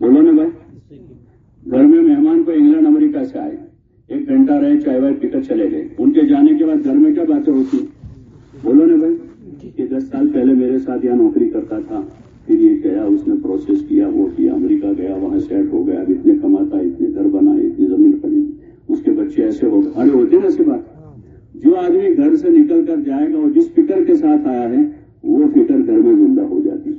بولو نا بھائی۔ گھر میں مہمان کو انگلینڈ، امریکہ سے آئے۔ ایک گھنٹہ رہے، چائے وائے پی کر چلے گئے۔ ان کے جانے کے بعد گھر میں کیا باتیں ہوتی بولو نا بھائی۔ کہ دس سال پہلے میرے ساتھ یہاں نوکری کرتا تھا۔ پھر یہ گیا اس نے پروسیس کیا، وہ کیا امریکہ گیا، وہاں سیٹ ہو گیا، اب اتنے کماتا، اتنے گھر بنائے اتنی زمین خرید اس کے بچے ایسے ہو گئے۔ ہاں، ارے ہوتے نا سی بات جو آدمی گھر سے نکل کر جائے گا اور جس فکر کے ساتھ آیا ہے، وہ فکر گھر میں زندہ ہو جاتی ہے۔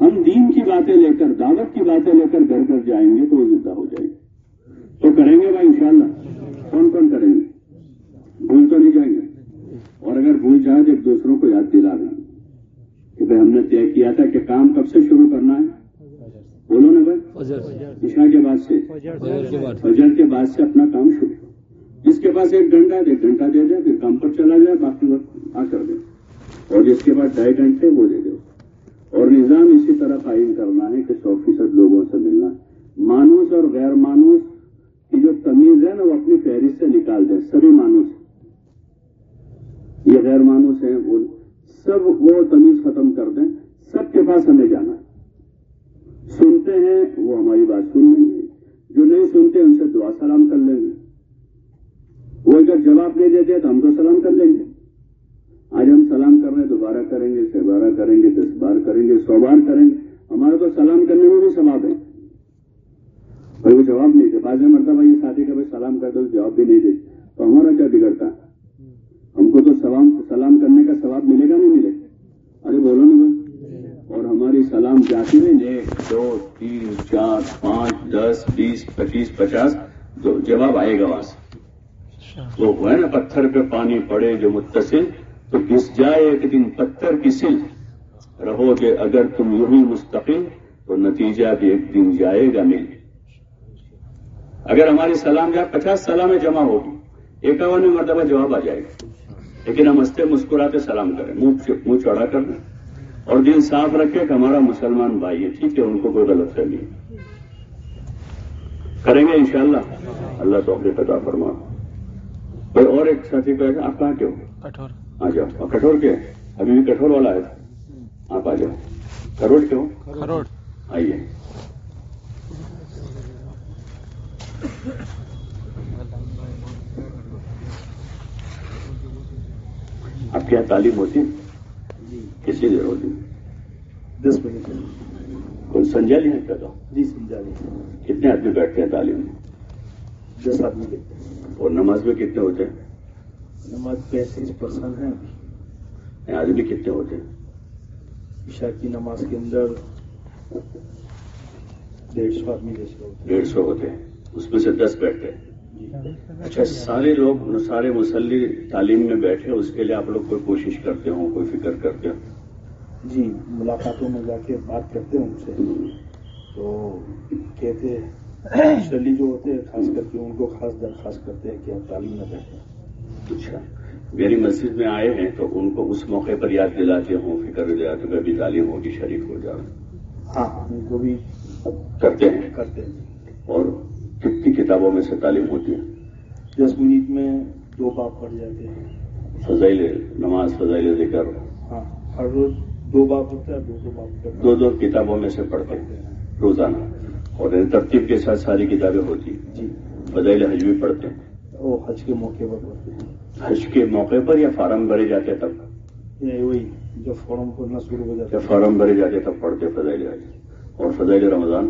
ہم دین کی باتیں لے کر، دعوت کی باتیں لے کر گھر گھر جائیں گے تو وہ زندہ ہو جائے گی تو کریں گے بھائی، انشاءاللہ۔ کون کون کریں گے؟ بھول تو نہیں جائیں گے۔ اور اگر بھول جائے تو ایک دوسروں کو یاد دلا دیں کہ بھائی ہم نے طے کیا تھا کہ کام کب سے شروع کرنا ہے؟ بولو نا بھائی۔ عشاء کے بعد سے۔ فجر۔ کے بعد۔ سے اپنا کام شروع۔ جس کے پاس ایک گھنٹہ ہے ایک گھنٹہ دے دے پھر کام پر چلا جائے باقی وقت آ کر دے۔ اور جس کے بعد ڈھائی گھنٹے وہ دے دو اور نظام اسی طرح قائم کرنا ہے کہ سو فیصد لوگوں سے ملنا۔ مانوس اور غیر مانوس کی جو تمیز ہے نا وہ اپنی فہرست سے نکال دیں سبھی مانوس۔ یہ غیر مانوس ہیں وہ سب وہ تمیز ختم کر دیں، سب کے پاس ہمیں جانا ہے۔ سنتے ہیں، وہ ہماری بات سن لیں گے۔ جو نہیں سنتے، ان سے دعا سلام کر لیں گے۔ وہ اگر جواب نہیں دیتے، تو ہم تو سلام کر لیں گے۔ آج ہم سلام کر رہے ہیں، دوبارہ کریں گے چھ بارہ کریں گے، دس بار کریں گے، سو بار کریں گے۔ ہمارا تو سلام کرنے میں بھی ثواب ہے۔ بھائی وہ جواب نہیں دے، بعض مرتبہ یہ ساتھی کا بھائی سلام کرتے تو جواب بھی نہیں دے۔ تو ہمارا کیا بگڑتا؟ ہم کو تو سلام سلام کرنے کا ثواب ملے گا نہیں ملے؟ گا ارے بولو نا بھائی۔ اور ہماری سلام جاتی نہیں ایک، دو، تین، چار، پانچ، دس، بیس، پچیس، پچاس۔ تو جواب آئے گا وہاں سے۔ وہ ہے نا، پتھر پہ پانی پڑے جو متصل، تو گس جائے ایک دن پتھر کی سل۔ رہو گے اگر تم یوں ہی مستقل، تو نتیجہ بھی ایک دن جائے گا مل۔ اگر ہماری سلام جائے پچاس سلامیں جمع ہوگی اکاون مرتبہ جواب آ جائے گا۔ لیکن ہم ہنستے مسکراتے سلام کریں منہ منہ چڑھا کر دیں۔ اور دل صاف رکھے کہ ہمارا مسلمان بھائی ہے ٹھیک ہے ان کو کوئی غلط فہمی نہیں۔ کریں گے انشاءاللہ؟ اللہ تو اپنے پتا فرما۔ کوئی اور ایک ساتھی کو آپ کہاں کے ہو؟ کٹور آ جاؤ۔ اور کٹور کے؟ ابھی بھی کٹور والا ہے۔ آپ آ جاؤ۔ کروڑ کے ہو؟ کروڑ۔ آئیے۔ آپ کے یہاں تعلیم ہوتی؟ ہے کسی دیر ہوتی؟ دس بجے سے کوئی سنجا نہیں ہے پیدا؟ جی سمجھا لیں کتنے آدمی بیٹھتے ہیں تعلیم میں؟ دس آدمی دیکھتے ہیں۔ اور نماز میں کتنے ہوتے ہیں؟ نماز پینتیس پرسنٹ ہے ابھی آدمی کتنے ہوتے ہیں؟ عشاء کی نماز کے اندر ڈیڑھ سو آدمی جیسے ڈیڑھ سو ہوتے ہیں۔ اس میں سے دس بیٹھتے ہیں۔ ہیں جی اچھا سارے لوگ سارے مسلی تعلیم میں بیٹھے اس کے لیے آپ لوگ کوئی کوشش کرتے ہوں کوئی فکر کرتے ہوں؟ جی ملاقاتوں میں جا کے بات کرتے ہیں ان سے۔ تو کہتے شلی جو ہوتے ہیں خاص کر کے ان کو خاص درخواست کرتے ہیں کہ آپ تعلیم میں بیٹھیں اچھا میری مسجد میں آئے ہیں تو ان کو اس موقع پر یاد دلاتے ہوں فکر دلاتے میں بھی تعلیم ہوگی شریک ہو جاؤ ہاں ان کو بھی کرتے ہیں۔ کرتے ہیں۔ اور کتنی کتابوں میں سے تعلیم ہوتی ہے؟ دس منٹ میں دو باب پڑھ جاتے ہیں۔ فضائل نماز فضائل ذکر۔ ہاں ہر روز دو باب ہوتا ہے دو دو کرنا دو دو کتابوں میں سے پڑھتے ہیں روزانہ۔ اور ترتیب کے ساتھ ساری کتابیں ہوتی ہیں۔ جی۔ فضائل حج بھی پڑھتے ہیں۔ وہ حج کے موقع پر پڑھتے ہیں۔ حج کے موقع پر یا فارم بھرے جاتے تب؟ وہی جب فارم بھرنا شروع ہو جاتا یا فارم بھرے جاتے تب پڑھتے فضائل حج۔ اور فضائل رمضان؟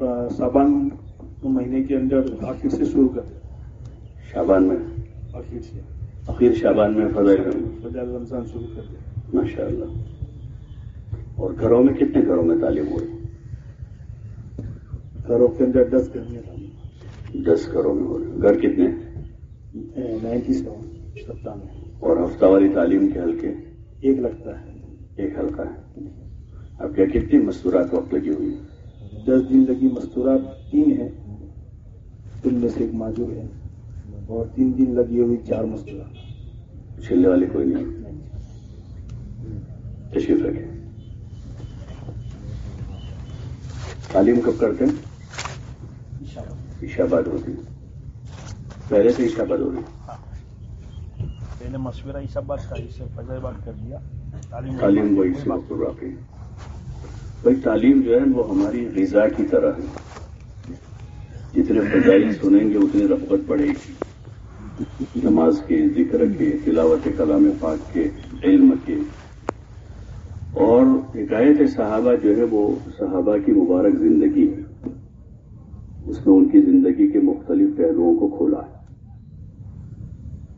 ہے سابان مہینے کے اندر آخر سے شروع ہیں؟ شابان میں۔ آخر سے۔ اخیر شابان میں فضائل فضائل رمضان شروع کرتے ہیں ماشاء اللہ اور گھروں میں کتنے گھروں میں تعلیم ہوئی؟ گھروں کے اندر دس گھر میں تعلیم۔ دس گھروں میں ہو رہی گھر کتنے؟ نائنٹی سیون ستانوے اور ہفتہ واری تعلیم کے حلقے؟ ایک لگتا ہے۔ ایک حلقہ ہے۔ اب کیا کتنی مستورات وقت لگی ہوئی دس دن لگی۔ مستورات تین ہیں۔ ان میں سے ایک معذور ہے۔ اور تین دن لگی ہوئی چار مستورات چھلنے والی کوئی نہیں۔ تشریف رکھے تعلیم کب کرتے ہیں؟ بعد ہوتی پہلے سے بعد ہو رہی پہلے مشورہ بات کا اسے فجر بات کر دیا۔ تعلیم وہی سے وقت واقعی بھائی تعلیم جو ہے وہ ہماری غذا کی طرح ہے۔ جی جتنے فضائل سنیں گے، اتنی رغبت بڑھے گی۔ نماز کے ذکر کے، تلاوت کلام پاک کے، علم کے۔ اور حکایت صحابہ جو ہے، وہ صحابہ کی مبارک زندگی ہے۔ اس میں ان کی زندگی کے مختلف پہلوؤں کو کھولا ہے۔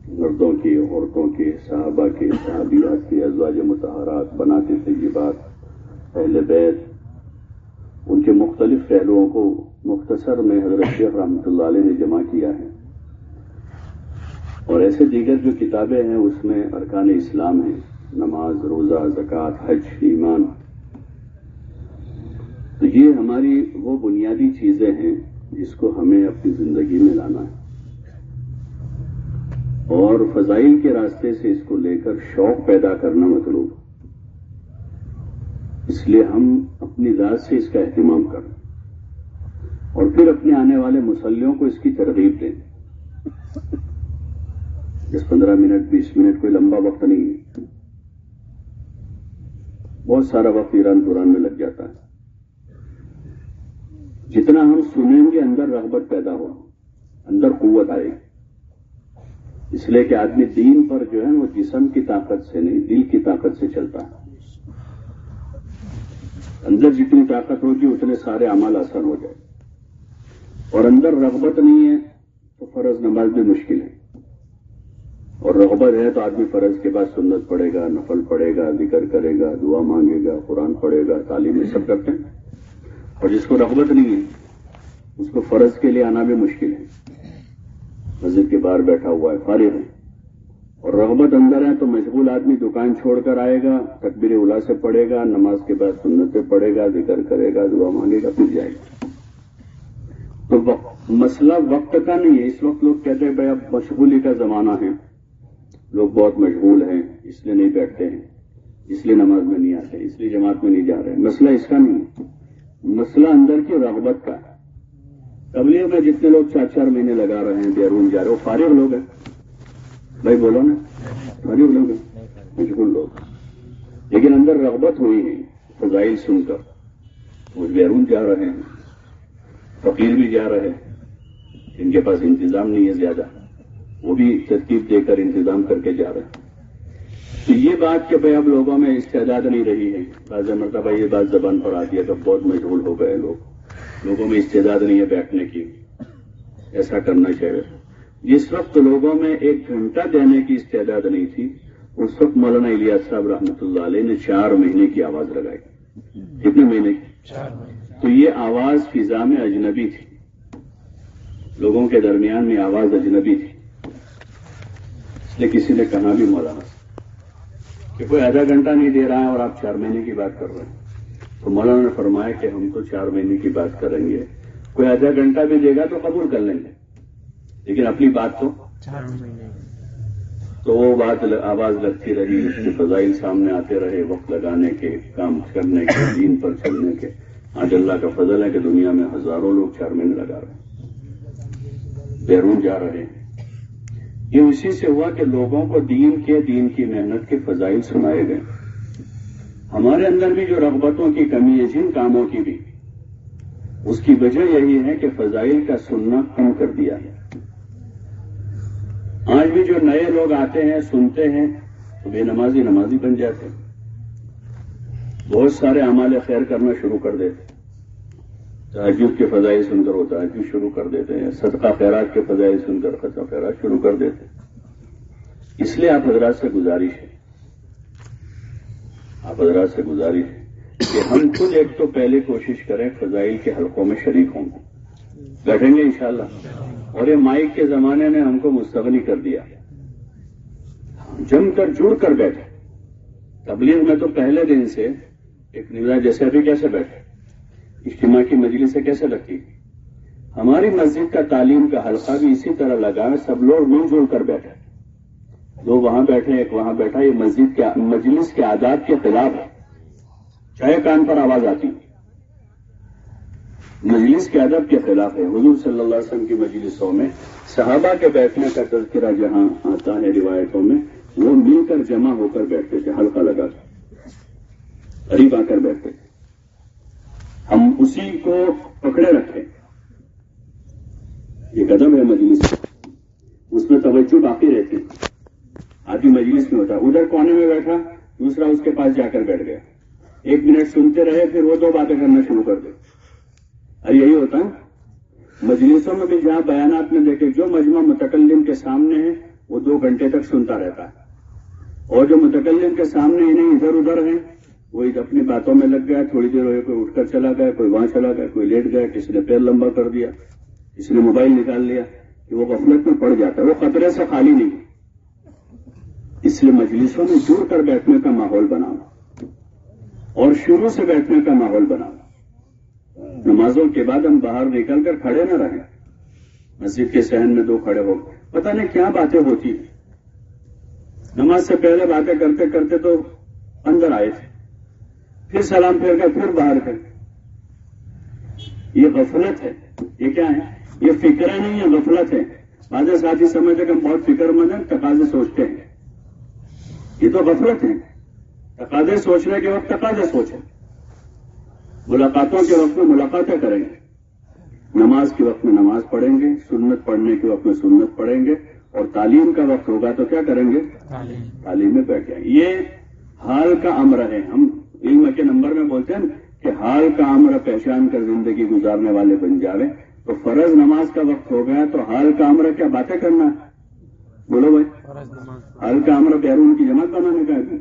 مردوں کے، عورتوں کے، صحابہ کے، صحابیات کے، ازواج متحرات، بناتے طیبات، اہل بیت، ان کے مختلف پہلوؤں کو مختصر میں حضرت شیخ رحمۃ اللہ علیہ نے جمع کیا ہے۔ اور ایسے دیگر جو کتابیں ہیں، اس میں ارکان اسلام ہیں۔ نماز، روزہ، زکوٰۃ، حج، ایمان۔ تو یہ ہماری وہ بنیادی چیزیں ہیں جس کو ہمیں اپنی زندگی میں لانا ہے۔ اور فضائل کے راستے سے اس کو لے کر شوق پیدا کرنا مطلوب۔ اس لیے ہم اپنی ذات سے اس کا اہتمام کریں۔ اور پھر اپنے آنے والے مسلیوں کو اس کی ترغیب دیں۔ دس پندرہ منٹ، بیس منٹ کوئی لمبا وقت نہیں ہے۔ بہت سارا وقت ایران قرآن میں لگ جاتا ہے۔ جتنا ہم سنیں گے، اندر رغبت پیدا ہو اندر قوت آئے گی۔ اس لیے کہ آدمی دین پر جو ہے وہ جسم کی طاقت سے نہیں، دل کی طاقت سے چلتا ہے۔ اندر جتنی طاقت ہوگی، اتنے سارے عمل آسان ہو جائے اور اندر رغبت نہیں ہے تو فرض نماز بھی مشکل ہے۔ اور رغبت ہے تو آدمی فرض کے بعد سنت پڑے گا، نفل پڑے گا، ذکر کرے گا، دعا مانگے گا، قرآن پڑھے گا، تعلیم یہ سب کرتے ہیں۔ اور جس کو رغبت نہیں ہے، اس کو فرض کے لیے آنا بھی مشکل ہے۔ مسجد کے باہر بیٹھا ہوا ہے، فارغ ہے۔ اور رغبت اندر ہے تو مشغول آدمی دکان چھوڑ کر آئے گا، تکبیر اولا سے پڑھے گا، نماز کے بعد سنتیں پڑھے گا، ذکر کرے گا، دعا مانگے گا، پھر جائے گا۔ تو وقت مسئلہ وقت کا نہیں ہے۔ اس وقت لوگ کہتے ہیں بھائی اب مشغولی کا زمانہ ہے۔ لوگ بہت مشغول ہیں، اس لیے نہیں بیٹھتے ہیں۔ اس لیے نماز میں نہیں آتے، اس لیے جماعت میں نہیں جا رہے۔ مسئلہ اس کا نہیں ہے۔ مسئلہ اندر کی رغبت کا ہے۔ تبلیغ میں جتنے لوگ چار چار مہینے لگا رہے ہیں، بیرون جا رہے وہ فارغ لوگ ہیں۔ بھائی بولو نا، فارغ لوگ ہیں، مشغول لوگ لیکن اندر رغبت ہوئی ہے فضائل سن کر۔ وہ بیرون جا رہے ہیں۔ فقیر بھی جا رہے ہیں۔ ان کے پاس انتظام نہیں ہے زیادہ۔ وہ بھی ترتیب دے کر انتظام کر کے جا رہے ہیں۔ تو یہ بات کہ بھائی اب لوگوں میں استعداد نہیں رہی ہے، بعض مرتبہ یہ بات زبان پر آتی ہے کہ بہت مشغول ہو گئے لوگ۔ لوگوں میں استعداد نہیں ہے بیٹھنے کی۔ ایسا کرنا چاہیے۔ جس وقت لوگوں میں ایک گھنٹہ دینے کی استعداد نہیں تھی، اس وقت مولانا الیاس صاحب رحمۃ اللہ علیہ نے چار مہینے کی آواز لگائی۔ کتنے مہینے کی؟ چار مہینے۔ تو یہ آواز فضا میں اجنبی تھی۔ لوگوں کے درمیان میں آواز اجنبی تھی۔ اس لیے کسی نے کہا بھی مولانا کہ کوئی آدھا گھنٹہ نہیں دے رہا ہے اور آپ چار مہینے کی بات کر رہے ہیں۔ تو مولانا نے فرمایا کہ ہم تو چار مہینے کی بات کریں گے۔ کوئی آدھا گھنٹہ بھی دے گا تو قبول کر لیں گے۔ لیکن اپنی بات تو تو وہ بات آواز لگتی رہی۔ اس کے فضائل سامنے آتے رہے۔ وقت لگانے کے کام کرنے کے دین پر چلنے کے۔ آج اللہ کا فضل ہے کہ دنیا میں ہزاروں لوگ چار مہینے لگا رہے ہیں۔ بیرون جا رہے ہیں۔ یہ اسی سے ہوا کہ لوگوں کو دین کے، دین کی محنت کے فضائل سنائے گئے۔ ہمارے اندر بھی جو رغبتوں کی کمی ہے، جن کاموں کی بھی، اس کی وجہ یہی ہے کہ فضائل کا سننا کم کر دیا ہے۔ آج بھی جو نئے لوگ آتے ہیں، سنتے ہیں، تو بے نمازی نمازی بن جاتے ہیں۔ بہت سارے اعمال خیر کرنا شروع کر دیتے تحجد کے فضائل سن کر وہ تحجد شروع کر دیتے ہیں۔ صدقہ خیرات کے فضائل سن کر خطہ خیرات شروع کر دیتے ہیں۔ اس لیے آپ حضرات سے گزارش ہے۔ آپ حضرات سے گزارش ہے کہ ہم خود ایک تو پہلے کوشش کریں فضائل کے حلقوں میں شریک ہوں۔ گے بیٹھیں گے انشاءاللہ۔ اور یہ مائک کے زمانے نے ہم کو مستغنی کر دیا۔ جم کر جڑ کر بیٹھے تبلیغ میں تو پہلے دن سے ایک نظام جیسے ابھی کیسے بیٹھے؟ اجتماع کی مجلس سے کیسے لگتی؟ ہماری مسجد کا تعلیم کا حلقہ بھی اسی طرح لگا ہے، سب لوگ مل جل کر بیٹھے۔ دو وہاں بیٹھے، ایک وہاں بیٹھا، یہ مسجد کے مجلس کے آداب کے خلاف ہے۔ چاہے کان پر آواز آتی۔ مجلس کے ادب کے خلاف ہے۔ حضور صلی اللہ علیہ وسلم کی مجلسوں میں صحابہ کے بیٹھنے کا تذکرہ جہاں آتا ہے، روایتوں میں، وہ مل کر جمع ہو کر بیٹھتے تھے ہلکا لگا کر قریب آ کر بیٹھتے ہم اسی کو پکڑے رکھے یہ قدم ہے مجلس اس میں توجہ باقی رہتی آدمی مجلس میں ہوتا ادھر کونے میں بیٹھا، دوسرا اس کے پاس جا کر بیٹھ گیا۔ ایک منٹ سنتے رہے، پھر وہ دو باتیں کرنا شروع کر دے۔ اور یہی ہوتا ہے، مجلسوں میں بھی جہاں بیانات میں دیکھے، جو مجمع متکلم کے سامنے ہے، وہ دو گھنٹے تک سنتا رہتا ہے۔ اور جو متکلم کے سامنے ہی نہیں، ادھر ادھر ہیں وہ اپنی باتوں میں لگ گیا، تھوڑی دیر ہوئے، کوئی اٹھ کر چلا گیا، کوئی وہاں چلا گیا، کوئی لیٹ گیا، کسی نے پیر لمبا کر دیا، کسی نے موبائل نکال لیا کہ وہ غفلت میں پڑ جاتا ہے۔ وہ خطرے سے خالی نہیں۔ اس لیے مجلسوں میں جڑ کر بیٹھنے کا ماحول بنانا اور شروع سے بیٹھنے کا ماحول بنانا نمازوں کے بعد ہم باہر نکل کر کھڑے نہ رہیں۔ مسجد کے سہن میں دو کھڑے ہو۔ پتہ نہیں کیا باتیں ہوتی نماز سے پہلے باتیں کرتے کرتے تو اندر آئے تھے۔ پھر سلام پھیر کر پھر باہر کر یہ غفلت ہے۔ یہ کیا ہے؟ یہ فکر نہیں ہے غفلت ہے۔ بعض ساتھی سمجھتے کہ ہم بہت فکر مند ہیں تقاضے سوچتے ہیں۔ یہ تو غفلت ہے۔ تقاضے سوچنے کے وقت تقاضے سوچیں۔ ملاقاتوں کے وقت میں ملاقاتیں کریں گے۔ نماز کے وقت میں نماز پڑھیں گے سنت پڑھنے کے وقت میں سنت پڑھیں گے۔ اور تعلیم کا وقت ہوگا تو کیا کریں گے؟ تعلیم میں بیٹھ جائیں۔ یہ حال کا امر ہے۔ ہم کے نمبر میں بولتے ہیں کہ حال کا امر پہچان کر زندگی گزارنے والے بن جاوے تو فرض نماز کا وقت ہو گیا تو حال کا امر کیا باتیں کرنا ہے؟ بولو بھائی۔ حال کا امر بیرون کی جماعت بنانے کا ہے۔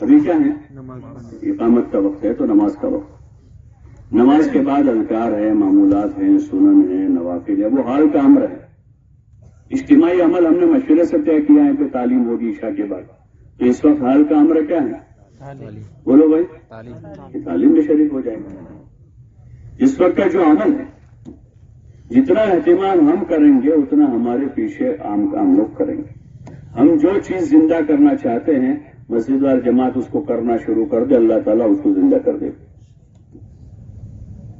ابھی کیا ہے اقامت کا وقت ہے تو نماز کا وقت۔ نماز کے بعد اذکار ہے معمولات ہیں سنن ہے نوافل ہے وہ حال کا امر ہے اجتماعی عمل ہم نے مشورے سے طے کیا ہے کہ تعلیم ہوگی عشاء کے بعد۔ تو اس وقت حال کا امر کیا ہے؟ بولو بھائی۔ تعلیم۔ میں شریک ہو جائے گا۔ اس وقت کا جو عمل ہے جتنا اہتمام ہم کریں گے اتنا ہمارے پیچھے عام کام لوگ کریں گے۔ ہم جو چیز زندہ کرنا چاہتے ہیں مسجد وار جماعت اس کو کرنا شروع کر دے اللہ تعالیٰ اس کو زندہ کر دے۔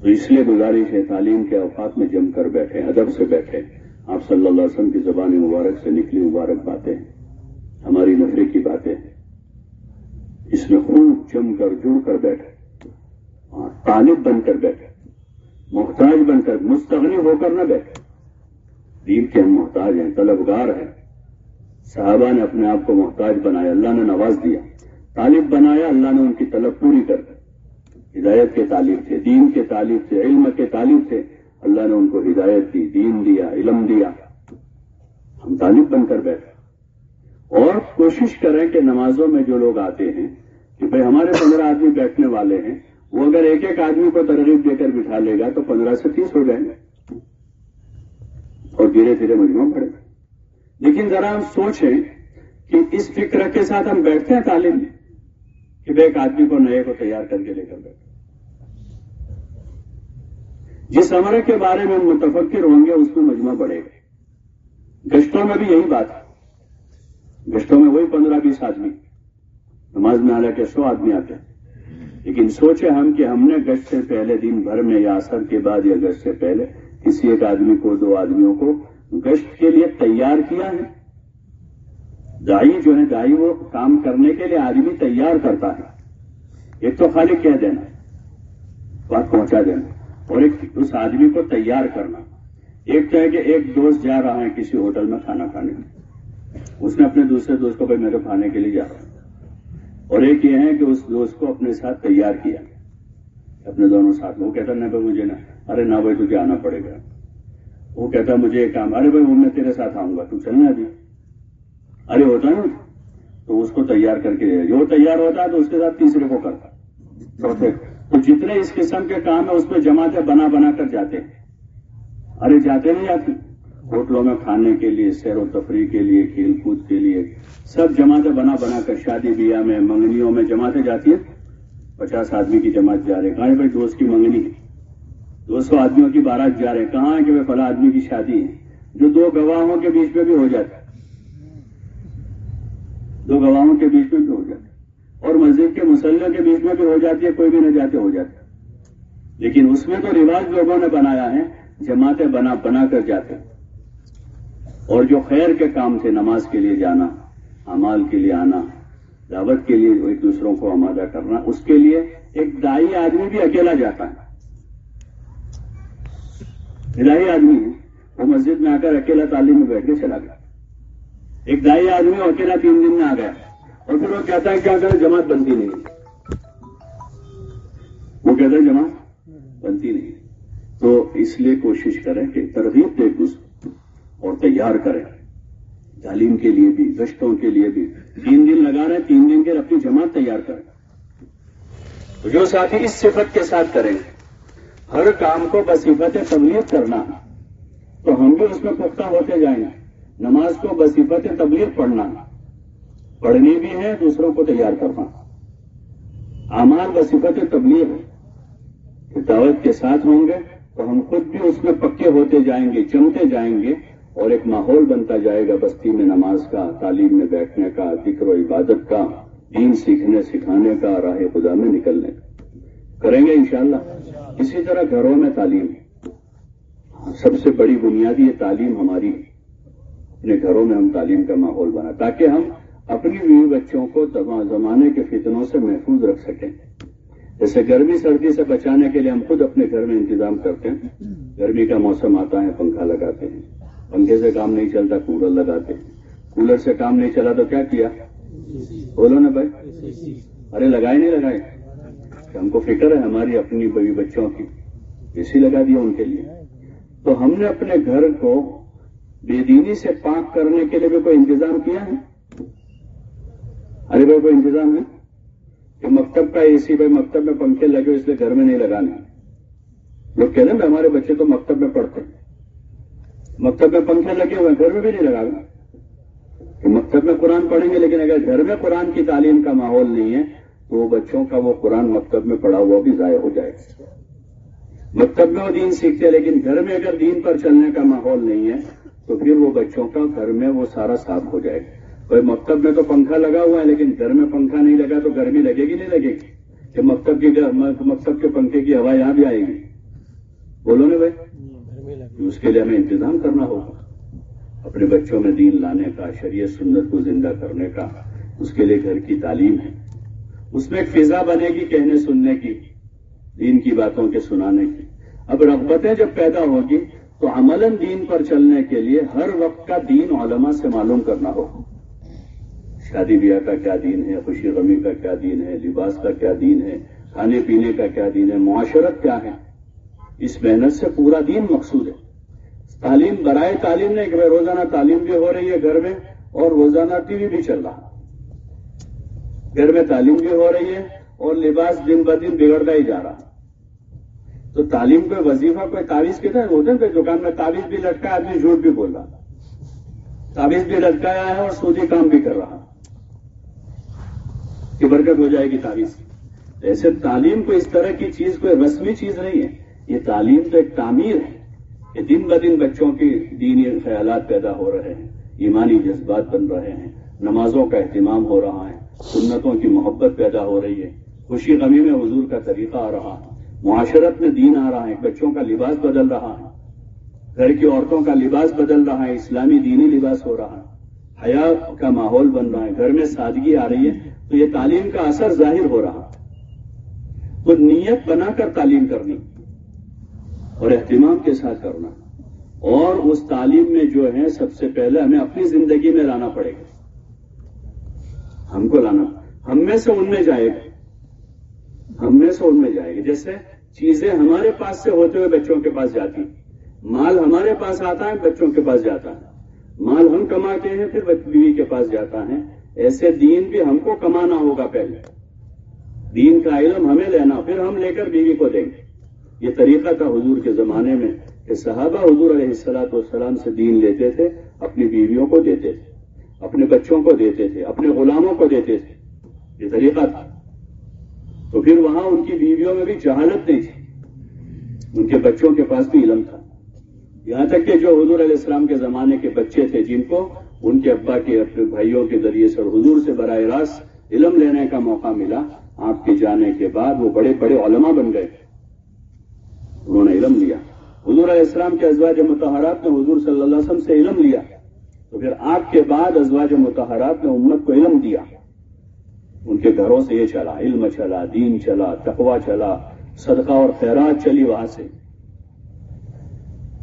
تو اس لیے گزارش ہے تعلیم کے اوقات میں جم کر بیٹھے ادب سے بیٹھے۔ آپ صلی اللہ علیہ وسلم کی زبان مبارک سے نکلی مبارک باتیں ہماری نفرے کی باتیں۔ اس میں خوب جم کر، جڑ کر بیٹھے اور ہاں، طالب بن کر بیٹھے محتاج بن کر، مستغنی ہو کر نہ بیٹھے دین کے ہم محتاج ہیں، طلبگار ہیں۔ صحابہ نے اپنے آپ کو محتاج بنایا، اللہ نے نواز دیا۔ طالب بنایا، اللہ نے ان کی طلب پوری کر دی۔ ہدایت کے طالب تھے، دین کے طالب تھے، علم کے طالب تھے۔ اللہ نے ان کو ہدایت دی، دین دیا، علم دیا۔ ہم طالب بن کر بیٹھے۔ اور کوشش کریں کہ نمازوں میں جو لوگ آتے ہیں کہ بھائی ہمارے پندرہ آدمی بیٹھنے والے ہیں، وہ اگر ایک ایک آدمی کو ترغیب دے کر بٹھا لے گا تو پندرہ سے تیس ہو جائیں گے۔ اور دھیرے دھیرے مجموعہ بڑھے گا لیکن ذرا ہم سوچیں کہ اس فکر کے ساتھ ہم بیٹھتے ہیں تعلیم میں کہ بھائی ایک آدمی کو نئے کو تیار کر کے لے کر بیٹھے جس عمرے کے بارے میں متفکر ہوں گے، اس میں مجموعہ بڑھے گا گشتوں میں بھی یہی بات ہے۔ گشتوں میں وہی پندرہ بیس آدمی۔ نماز میں حالانکہ سو آدمی آتے ہیں۔ لیکن سوچے ہم کہ ہم نے گشت سے پہلے دن بھر میں یا اثر کے بعد یا گشت سے پہلے کسی ایک آدمی کو، دو آدمیوں کو گشت کے لیے تیار کیا ہے۔ دائی جو ہے، دائی وہ کام کرنے کے لیے آدمی تیار کرتا ہے۔ ایک تو خالی کہہ دینا، بات پہنچا دینا، اور ایک اس آدمی کو تیار کرنا۔ ایک تو ہے کہ ایک دوست جا رہا ہے کسی ہوٹل میں کھانا کھانے میں اس نے اپنے دوسرے دوست کو بھائی میرے کھانے کے لیے جا رہا ہے۔ اور ایک یہ ہے کہ اس دوست کو اپنے ساتھ تیار کیا اپنے دونوں ساتھ وہ کہتا نہیں بھائی، مجھے نا ارے نہ بھائی، تجھے آنا پڑے گا۔ وہ کہتا مجھے ایک کام۔ ارے بھائی وہ میں تیرے ساتھ آؤں گا۔ تو چلنا ابھی ارے، ہوتا نا۔ تو اس کو تیار کر کے جو تیار ہوتا ہے، تو اس کے ساتھ تیسرے کو کرتا چوتھے تو جتنے اس قسم کے کام ہیں، اس میں جماعتیں بنا بنا کر جاتے ہیں۔ ارے، جاتے نہیں جاتے ہوٹلوں میں کھانے کے لیے، سیر و تفریح کے لیے، کھیل کود کے لیے۔ سب جماعتیں بنا بنا کر شادی بیاہ میں، منگنیوں میں جماعتیں جاتی ہیں۔ پچاس آدمی کی جماعت جا رہے کہاں ہے بھائی دوست کی منگنی؟ ہے دو سو آدمیوں کی بارات جا رہے کہاں ہے کہ بھائی فلاں آدمی کی شادی ہے؟ جو دو گواہوں کے بیچ میں بھی ہو جاتا ہے۔ دو گواہوں کے بیچ میں بھی ہو جاتا ہے۔ اور مسجد کے مسلح کے بیچ میں بھی ہو جاتی ہے، کوئی بھی نہ جاتے ہو جاتا ہے۔ لیکن اس میں تو رواج لوگوں نے بنایا ہے، جماعتیں بنا بنا کر جاتے ہیں۔ اور جو خیر کے کام تھے، نماز کے لیے جانا امال کے لیے آنا، دعوت کے لیے ایک دوسروں کو آمادہ کرنا، اس کے لیے ایک دائی آدمی بھی اکیلا جاتا ہے۔ دائی آدمی ہے، وہ مسجد میں آ کر اکیلا تعلیم میں بیٹھ کے چلا گیا۔ ایک دائی آدمی اکیلا تین دن میں آ گیا۔ اور پھر وہ کہتا ہے کیا کرے جماعت بنتی نہیں وہ کہتا ہے جماعت بنتی نہیں تو اس لیے کوشش کریں کہ ترغیب دے دوسرے اور تیار کریں۔ تعلیم کے لیے بھی گشتوں کے لیے بھی۔ تین دن لگا رہے ہیں تین دن کے اپنی جماعت تیار کریں۔ تو جو ساتھی اس صفت کے ساتھ کریں، ہر کام کو بصفت تبلیغ کرنا، تو ہم بھی اس میں پختہ ہوتے جائیں۔ گے نماز کو بصفت تبلیغ پڑھنا، پڑھنی بھی ہے، دوسروں کو تیار کرنا۔ امان بصفت تبلیغ ہے۔ دعوت کے ساتھ ہوں گے، تو ہم خود بھی اس میں پکے ہوتے جائیں گے چمتے جائیں گے۔ اور ایک ماحول بنتا جائے گا بستی میں نماز کا، تعلیم میں بیٹھنے کا، ذکر و عبادت کا، دین سیکھنے، سکھانے کا، راہ خدا میں نکلنے کا۔ کریں گے انشاءاللہ۔ اسی طرح گھروں میں تعلیم۔ سب سے بڑی بنیادی یہ تعلیم ہماری اپنے گھروں میں ہم تعلیم کا ماحول بنا، تاکہ ہم اپنی بیوی بچوں کو زمانے کے فتنوں سے محفوظ رکھ سکیں۔ جیسے گرمی، سردی سے بچانے کے لیے ہم خود اپنے گھر میں انتظام کرتے ہیں۔ گرمی کا موسم آتا ہے، پنکھا لگاتے ہیں۔ پنکھے سے کام نہیں چلتا، کولر لگاتے کولر سے کام نہیں چلا تو کیا کیا؟ بولو نا بھائی۔ ارے، لگائے نہیں لگائے؟ ہم کو فکر ہے ہماری اپنی بڑی بچوں کی۔ اسی لگا دیا ان کے لیے۔ تو ہم نے اپنے گھر کو بے دینی سے پاک کرنے کے لیے بھی کوئی انتظام کیا ہے؟ ارے بھائی، کوئی انتظام ہے؟ کہ مکتب کا اے سی، بھائی، مکتب میں پنکھے لگے اس لیے گھر میں نہیں لگانے۔ لوگ کہتے ہیں ہمارے بچے تو مکتب میں پڑھتے ہیں۔ مکتب میں پنکھے لگے ہوئے گھر میں بھی نہیں لگا کہ مکتب میں قرآن پڑھیں گے، لیکن اگر گھر میں قرآن کی تعلیم کا ماحول نہیں ہے، تو وہ بچوں کا وہ قرآن مکتب میں پڑھا ہوا بھی ضائع ہو جائے گا۔ مکتب میں وہ دین سیکھتے ہیں، لیکن گھر میں اگر دین پر چلنے کا ماحول نہیں ہے، تو پھر وہ بچوں کا گھر میں وہ سارا صاف ہو جائے گا۔ بھائی، مکتب میں تو پنکھا لگا ہوا ہے، لیکن گھر میں پنکھا نہیں لگا تو گرمی لگے گی، نہیں لگے گی؟ کہ مکتب کی مکتب کے پنکھے کی ہوا یہاں بھی آئے گی۔ بولو نا بھائی۔ اس کے لیے ہمیں انتظام کرنا ہوگا۔ اپنے بچوں میں دین لانے کا، شریعت سنت کو زندہ کرنے کا اس کے لیے گھر کی تعلیم ہے۔ اس میں ایک فضا بنے گی کہنے سننے کی، دین کی باتوں کے سنانے کی۔ اب رغبتیں جب پیدا ہوگی تو عملاً دین پر چلنے کے لیے ہر وقت کا دین علماء سے معلوم کرنا ہوگا۔ شادی بیاہ کا کیا دین ہے؟ خوشی غمی کا کیا دین ہے؟ لباس کا کیا دین ہے؟ کھانے پینے کا کیا دین ہے؟ معاشرت کیا ہے؟ اس محنت سے پورا دین مقصود ہے۔ تعلیم، برائے تعلیم نہیں، کہ روزانہ تعلیم بھی ہو رہی ہے گھر میں اور روزانہ ٹی وی بھی چل رہا۔ گھر میں تعلیم بھی ہو رہی ہے اور لباس دن ب دن بگڑتا ہی جا رہا۔ تو تعلیم کوئی وظیفہ، کوئی تعویذ کتنے ہوتے ہیں دکان میں تعویذ بھی لٹکا آدمی جھوٹ بھی بول رہا۔ تعویذ بھی لٹکایا ہے اور سودی کام بھی کر رہا۔ کہ برکت ہو جائے گی تعویذ ایسے تعلیم کو اس طرح کی چیز، کوئی رسمی چیز نہیں ہے۔ یہ تعلیم تو ایک تعمیر ہے کہ دن ب دن بچوں کی دینی خیالات پیدا ہو رہے ہیں، ایمانی جذبات بن رہے ہیں، نمازوں کا اہتمام ہو رہا ہے، سنتوں کی محبت پیدا ہو رہی ہے، خوشی غمی میں حضور کا طریقہ آ رہا ہے، معاشرت میں دین آ رہا ہے، بچوں کا لباس بدل رہا ہے، گھر کی عورتوں کا لباس بدل رہا ہے، اسلامی دینی لباس ہو رہا ہے، حیا کا ماحول بن رہا ہے، گھر میں سادگی آ رہی ہے، تو یہ تعلیم کا اثر ظاہر ہو رہا تو نیت بنا کر تعلیم کرنی۔ اور اہتمام کے ساتھ کرنا۔ اور اس تعلیم میں جو ہے، سب سے پہلے ہمیں اپنی زندگی میں لانا پڑے گا۔ ہم کو لانا۔ ہم میں سے ان میں جائے گا۔ ہم میں سے ان میں جائے گا۔ جیسے چیزیں ہمارے پاس سے ہوتے ہوئے بچوں کے پاس جاتی مال ہمارے پاس آتا ہے، بچوں کے پاس جاتا ہے۔ مال ہم کماتے ہیں، پھر بیوی کے پاس جاتا ہے۔ ایسے دین بھی ہم کو کمانا ہوگا پہلے۔ دین کا علم ہمیں لینا، پھر ہم لے کر بیوی کو دیں گے۔ یہ طریقہ تھا حضور کے زمانے میں کہ صحابہ حضور علیہ السلاط والسلام سے دین لیتے تھے، اپنی بیویوں کو دیتے تھے، اپنے بچوں کو دیتے تھے، اپنے غلاموں کو دیتے تھے۔ یہ طریقہ تھا۔ تو پھر وہاں ان کی بیویوں میں بھی جہالت نہیں تھی۔ ان کے بچوں کے پاس بھی علم تھا۔ یہاں تک کہ جو حضور علیہ السلام کے زمانے کے بچے تھے جن کو ان کے ابا کے اپنے بھائیوں کے ذریعے سے حضور سے براہ راست علم لینے کا موقع ملا، آپ کے جانے کے بعد وہ بڑے بڑے علماء بن گئے۔ انہوں نے علم لیا۔ حضور علیہ السلام کے ازواج متحرات نے حضور صلی اللہ علیہ وسلم سے علم لیا۔ تو پھر آپ کے بعد ازواج متحرات نے امت کو علم دیا۔ ان کے گھروں سے یہ چلا، علم چلا، دین چلا تقوا چلا، صدقہ اور خیرات چلی وہاں سے۔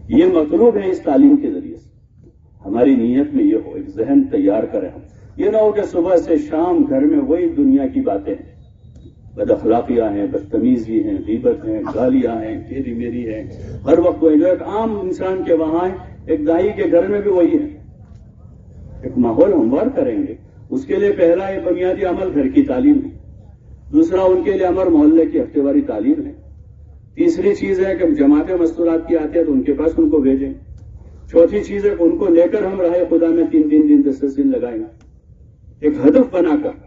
یہ مطلوب ہے اس تعلیم کے ذریعے سے۔ ہماری نیت میں یہ ہو، ایک ذہن تیار کریں ہم۔ یہ نہ ہو کہ صبح سے شام گھر میں وہی دنیا کی باتیں ہیں۔ بد اخلاقیاں ہیں بدتمیزی ہیں، غیبت ہیں، گالیاں ہیں تیری میری ہے ہر وقت وہی جو ایک عام انسان کے وہاں ہے ایک دائی کے گھر میں بھی وہی ہے ایک ماحول ہموار کریں گے۔ اس کے لیے پہلا یہ بنیادی عمل گھر کی تعلیم ہے۔ دوسرا، ان کے لیے امر محلے کی ہفتے واری تعلیم ہے۔ تیسری چیز ہے کہ جماعت مستورات کی آتی ہے تو ان کے پاس ان کو بھیجیں۔ چوتھی چیز ہے کہ ان کو لے کر ہم رہے خدا میں تین تین دن دس دس دن لگائیں۔ گے ایک ہدف بنا کر۔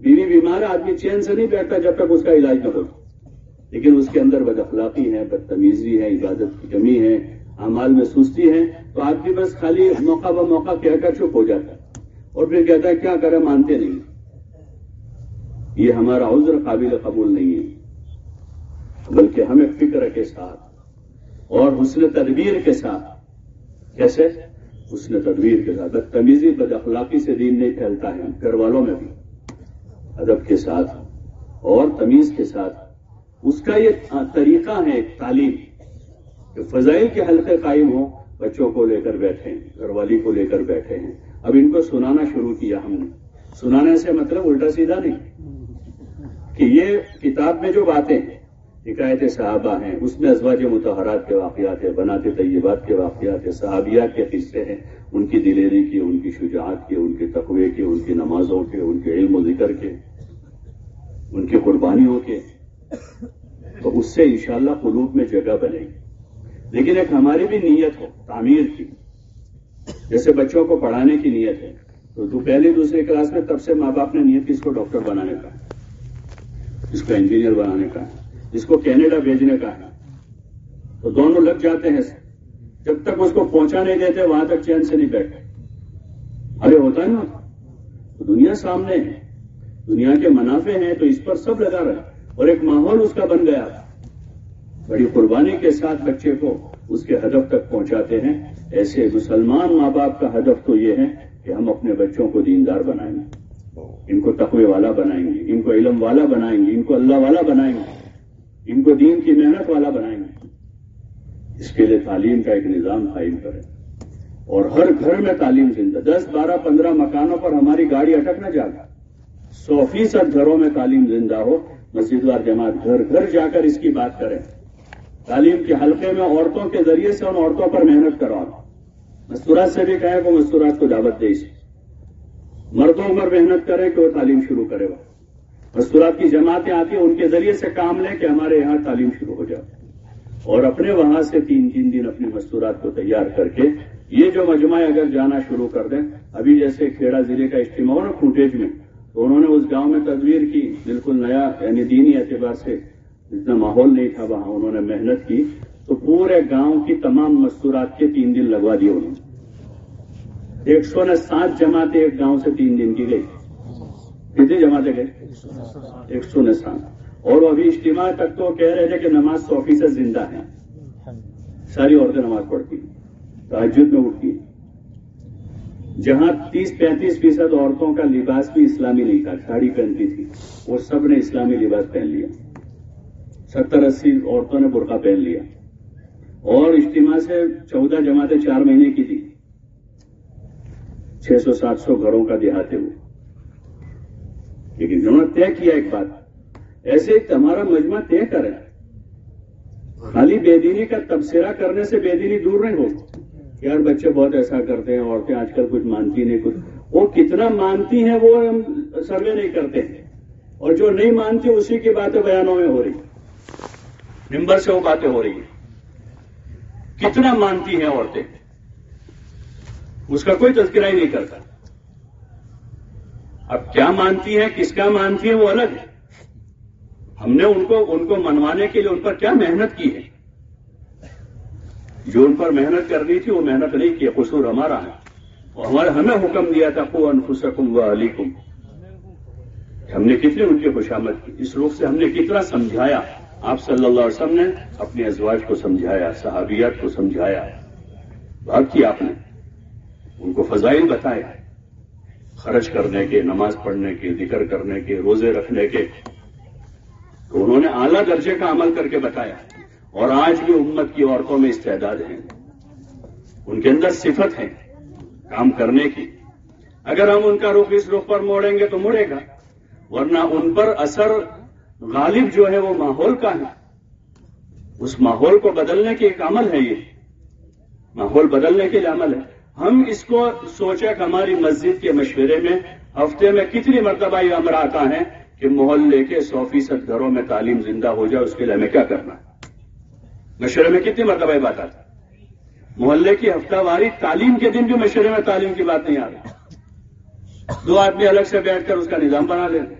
بیوی بیمار آدمی چین سے نہیں بیٹھتا جب تک اس کا علاج نہ ہو۔ لیکن اس کے اندر بد اخلاقی ہے، بدتمیزی ہے، عبادت کی کمی ہے، اعمال میں سستی ہے، تو آدمی بس خالی موقع ب موقع کہہ کر چپ ہو جاتا ہے۔ اور پھر کہتا ہے، کیا کرے، مانتے نہیں۔ یہ ہمارا عذر قابل قبول نہیں ہے، بلکہ ہمیں فکر کے ساتھ اور حسن تدبیر کے ساتھ۔ کیسے؟ اس نے تدبیر کے ساتھ۔ تمیزی بد اخلاقی سے دین نہیں پھیلتا ہے گھر والوں میں بھی۔ ادب کے ساتھ اور تمیز کے ساتھ۔ اس کا یہ طریقہ ہے ایک تعلیم کہ فضائل کے حلقے قائم ہوں، بچوں کو لے کر بیٹھے ہیں، گھر والی کو لے کر بیٹھے ہیں۔ اب ان کو سنانا شروع کیا ہم نے۔ سنانے سے مطلب الٹا سیدھا نہیں۔ کہ یہ کتاب میں جو باتیں ہیں، حکایت صحابہ ہیں، اس میں ازواج متحرات کے واقعات ہیں بناتے طیبات کے واقعات ہیں صحابیات کے قصے ہیں۔ ان کی دلیری کے ان کی شجاعت کے ان کے تقوی کے ان کی نمازوں کے، ان کے علم و ذکر کے۔ ان کی قربانیوں کے تو اس سے انشاءاللہ قلوب میں جگہ بنے گی۔ لیکن ایک ہماری بھی نیت ہو، تعمیر کی۔ جیسے بچوں کو پڑھانے کی نیت ہے، تو تو پہلی دوسری کلاس میں تب سے ماں باپ نے نیت کی اس کو ڈاکٹر بنانے کا اس کو انجینئر بنانے کا ہے جس کو کینیڈا بھیجنے کا۔ ہے تو دونوں لگ جاتے ہیں۔ جب تک اس کو پہنچا نہیں دیتے، وہاں تک چین سے نہیں بیٹھے۔ ارے ہوتا ہے نا دنیا سامنے ہے۔ دنیا کے منافع ہیں تو اس پر سب لگا رہا اور ایک ماحول اس کا بن گیا بڑی قربانی کے ساتھ بچے کو اس کے ہدف تک پہنچاتے ہیں۔ ایسے مسلمان ماں باپ کا ہدف تو یہ ہے کہ ہم اپنے بچوں کو دیندار بنائیں۔ گے ان کو تقوی والا بنائیں گے، ان کو علم والا بنائیں گے، ان کو اللہ والا بنائیں گے، ان کو دین کی محنت والا بنائیں گے۔ اس کے لیے تعلیم کا ایک نظام قائم کریں۔ اور ہر گھر میں تعلیم زندہ، دس بارہ پندرہ مکانوں پر ہماری گاڑی اٹک نہ جائے سو فیصد گھروں میں تعلیم زندہ ہو مسجد وار جماعت گھر گھر جا کر اس کی بات کریں تعلیم کے حلقے میں عورتوں کے ذریعے سے ان عورتوں پر محنت کروانا مستورات سے بھی کہیں کہ مستورات کو دعوت دے۔ اسے مردوں پر محنت کریں کہ وہ تعلیم شروع کرے۔ گا مستورات کی جماعتیں آتی ہیں، ان کے ذریعے سے کام لیں کہ ہمارے یہاں تعلیم شروع ہو جائے۔ اور اپنے وہاں سے تین تین دن اپنی مستورات کو تیار کر کے یہ جو مجمع اگر جانا شروع کر دیں، ابھی جیسے کھیڑا ضلع کا اجتماع ہو نا کھوٹیج میں انہوں نے اس گاؤں میں تصویر کی بالکل نیا یعنی دینی اعتبار سے اتنا ماحول نہیں تھا وہاں انہوں نے محنت کی۔ تو پورے گاؤں کی تمام مستورات کے تین دن لگوا دیے انہوں نے۔ ایک سو نے سات جماعتیں ایک گاؤں سے تین دن کی گئی۔ کتنی جماعتیں گئے ایک سو نے سات۔ اور وہ ابھی اجتماع تک تو کہہ رہے تھے کہ نماز سو فیصد زندہ ہے۔ ساری عورتیں نماز پڑھتی ہیں۔ تاجد میں اٹھتی ہیں۔ جہاں تیس پینتیس فیصد عورتوں کا لباس بھی اسلامی نہیں تھا ساڑی پہنتی تھی۔ وہ سب نے اسلامی لباس پہن لیا۔ ستر اسی عورتوں نے برقع پہن لیا۔ اور اجتماع سے چودہ جماعتیں چار مہینے کی تھی۔ چھ سو سات سو گھروں کا دیہاتے ہوئے لیکن انہوں نے طے کیا ایک بات۔ ایسے ہمارا مجمع طے کرے خالی بے دینی کا تبصرہ کرنے سے بے دینی دور نہیں ہوگی یار بچے بہت ایسا کرتے ہیں، عورتیں آج کل کچھ مانتی نہیں، کچھ۔ وہ کتنا مانتی ہیں وہ ہم سروے نہیں کرتے۔ ہیں اور جو نہیں مانتی اسی کی باتیں بیانوں میں ہو رہی۔ نمبر سے وہ باتیں ہو رہی ہیں۔ کتنا مانتی ہیں عورتیں؟ اس کا کوئی تذکرہ ہی نہیں کرتا۔ اب کیا مانتی ہیں، کس کا مانتی ہیں، وہ الگ ہے۔ ہم نے ان کو ان کو منوانے کے لیے ان پر کیا محنت کی ہے؟ جو ان پر محنت کرنی تھی، وہ محنت نہیں کی قصور ہمارا ہے۔ اور ہمارے ہمیں حکم دیا تھا کو انفسکم و علیکم ہم نے کتنی ان کی خوشامد کی۔ اس روپ سے ہم نے کتنا سمجھایا۔ آپ صلی اللہ علیہ وسلم نے اپنے ازواج کو سمجھایا، صحابیات کو سمجھایا۔ بات کی آپ نے۔ ان کو فضائل بتایا۔ خرچ کرنے کے، نماز پڑھنے کے، ذکر کرنے کے، روزے رکھنے کے۔ تو انہوں نے اعلیٰ درجے کا عمل کر کے بتایا۔ اور آج بھی امت کی عورتوں میں استعداد ہیں۔ ان کے اندر صفت ہے کام کرنے کی۔ اگر ہم ان کا رخ اس رخ پر موڑیں گے تو مڑے گا، ورنہ ان پر اثر غالب جو ہے وہ ماحول کا ہے۔ اس ماحول کو بدلنے کی ایک عمل ہے یہ۔ ماحول بدلنے کے لیے عمل ہے۔ ہم اس کو سوچا کہ ہماری مسجد کے مشورے میں ہفتے میں کتنی مرتبہ یہ امر آتا ہے کہ محلے کے سو فیصد گھروں میں تعلیم زندہ ہو جائے، اس کے لیے ہمیں کیا کرنا ہے؟ مشورے میں کتنی مرتبہ یہ بات آتی محلے کی ہفتہ واری تعلیم کے دن بھی مشورے میں تعلیم کی بات نہیں آ رہی۔ دو آدمی الگ سے بیٹھ کر اس کا نظام بنا لیتے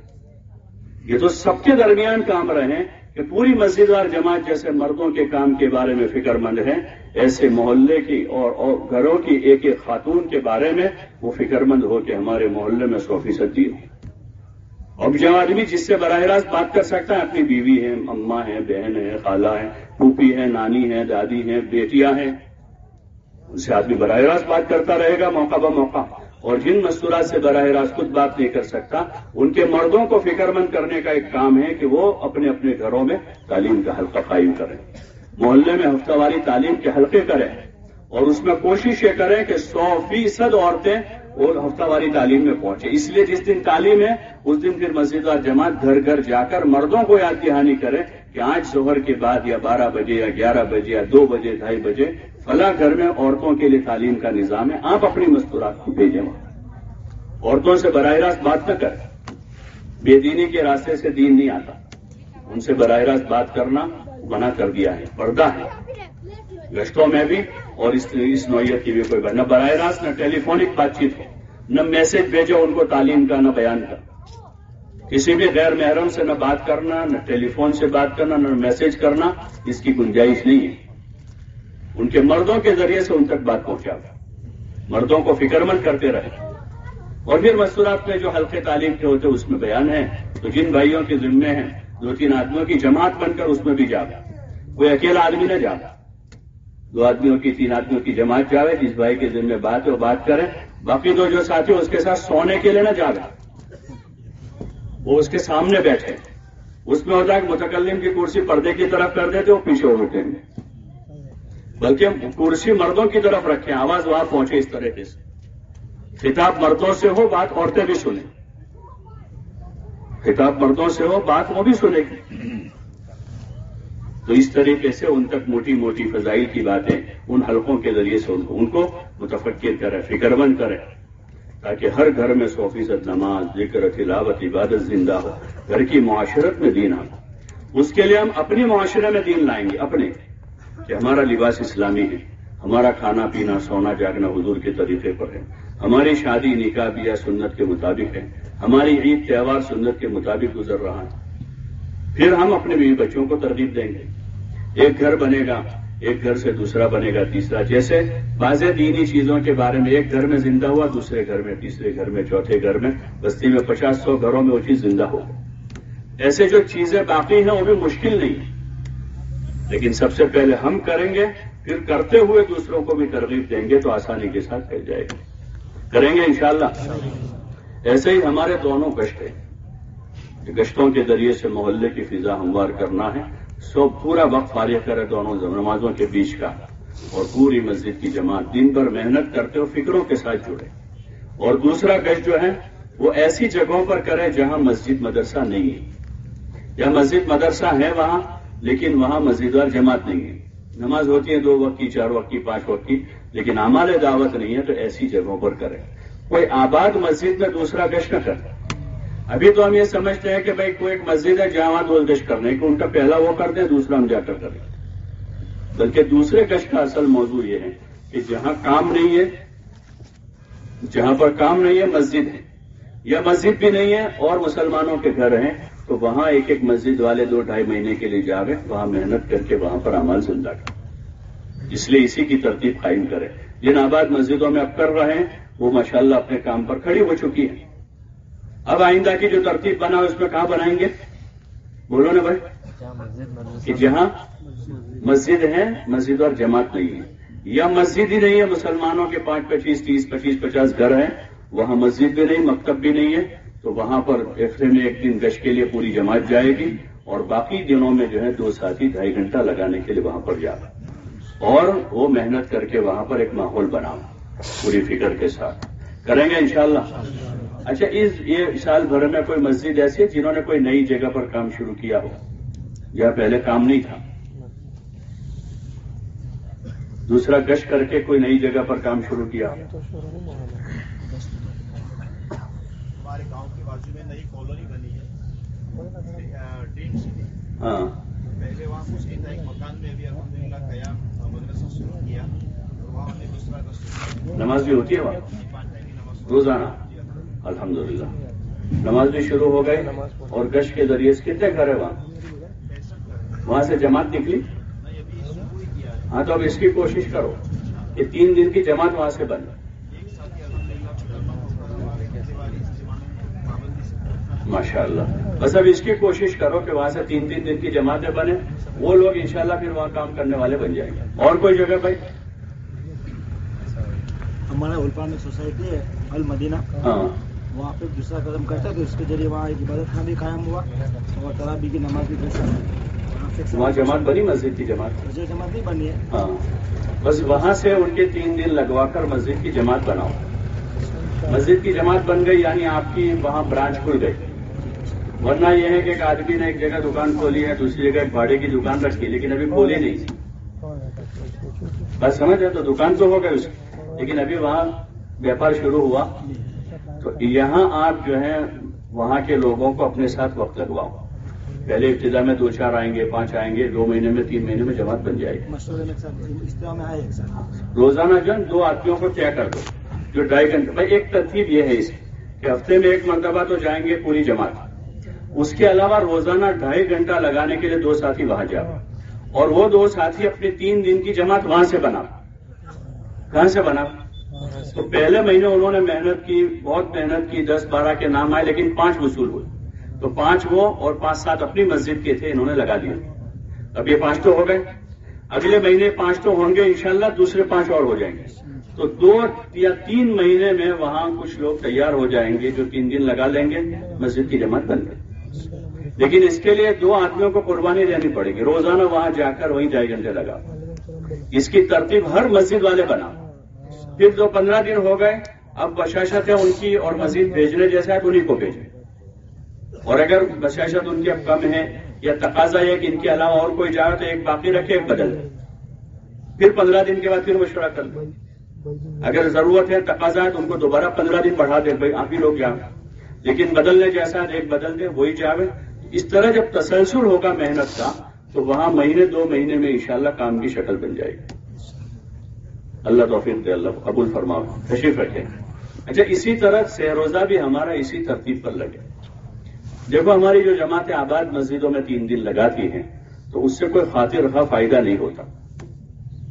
یہ تو سب کے درمیان کام رہے کہ پوری مسجد اور جماعت جیسے مردوں کے کام کے بارے میں فکر مند ہیں۔ ایسے محلے کی اور اور گھروں کی ایک ایک خاتون کے بارے میں وہ فکر مند ہو کہ ہمارے محلے میں سو فیصد جی اور جو آدمی جس سے براہ راست بات کر سکتا ہے، اپنی بیوی ہے، اماں ہیں بہن ہے، خالہ ہیں پھوپھی ہے، نانی ہے، دادی ہیں بیٹیاں ہیں ان سے آدمی براہ راست بات کرتا رہے گا موقع ب موقع۔ اور جن مستورات سے براہ راست خود بات نہیں کر سکتا، ان کے مردوں کو فکر مند کرنے کا ایک کام ہے کہ وہ اپنے اپنے گھروں میں تعلیم کا حلقہ قائم کریں۔ محلے میں ہفتہ واری تعلیم کے حلقے کریں اور اس میں کوشش یہ کریں کہ سو فیصد عورتیں وہ ہفتہ واری تعلیم میں پہنچے۔ اس لیے جس دن تعلیم ہے، اس دن پھر مسجد اور جماعت گھر گھر جا کر مردوں کو یاد دہانی کرے کہ آج ظہر کے بعد یا بارہ بجے یا گیارہ بجے یا دو بجے، ڈھائی بجے فلاں گھر میں عورتوں کے لیے تعلیم کا نظام ہے۔ آپ اپنی مستورات کو بھیجیں۔ وہاں عورتوں سے براہ راست بات نہ کریں۔ بے دینی کے راستے سے دین نہیں آتا۔ ان سے براہ راست بات کرنا منع کر دیا ہے، پردہ ہے۔ گشتوں میں بھی اور اس اس نوعیت کی بھی کوئی بات نہ براہ راست، نہ ٹیلی فونک بات چیت ہو، نہ میسج بھیجو ان کو تعلیم کا، نہ بیان کا۔ کسی بھی غیر محرم سے نہ بات کرنا، نہ ٹیلی فون سے بات کرنا، نہ میسج کرنا، اس کی گنجائش نہیں ہے۔ ان کے مردوں کے ذریعے سے ان تک بات پہنچا مردوں کو فکر مند کرتے رہے۔ اور پھر مستورات میں جو حلقے تعلیم کے ہوتے اس میں بیان ہے۔ تو جن بھائیوں کے ذمے ہیں، دو تین آدمیوں کی جماعت بن کر اس میں بھی جاگا کوئی اکیلا آدمی نہ جاگا دو آدمیوں کی، تین آدمیوں کی جماعت جاوے جس بھائی کے ذمہ بات ہے، وہ بات کریں۔ باقی دو جو ساتھی اس کے ساتھ سونے کے لیے نہ جاگا وہ اس کے سامنے بیٹھے۔ اس میں ہوتا ہے کہ متکلم کی کرسی پردے کی طرف کر دیتے، وہ پیچھے اٹھیں گے بلکہ کرسی مردوں کی طرف رکھیں، آواز وہاں پہنچے اس طریقے سے۔ خطاب مردوں سے ہو، بات عورتیں بھی سنیں۔ خطاب مردوں سے ہو، بات وہ بھی سنے گی تو اس طریقے سے ان تک موٹی موٹی فضائل کی باتیں ان حلقوں کے ذریعے سے ان کو ان کو متفقر کرے، فکر مند کرے، تاکہ ہر گھر میں سو فیصد نماز، ذکر، تلاوت، عبادت زندہ ہو، گھر کی معاشرت میں دین آنا اس کے لیے ہم اپنی معاشرے میں دین لائیں گے، اپنے، کہ ہمارا لباس اسلامی ہے، ہمارا کھانا پینا، سونا، جاگنا، حضور کے طریقے پر ہے۔ ہماری شادی، نکاح بیا سنت کے مطابق ہے۔ ہماری عید، تہوار، سنت کے مطابق گزر رہا ہے۔ پھر ہم اپنے بیوی بچوں کو ترغیب دیں گے۔ ایک گھر بنے گا، ایک گھر سے دوسرا بنے گا، تیسرا۔ جیسے واضح دینی چیزوں کے بارے میں ایک گھر میں زندہ ہوا، دوسرے گھر میں، تیسرے گھر میں، چوتھے گھر میں، بستی میں پچاس سو گھروں میں وہ چیز زندہ ہو۔ ایسے جو چیزیں باقی ہیں، وہ بھی مشکل نہیں۔ لیکن سب سے پہلے ہم کریں گے، پھر کرتے ہوئے دوسروں کو بھی ترغیب دیں گے، تو آسانی کے ساتھ پھیل جائے گا کریں گے انشاءاللہ۔ ایسے ہی ہمارے دونوں گشت ہیں۔ گشتوں کے ذریعے سے محلے کی فضا ہموار کرنا ہے، سو پورا وقت فارغ کرے دونوں نمازوں کے بیچ کا اور پوری مسجد کی جماعت دن بھر محنت کرتے ہو فکروں کے ساتھ جڑے۔ اور دوسرا گشت جو ہے، وہ ایسی جگہوں پر کرے جہاں مسجد مدرسہ نہیں ہے۔ یا مسجد مدرسہ ہے وہاں، لیکن وہاں مسجد وار جماعت نہیں ہے۔ نماز ہوتی ہے دو وقت کی، چار وقت کی، پانچ وقت کی، لیکن ہمارے دعوت نہیں ہے تو ایسی جگہوں پر کرے۔ کوئی آباد مسجد میں دوسرا گشت نہ کرے۔ ابھی تو ہم یہ سمجھتے ہیں کہ بھائی کوئی ایک مسجد ہے جہاں دو گشت کرنے کہ ان کا پہلا وہ کر دیں، دوسرا ہم جا کر کریں بلکہ دوسرے گشت کا اصل موضوع یہ ہے کہ جہاں کام نہیں ہے، جہاں پر کام نہیں ہے، مسجد ہے۔ یا مسجد بھی نہیں ہے اور مسلمانوں کے گھر ہیں، تو وہاں ایک ایک مسجد والے دو ڈھائی مہینے کے لیے جا گئے وہاں محنت کر کے وہاں پر عمل زندہ کر اس لیے اسی کی ترتیب قائم کرے جن آباد مسجدوں میں اب کر رہے ہیں، وہ ماشاءاللہ اپنے کام پر کھڑی ہو چکی ہے اب آئندہ کی جو ترتیب بنا اس میں کہاں بنائیں گے؟ بولو نا بھائی۔ کہ جہاں مسجد ہے، مسجد اور جماعت نہیں ہے۔ یا مسجد ہی نہیں ہے، مسلمانوں کے پانچ پچیس، تیس، پچیس، پچاس گھر ہیں، وہاں مسجد بھی نہیں، مکتب بھی نہیں ہے، تو وہاں پر ہفتے میں ایک دن گش کے لیے پوری جماعت جائے گی اور باقی دنوں میں جو ہے دو ساتھی ڈھائی گھنٹہ لگانے کے لیے وہاں پر جا۔ اور وہ محنت کر کے وہاں پر ایک ماحول بناؤ، پوری فکر کے ساتھ۔ کریں گے انشاءاللہ؟ اچھا اس یہ سال بھر میں کوئی مسجد ایسی ہے جنہوں نے کوئی نئی جگہ پر کام شروع کیا ہو؟ یا پہلے کام نہیں تھا؟ دوسرا گش کر کے کوئی نئی جگہ پر کام شروع کیا ہمارے گاؤں کے بازو میں نئی کالونی بنی ہے۔ ہاں۔ پہلے وہاں کچھ ایک مکان میں بھی الحمد للہ قیام مدرسہ شروع کیا اور وہاں ہم نے دوسرا رسول نماز بھی ہوتی ہے وہاں؟ روزانہ؟ الحمدللہ۔ نماز بھی شروع ہو گئی اور گش کے ذریعے کتنے گھر ہے وہاں؟ وہاں سے جماعت نکلی؟ ہے ہاں تو اب اس کی کوشش کرو کہ تین دن کی جماعت وہاں سے بن میں ماشاء اللہ بس اب اس کی کوشش کرو کہ وہاں سے تین تین دن کی جماعتیں بنے وہ لوگ انشاءاللہ پھر وہاں کام کرنے والے بن جائیں گے۔ اور کوئی جگہ بھائی؟ وہاں پہ دوسرا قدم کرتا ہے تو اس کے ذریعے وہاں ایک عبادت خانہ بھی قائم ہوا اور ترابی کی نماز بھی پیسہ وہاں جماعت بنی مسجد کی جماعت؟ مسجد جماعت نہیں بنی ہے۔ ہاں۔ بس وہاں سے ان کے تین دن لگوا کر مسجد کی جماعت بناؤ۔ مسجد کی جماعت بن گئی یعنی آپ کی وہاں برانچ کھل گئی۔ ورنہ یہ ہے کہ ایک آدمی نے ایک جگہ دکان کھولی ہے دوسری جگہ ایک بھاڑے کی دکان رکھی لیکن ابھی کھولی نہیں۔ بس سمجھ رہے تو دکان تو ہو گئی اس کی لیکن ابھی وہاں ویاپار شروع ہوا۔ تو یہاں آپ جو ہیں وہاں کے لوگوں کو اپنے ساتھ وقت لگواؤ۔ پہلے ابتدا میں دو چار آئیں گے پانچ آئیں گے دو مہینے میں تین مہینے میں جماعت بن جائے گی۔ روزانہ جو دو آدمیوں کو طے کر دو جو ڈھائی گھنٹے بھائی ایک ترتیب یہ ہے اس کہ ہفتے میں ایک مرتبہ تو جائیں گے پوری جماعت۔ اس کے علاوہ روزانہ ڈھائی گھنٹہ لگانے کے لیے دو ساتھی وہاں جاؤ۔ اور وہ دو ساتھی اپنے تین دن کی جماعت وہاں سے بنا کہاں سے بنا تو پہلے مہینے انہوں نے محنت کی، بہت محنت کی، دس بارہ کے نام آئے، لیکن پانچ وصول ہوئے۔ تو پانچ وہ اور پانچ سات اپنی مسجد کے تھے، انہوں نے لگا دیا۔ اب یہ پانچ تو ہو گئے۔ اگلے مہینے پانچ تو ہوں گے انشاءاللہ، دوسرے پانچ اور ہو جائیں گے۔ تو دو یا تین مہینے میں وہاں کچھ لوگ تیار ہو جائیں گے جو تین دن لگا لیں گے، مسجد کی جماعت بن گئی۔ لیکن اس کے لیے دو آدمیوں کو قربانی دینی پڑے گی۔ روزانہ وہاں جا کر وہیں جائے گھنٹے لگا۔ اس کی ترتیب ہر مسجد والے بنا۔ پھر جو پندرہ دن ہو گئے، اب بشاشت ہے ان کی اور مزید بھیجنے جیسا ہے تو انہیں کو بھیجیں۔ اور اگر بشاشت ان کے اب کم ہے یا تقاضا ہے کہ ان کے علاوہ اور کوئی جائے تو ایک باقی رکھے، ایک بدل پھر پندرہ دن کے بعد پھر مشورہ کر لیں۔ اگر ضرورت ہے، تقاضا ہے تو ان کو دوبارہ پندرہ دن بڑھا دیں۔ بھائی، آپ ہی لوگ جاؤ۔ لیکن بدلنے جیسا ایک بدل دیں، وہی جاوے۔ اس طرح جب تسلسل ہوگا محنت کا، تو وہاں مہینے، دو مہینے میں انشاءاللہ کام کی شکل بن جائے گی۔ اللہ توفیق دے، اللہ قبول فرماؤ تشریف رکھے۔ اچھا اسی طرح سہروزہ بھی ہمارا اسی ترتیب پر لگے۔ جب ہماری جو جماعت آباد مسجدوں میں تین دن لگاتی ہیں، تو اس سے کوئی خاطر خواہ فائدہ نہیں ہوتا۔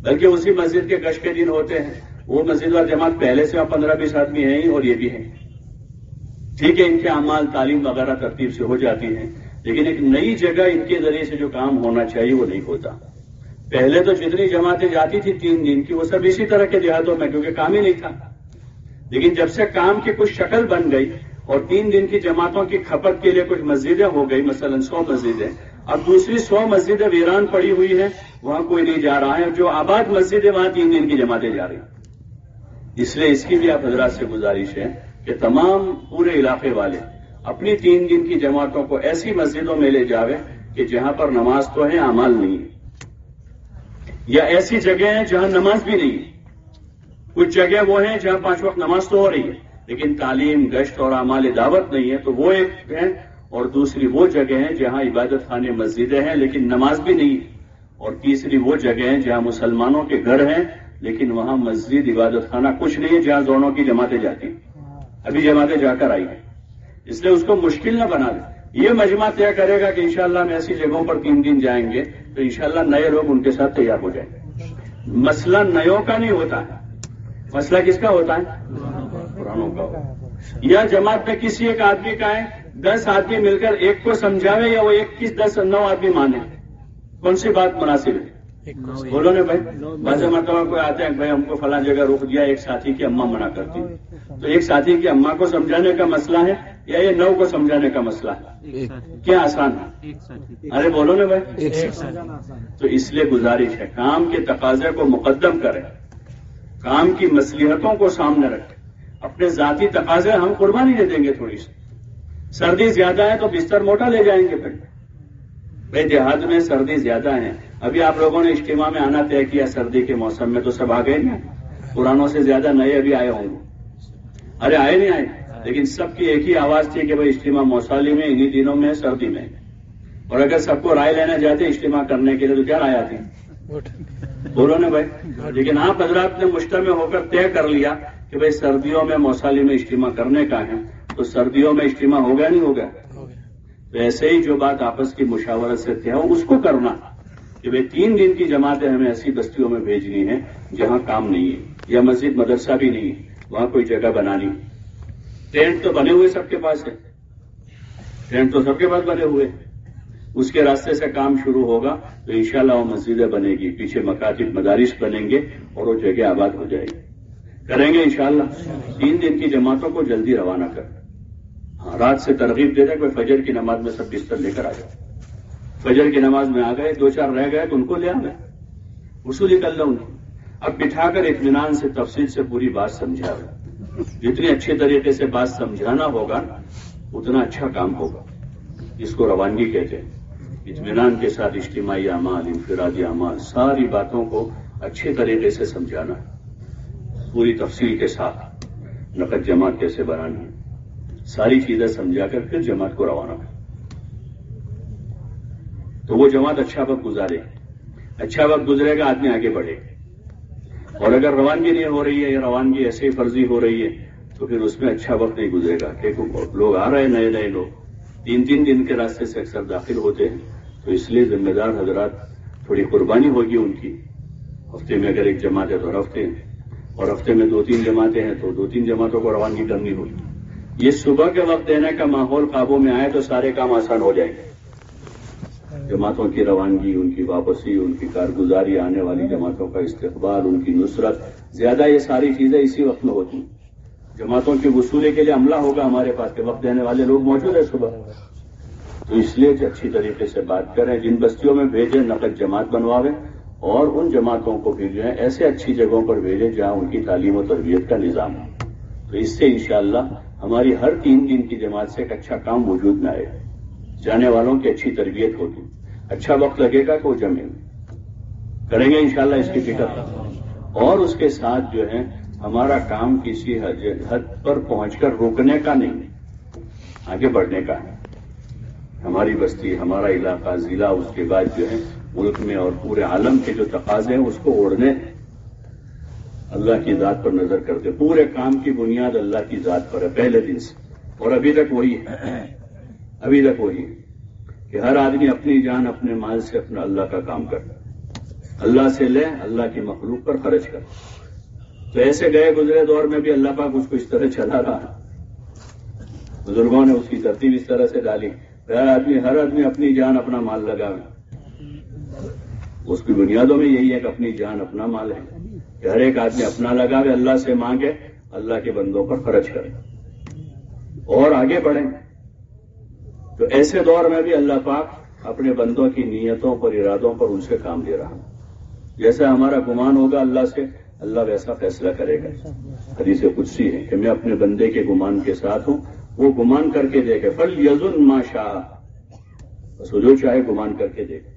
بلکہ اسی مسجد کے گش کے دن ہوتے ہیں۔ وہ مسجد اور جماعت پہلے سے پندرہ بیس آدمی ہیں ہی اور یہ بھی ہیں۔ ٹھیک ہے، ان کے اعمال، تعلیم وغیرہ ترتیب سے ہو جاتی ہیں، لیکن ایک نئی جگہ ان کے ذریعے سے جو کام ہونا چاہیے وہ نہیں ہوتا۔ پہلے تو جتنی جماعتیں جاتی تھی تین دن کی، وہ سب اسی طرح کے دیہاتوں میں، کیونکہ کام ہی نہیں تھا۔ لیکن جب سے کام کی کچھ شکل بن گئی اور تین دن کی جماعتوں کی کھپت کے لیے کچھ مسجدیں ہو گئی، مثلا سو مسجدیں، اب دوسری سو مسجدیں ویران پڑی ہوئی ہیں، وہاں کوئی نہیں جا رہا ہے، جو آباد مسجد ہے وہاں تین دن کی جماعتیں جا رہی ہیں۔ اس لیے اس کی بھی آپ حضرات سے گزارش ہے کہ تمام پورے علاقے والے اپنی تین دن کی جماعتوں کو ایسی مسجدوں میں لے جاوے کہ جہاں پر نماز تو ہے اعمال نہیں ہے یا ایسی جگہ ہیں جہاں نماز بھی نہیں ہے۔ کچھ جگہ وہ ہیں جہاں پانچ وقت نماز تو ہو رہی ہے، لیکن تعلیم، گشت اور اعمال دعوت نہیں ہے، تو وہ ایک ہے اور دوسری وہ جگہ ہے جہاں عبادت خانے مسجدیں ہیں، لیکن نماز بھی نہیں۔ اور تیسری وہ جگہ ہے جہاں مسلمانوں کے گھر ہیں، لیکن وہاں مسجد، عبادت خانہ کچھ نہیں ہے، جہاں دونوں کی جماعتیں جاتی ہیں۔ ابھی جماعتیں جا کر آئی ہیں۔ اس لیے اس کو مشکل نہ بنا دیں۔ یہ مجمع طے کرے گا کہ انشاءاللہ ہم ایسی جگہوں پر تین دن جائیں گے تو انشاءاللہ نئے لوگ ان کے ساتھ تیار ہو جائیں مسئلہ نیوں کا نہیں ہوتا ہے۔ مسئلہ کس کا ہوتا ہے؟ پرانوں کا ہوتا یا جماعت میں کسی ایک آدمی کا ہے دس آدمی مل کر ایک کو سمجھاوے یا وہ ایک کس دس نو آدمی مانے۔ کون سی بات مناسب ہے؟ بولو نا بھائی۔ بعض مرتبہ کوئی آتے ہیں بھائی ہم کو فلاں جگہ روک دیا ایک ساتھی کی اماں منع کرتی۔ تو ایک ساتھی کی اماں کو سمجھانے کا مسئلہ ہے یا یہ نو کو سمجھانے کا مسئلہ ہے۔ کیا آسان ہے؟ ارے بولو نا بھائی۔ تو اس لیے گزارش ہے کام کے تقاضے کو مقدم کرے کام کی مصلیحتوں کو سامنے رکھے اپنے ذاتی تقاضے ہم قربانی دے دیں گے تھوڑی سی۔ سردی زیادہ ہے تو بستر موٹا لے جائیں گے پھر۔ بھائی دیہات میں سردی زیادہ ہے۔ ابھی آپ لوگوں نے اجتماع میں آنا طے کیا سردی کے موسم میں تو سب آ گئے نا۔ پرانوں سے زیادہ نئے ابھی آئے ہوں گے۔ ارے آئے نہیں آئے۔ لیکن سب کی ایک ہی آواز تھی کہ بھائی اجتماع موسالی میں، انہی دنوں میں، سردی میں۔ اور اگر سب کو رائے لینے جاتے اجتماع کرنے کے لیے تو کیا رائے آتی؟ بولو نا بھائی۔ لیکن آپ حضرات نے مشتمل ہو کر طے کر لیا کہ بھائی سردیوں میں موسالی میں اجتماع کرنے کا ہے، تو سردیوں میں اجتماع ہو گیا نہیں ہوگا؟ تو ایسے ہی جو بات آپس کی مشاورت سے طے ہو، اس کو کرنا۔ کہ بھائی تین دن کی جماعتیں ہمیں ایسی بستیوں میں بھیجنی ہیں جہاں کام نہیں ہے، یا مسجد، مدرسہ بھی نہیں ہے، وہاں کوئی جگہ بنانی۔ ٹینٹ تو بنے ہوئے سب کے پاس ہے۔ ٹینٹ تو سب کے پاس بنے ہوئے۔ اس کے راستے سے کام شروع ہوگا تو انشاءاللہ وہ مسجدیں بنے گی۔ پیچھے مکاتب مدارس بنیں گے اور وہ جگہ آباد ہو جائے گی۔ کریں گے انشاءاللہ۔ تین دن کی جماعتوں کو جلدی روانہ کر۔ ہاں رات سے ترغیب دے دیں کوئی فجر کی نماز میں سب بستر لے کر آ جاؤ۔ فجر کی نماز میں آ گئے، دو چار رہ گئے تو ان کو لے آنا۔ اصول کر لوں اب بٹھا کر اطمینان سے، تفصیل سے پوری بات سمجھا۔ رہا جتنی اچھے طریقے سے بات سمجھانا ہوگا، اتنا اچھا کام ہوگا۔ اس کو روانگی کہتے ہیں۔ اطمینان کے ساتھ اجتماعی اعمال، انفرادی اعمال، ساری باتوں کو اچھے طریقے سے سمجھانا۔ پوری تفصیل کے ساتھ نقد جماعت کیسے بنانی ہے؟ ساری چیزیں سمجھا کر پھر جماعت کو روانہ کر۔ تو وہ جماعت اچھا وقت گزارے۔ اچھا وقت گزرے گا، آدمی آگے بڑھے۔ اور اگر روانگی نہیں ہو رہی ہے یا روانگی ایسے ہی فرضی ہو رہی ہے، تو پھر اس میں اچھا وقت نہیں گزرے گا کیونکہ لوگ آ رہے ہیں، نئے نئے لوگ۔ تین تین دن کے راستے سے اکثر داخل ہوتے ہیں، تو اس لیے ذمہ دار حضرات تھوڑی قربانی ہوگی ان کی۔ ہفتے میں اگر ایک جماعت ہے تو ہفتے اور ہفتے میں دو تین جماعتیں ہیں تو دو تین جماعتوں کو روانگی کرنی ہوگی۔ یہ صبح کے وقت دینے کا ماحول قابو میں آئے تو سارے کام آسان ہو جائیں گے۔ جماعتوں کی روانگی، ان کی واپسی، ان کی کارگزاری آنے والی جماعتوں کا استقبال، ان کی نصرت، زیادہ یہ ساری چیزیں اسی وقت میں ہوتی ہیں۔ جماعتوں کی وصولی کے لیے عملہ ہوگا ہمارے پاس کے وقت دینے والے لوگ موجود ہیں صبح۔ تو اس لیے کہ اچھی طریقے سے بات کریں، جن بستیوں میں بھیجیں نقد جماعت بنواویں اور ان جماعتوں کو بھی جو ہے ایسے اچھی جگہوں پر بھیجیں جہاں ان کی تعلیم و تربیت کا نظام ہو۔ تو اس سے انشاءاللہ ہماری ہر تین دن کی جماعت سے ایک اچھا کام وجود میں آئے۔ جانے والوں کی اچھی تربیت ہوگی اچھا وقت لگے گا کہ وہ جمیں کریں گے انشاءاللہ اس کی فکر۔ اور اس کے ساتھ جو ہے، ہمارا کام کسی حد پر پہنچ کر روکنے کا نہیں آگے بڑھنے کا ہے۔ ہماری بستی، ہمارا علاقہ، ضلع، اس کے بعد جو ہے، ملک میں اور پورے عالم کے جو تقاضے ہیں، اس کو اوڑھنے۔ اللہ کی ذات پر نظر کرتے۔ پورے کام کی بنیاد اللہ کی ذات پر ہے، پہلے دن سے۔ اور ابھی تک وہی ہے۔ ابھی تک وہی ہے۔ کہ ہر آدمی اپنی جان، اپنے مال سے اپنا اللہ کا کام کرتا اللہ سے لے، اللہ کی مخلوق پر خرچ کر۔ تو ایسے گئے گزرے دور میں بھی اللہ پاک اس کو اس طرح چلا رہا بزرگوں نے اس کی ترتیب اس طرح سے ڈالی۔ ہر آدمی ہر آدمی اپنی جان، اپنا مال لگا اس کی بنیادوں میں یہی ہے کہ اپنی جان، اپنا مال ہے۔ کہ ہر ایک آدمی اپنا لگاوے، اللہ سے مانگے، اللہ کے بندوں پر خرچ کرے۔ اور آگے بڑھیں۔ تو ایسے دور میں بھی اللہ پاک اپنے بندوں کی نیتوں پر، ارادوں پر ان سے کام لے رہا ہوں جیسا ہمارا گمان ہوگا اللہ سے، اللہ ویسا فیصلہ کرے گا۔ حدیث قدسی ہے کہ میں اپنے بندے کے گمان کے ساتھ ہوں، وہ گمان کر کے دیکھے فل یزن ما شاہ بس وہ جو چاہے گمان کر کے دیکھے۔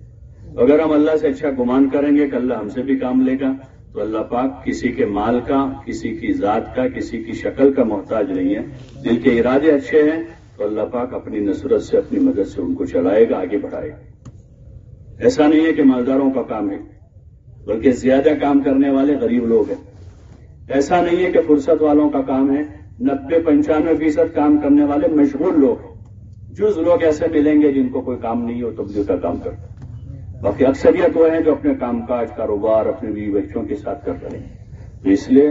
اگر ہم اللہ سے اچھا گمان کریں گے کہ اللہ ہم سے بھی کام لے گا، تو اللہ پاک کسی کے مال کا، کسی کی ذات کا، کسی کی شکل کا محتاج نہیں ہے۔ دل کے ارادے اچھے ہیں تو اللہ پاک اپنی نصرت سے اپنی مدد سے ان کو چلائے گا، آگے بڑھائے گا۔ ایسا نہیں ہے کہ مالداروں کا کام ہے، بلکہ زیادہ کام کرنے والے غریب لوگ ہیں۔ ایسا نہیں ہے کہ فرصت والوں کا کام ہے نبے پنچانوے فیصد کام کرنے والے مشغول لوگ ہیں۔ جز لوگ ایسے ملیں گے جن کو کوئی کام نہیں ہو تبدیل کا کام کرتے باقی اکثریت وہ ہیں جو اپنے کام کاج، کاروبار، اپنے بیوی بچوں کے ساتھ کر رہے ہیں۔ تو اس لیے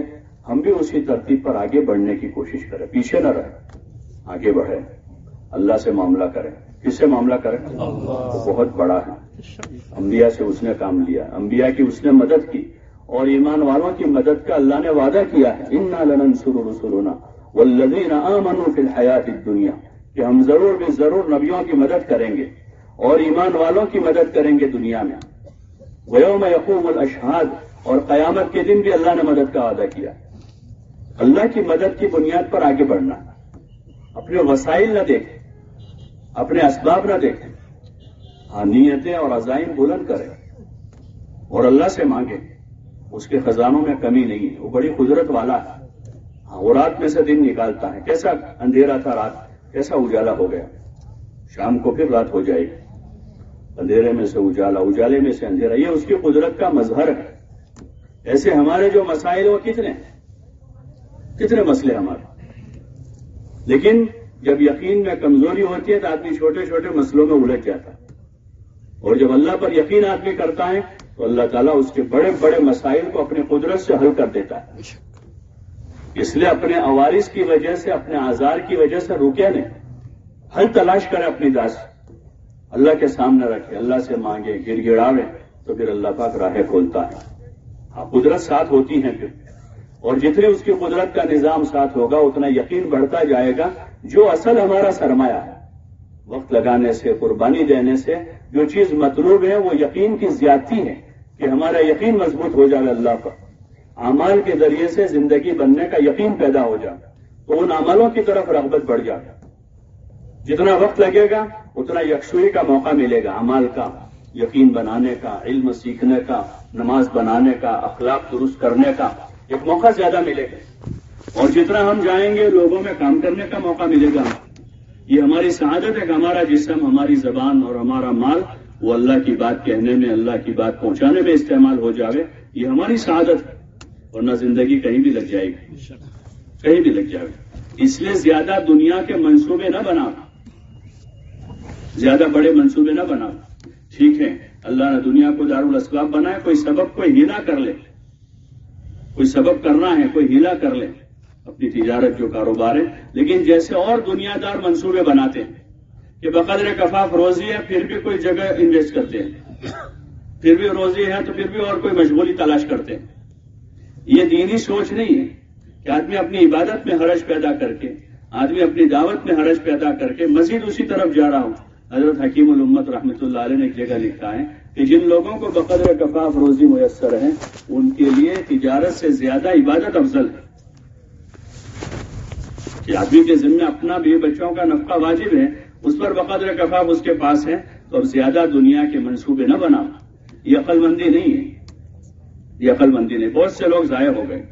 ہم بھی اسی ترتیب پر آگے بڑھنے کی کوشش کریں۔ پیچھے نہ رہیں، آگے بڑھیں۔ اللہ سے معاملہ کریں۔ کس سے معاملہ کریں؟ تو بہت بڑا ہے۔ انبیاء سے اس نے کام لیا۔ انبیاء کی اس نے مدد کی۔ اور ایمان والوں کی مدد کا اللہ نے وعدہ کیا ہے۔ ان لنن سرور سرونا والذین آمنوا فی الحیات الدنیا کہ ہم ضرور بھی ضرور نبیوں کی مدد کریں گے اور ایمان والوں کی مدد کریں گے دنیا میں۔ ویوم یقوم الاشہاد اور قیامت کے دن بھی اللہ نے مدد کا وعدہ کیا۔ اللہ کی مدد کی بنیاد پر آگے بڑھنا۔ اپنے وسائل نہ دیکھیں۔ اپنے اسباب نہ دیکھیں۔ ہاں نیتیں اور عزائم بلند کریں۔ اور اللہ سے مانگیں۔ اس کے خزانوں میں کمی نہیں ہے۔ وہ بڑی قدرت والا ہے۔ ہاں وہ رات میں سے دن نکالتا ہے۔ کیسا اندھیرا تھا رات، کیسا اجالا ہو گیا۔ شام کو پھر رات ہو جائے گی۔ اندھیرے میں سے اجالا، اجالے میں سے اندھیرا، یہ اس کی قدرت کا مظہر ہے۔ ایسے ہمارے جو مسائل وہ کتنے کتنے مسئلے ہمارے؟ لیکن جب یقین میں کمزوری ہوتی ہے تو آدمی چھوٹے چھوٹے مسئلوں میں الجھ جاتا ہے۔ اور جب اللہ پر یقین آدمی کرتا ہے تو اللہ تعالیٰ اس کے بڑے بڑے مسائل کو اپنے قدرت سے حل کر دیتا ہے۔ اس لیے اپنے عوارض کی وجہ سے، اپنے آزار کی وجہ سے روکے نہیں۔ حل تلاش کرے اپنی داس۔ اللہ کے سامنے رکھے، اللہ سے مانگے گر گڑاوے، تو پھر اللہ پاک راہیں کھولتا ہے۔ ہاں قدرت ساتھ ہوتی ہیں پھر۔ اور جتنے اس کی قدرت کا نظام ساتھ ہوگا، اتنا یقین بڑھتا جائے گا۔ جو اصل ہمارا سرمایہ ہے۔ وقت لگانے سے، قربانی دینے سے جو چیز مطلوب ہے، وہ یقین کی زیادتی ہے کہ ہمارا یقین مضبوط ہو جائے اللہ پر۔ اعمال کے ذریعے سے زندگی بننے کا یقین پیدا ہو جائے۔ تو ان عملوں کی طرف رغبت بڑھ جائے۔ جتنا وقت لگے گا، اتنا یکسوئی کا موقع ملے گا۔ اعمال کا، یقین بنانے کا، علم سیکھنے کا، نماز بنانے کا، اخلاق درست کرنے کا، ایک موقع زیادہ ملے گا۔ اور جتنا ہم جائیں گے، لوگوں میں کام کرنے کا موقع ملے گا۔ یہ ہماری سعادت ہے کہ ہمارا جسم، ہماری زبان اور ہمارا مال وہ اللہ کی بات کہنے میں، اللہ کی بات پہنچانے میں استعمال ہو جاوے۔ یہ ہماری سعادت ہے ورنہ زندگی کہیں بھی لگ جائے گی۔ کہیں بھی لگ جائے گی اس لیے زیادہ دنیا کے منصوبے نہ بنا زیادہ بڑے منصوبے نہ بنا ٹھیک ہے، اللہ نے دنیا کو دارالاسباب بنایا، کوئی سبب کوئی ہیلا کر لے۔ کوئی سبب کرنا ہے، کوئی ہیلا کر لے۔ اپنی تجارت جو کاروبار ہے۔ لیکن جیسے اور دنیا دار منصوبے بناتے ہیں کہ بقدر کفاف روزی ہے، پھر بھی کوئی جگہ انویسٹ کرتے ہیں۔ پھر بھی روزی ہے تو پھر بھی اور کوئی مشغولی تلاش کرتے ہیں۔ یہ دینی سوچ نہیں ہے کہ آدمی اپنی عبادت میں حرج پیدا کر کے، آدمی اپنی دعوت میں حرج پیدا کر کے مزید اسی طرف جا رہا ہوں حضرت حکیم الامت رحمۃ اللہ علیہ نے ایک جگہ لکھا ہے کہ جن لوگوں کو بقدر کفاف روزی میسر ہے ان کے لیے تجارت سے زیادہ عبادت افضل ہے۔ کہ آدمی کے ذمہ اپنا بھی بچوں کا نفقہ واجب ہے، اس پر بقدر کفاف اس کے پاس ہے، تو اب زیادہ دنیا کے منصوبے نہ بنا یہ عقل مندی نہیں ہے۔ یہ عقل مندی نہیں۔ بہت سے لوگ ضائع ہو گئے۔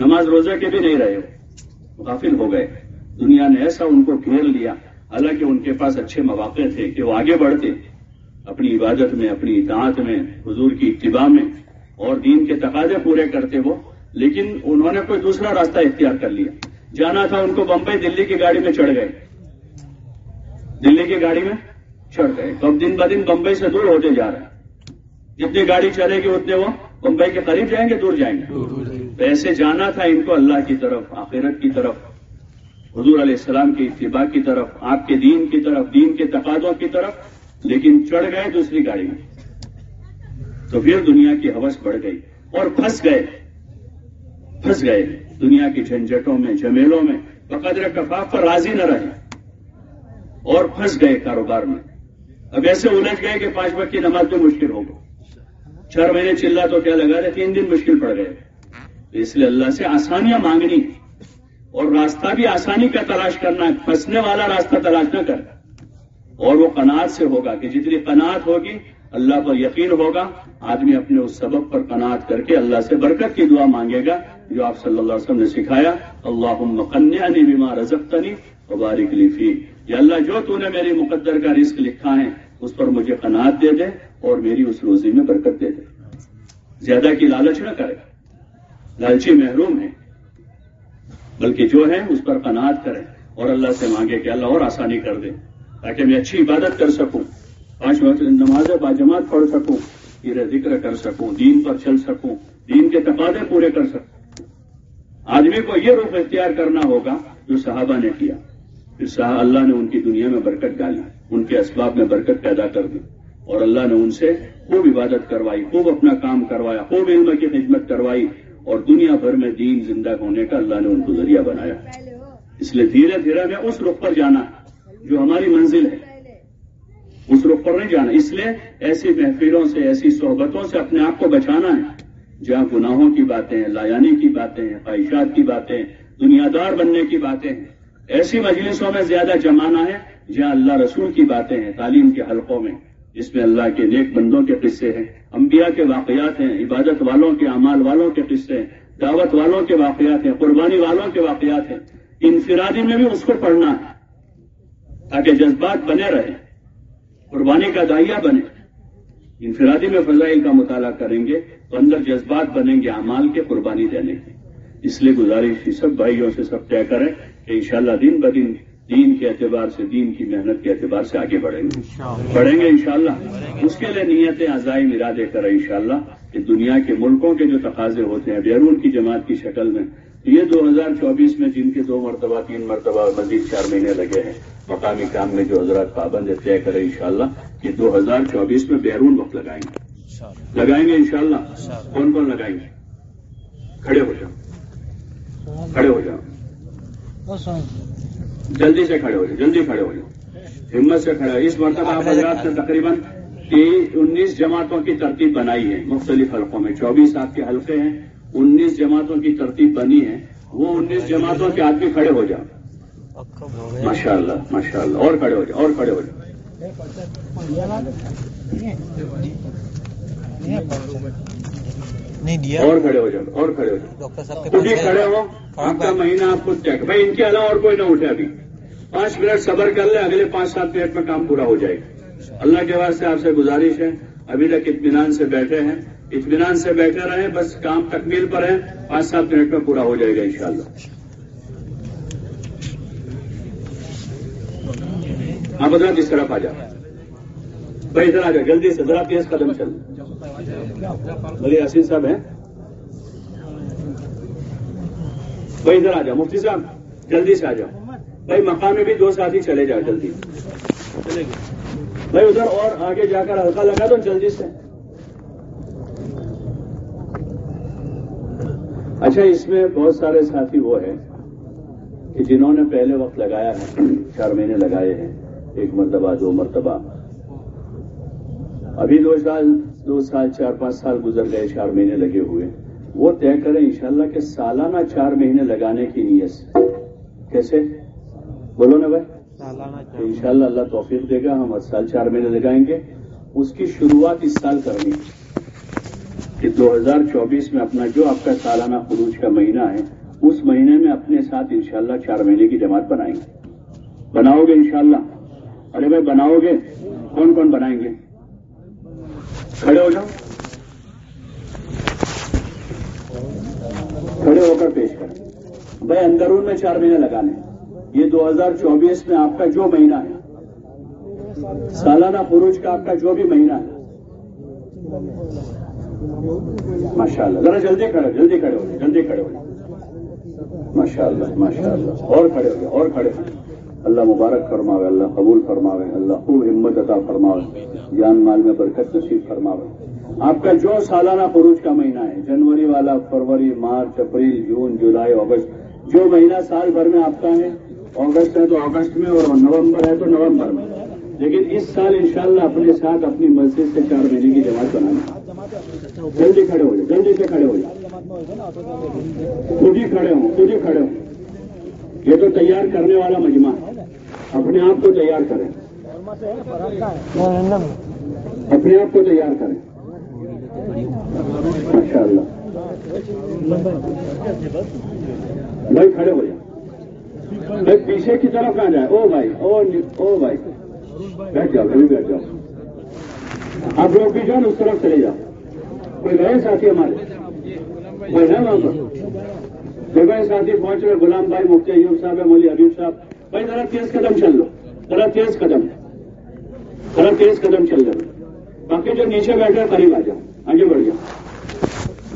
نماز روزہ کے بھی نہیں رہے غافل ہو گئے۔ دنیا نے ایسا ان کو گھیر لیا، حالانکہ ان کے پاس اچھے مواقع تھے کہ وہ آگے بڑھتے۔ اپنی عبادت میں، اپنی اطاعت میں، حضور کی اتباع میں۔ اور دین کے تقاضے پورے کرتے وہ، لیکن انہوں نے کوئی دوسرا راستہ اختیار کر لیا۔ جانا تھا ان کو بمبئی دلی کی گاڑی میں چڑھ گئے۔ دلی کی گاڑی میں چڑھ گئے۔ تو اب دن ب دن بمبئی سے دور ہوتے جا رہے ہیں۔ جتنی گاڑی چلے گی اتنے وہ بمبئی کے قریب جائیں گے دور جائیں گے۔ تو ایسے جانا تھا ان کو اللہ کی طرف آخرت کی طرف حضور علیہ السلام کی اتباع کی طرف آپ کے دین کی طرف دین کے تقاضوں کی طرف لیکن چڑھ گئے دوسری گاڑی میں۔ تو پھر دنیا کی حوث بڑھ گئی اور پھنس گئے۔ پھنس گئے۔ دنیا کی جھنجٹوں میں جمیلوں میں بقدر کفاف پر راضی نہ رہے۔ اور پھنس گئے کاروبار میں۔ اب ایسے الجھ گئے کہ پانچ وقت کی نماز میں مشکل ہو گئی۔ چار مہینے چلا تو کیا لگا رہے تین دن مشکل پڑ گئے۔ تو اس لیے اللہ سے آسانیاں مانگنی۔ اور راستہ بھی آسانی کا تلاش کرنا ہے پھنسنے والا راستہ تلاش نہ کر اور وہ قناعت سے ہوگا کہ جتنی قناعت ہوگی، اللہ پر یقین ہوگا۔ آدمی اپنے اس سبب پر قناعت کر کے اللہ سے برکت کی دعا مانگے گا۔ جو آپ صلی اللہ علیہ وسلم نے سکھایا اللہ مقنیہ بیمار رزقتنی وبارک لیفی یا اللہ، جو تو نے میری مقدر کا رزق لکھا ہے، اس پر مجھے قناعت دے دے اور میری اس روزی میں برکت دے دے۔ زیادہ کی لالچ نہ کرے۔ لالچی محروم ہے، بلکہ جو ہے، اس پر قناعت کرے۔ اور اللہ سے مانگے کہ اللہ اور آسانی کر دے، تاکہ میں اچھی عبادت کر سکوں، پانچ وقت نماز باجماعت پڑھ سکوں ذکر کر سکوں، دین پر چل سکوں، دین کے تقاضے پورے کر سکوں۔ آدمی کو یہ رخ اختیار کرنا ہوگا جو صحابہ نے کیا پھر صاحب اللہ نے ان کی دنیا میں برکت ڈالی، ان کے اسباب میں برکت پیدا کر دی اور اللہ نے ان سے خوب عبادت کروائی، خوب اپنا کام کروایا، خوب علم کی خدمت کروائی اور دنیا بھر میں دین زندہ ہونے کا اللہ نے ان کو ذریعہ بنایا۔ اس لیے دھیرے دھیرے میں اس رخ پر جانا جو ہماری منزل ہے۔ اس رخ پر نہیں جانا، اس لیے ایسی محفلوں سے، ایسی صحبتوں سے اپنے آپ کو بچانا ہے۔ جہاں گناہوں کی باتیں ہیں، لایانی کی باتیں ہیں، خواہشات کی باتیں دنیا دار بننے کی باتیں ہیں۔ ایسی مجلسوں میں زیادہ جمانا ہے جہاں اللہ رسول کی باتیں ہیں، تعلیم کے حلقوں میں، جس میں اللہ کے نیک بندوں کے قصے ہیں۔ انبیاء کے واقعات ہیں، عبادت والوں کے، اعمال والوں کے قصے ہیں۔ دعوت والوں کے واقعات ہیں، قربانی والوں کے واقعات ہیں۔ انفرادی میں بھی اس کو پڑھنا ہے، تاکہ جذبات بنے رہے قربانی کا دائیا بنے۔ انفرادی میں فضائل کا مطالعہ کریں گے تو اندر جذبات بنیں گے اعمال کے قربانی دینے کے۔ اس لیے گزارش سب بھائیوں سے سب طے کریں کہ انشاءاللہ دن بدن دین کے اعتبار سے دین کی محنت کے اعتبار سے آگے بڑھیں گے۔ بڑھیں گے انشاءاللہ۔ اس کے لیے نیتیں عزائم ارادے کریں انشاءاللہ کہ دنیا کے ملکوں کے جو تقاضے ہوتے ہیں بیرون کی جماعت کی شکل میں یہ دو ہزار چوبیس میں جن کے دو مرتبہ تین مرتبہ مزید چار مہینے لگے ہیں مقامی کام میں جو حضرات پابند ہے طے کریں انشاءاللہ کہ دو ہزار چوبیس میں بیرون وقت لگائیں گے۔ لگائیں گے انشاءاللہ۔ کون کون لگائیں گے؟ کھڑے ہو جاؤ۔ کھڑے ہو جاؤ۔ جلدی سے کھڑے ہو جاؤ۔ جلدی کھڑے ہو جاؤ۔ ہمت سے کھڑے ہو۔ اس مرتبہ آپ حضرات نے تقریباً انیس جماعتوں کی ترتیب بنائی ہے۔ مختلف حلقوں میں چوبیس آپ کے حلقے ہیں۔ انیس جماعتوں کی ترتیب بنی ہے۔ وہ انیس جماعتوں کے آدمی کھڑے ہو جاؤ۔ ماشاء اللہ ماشاء اللہ اور کھڑے ہو جاؤ، اور کھڑے ہو جاؤ۔ نہیں دیا۔ اور کھڑے ہو جاؤ اور کھڑے ہو جاؤ۔ ڈاکٹر صاحب کھڑے ہو آپ کا مہینہ آپ کو چیک بھائی ان کے علاوہ اور کوئی نہ اٹھے ابھی۔ پانچ منٹ صبر کر لیں اگلے پانچ سات منٹ میں کام پورا ہو جائے گا۔ اللہ کے واسطے آپ سے گزارش ہے ابھی تک اطمینان سے بیٹھے ہیں۔ اطمینان سے بیٹھے رہیں بس کام تکمیل پر ہے پانچ سات منٹ میں پورا ہو جائے گا انشاءاللہ۔ آپ حضرات کس طرف آ جاؤ؟ بھائی ادھر آ جاؤ جلدی سے ذرا تیز قدم چل بھلے یاسین صاحب ہیں؟ بھائی ادھر آ جاؤ، مفتی صاحب، جلدی سے آ جاؤ۔ بھائی مکان میں بھی دو ساتھی چلے جاؤ، جلدی۔ بھائی ادھر اور آگے جا کر ہلکا لگا دو، جلدی سے۔ اچھا اس میں بہت سارے ساتھی وہ ہیں کہ جنہوں نے پہلے وقت لگایا ہے، چار مہینے لگائے ہیں، ایک مرتبہ، دو مرتبہ۔ ابھی دو سال دو سال چار پانچ سال گزر گئے چار مہینے لگے ہوئے۔ وہ طے کریں انشاءاللہ کہ سالانہ چار مہینے لگانے کی نیت سے۔ کیسے؟ بولو نا بھائی۔ انشاءاللہ اللہ توفیق دے گا ہم ہر سال چار مہینے لگائیں گے۔ اس کی شروعات اس سال کرنی کہ دو ہزار چوبیس میں اپنا جو آپ کا سالانہ خروج کا مہینہ ہے اس مہینے میں اپنے ساتھ انشاءاللہ چار مہینے کی جماعت بنائیں گے۔ بناؤ گے انشاءاللہ۔ ارے بھائی بناؤ گے؟ کون کون بنائیں گے؟ کھڑے ہو جاؤ کھڑے ہو کر پیش کریں بھائی اندرون میں چار مہینے لگانے یہ دو ہزار چوبیس میں آپ کا جو مہینہ ہے سالانہ خروج کا آپ کا جو بھی مہینہ ہے ماشاء اللہ ذرا جلدی کھڑے جلدی کھڑے ہو جلدی کھڑے ہو ماشاء اللہ ماشاء اللہ اور کھڑے ہو اور کھڑے ہو اللہ مبارک فرماوے اللہ قبول فرماوے اللہ خوب ہمت عطا فرماوے جان مال میں برکت نصیب فرماوے۔ آپ کا جو سالانہ پروج کا مہینہ ہے، جنوری والا، فروری، مارچ، اپریل، جون، جولائی، اگست، جو مہینہ سال بھر میں آپ کا ہے، اگست ہے تو اگست میں اور نومبر ہے تو نومبر میں۔ لیکن اس سال انشاءاللہ اپنے ساتھ اپنی مسجد سے چار مہینے کی جماعت بنانا جلدی کھڑے ہو جائے جلدی سے کھڑے ہو جائے خود ہی کھڑے ہوں، خود ہی کھڑے ہوں۔ یہ تو تیار کرنے والا مجمع ہے۔ اپنے آپ کو تیار کریں۔ اپنے آپ کو تیار کریں ماشاء اللہ بھائی کھڑے ہو جائیں بھائی پیچھے کی طرف نہ جائے او بھائی او او بھائی بیٹھ جاؤ ابھی بیٹھ جاؤ آپ لوگ بھی جاؤ اس طرف چلے جاؤ کوئی گئے ساتھی ہمارے کوئی ہے وہاں پر جو گئے ساتھی پہنچ گئے غلام بھائی مفتی ایوب صاحب ہے مولی حبیب صاحب بھائی ذرا تیز قدم چل لو ذرا تیز قدم ہے تھوڑا تیز قدم چل جاؤ۔ باقی جو نیچے بیٹھے قریب آ جاؤ۔ آگے بڑھ جاؤ۔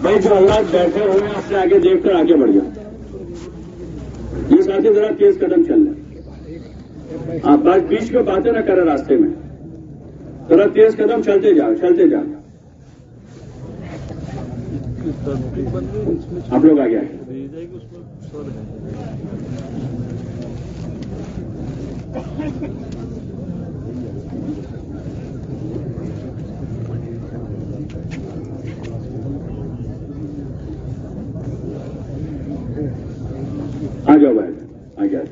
بھائی، جو اللہ بیٹھے ہوئے ہیں آپ سے آگے دیکھ کر آگے بڑھ جاؤ۔ یہ ساتھی ذرا تیز قدم چل رہے آپ بات بیچ میں باتیں نہ کریں راستے میں۔ ذرا تیز قدم چلتے جاؤ چلتے جاؤ۔ آپ لوگ آگے آئے megawatt, I guess.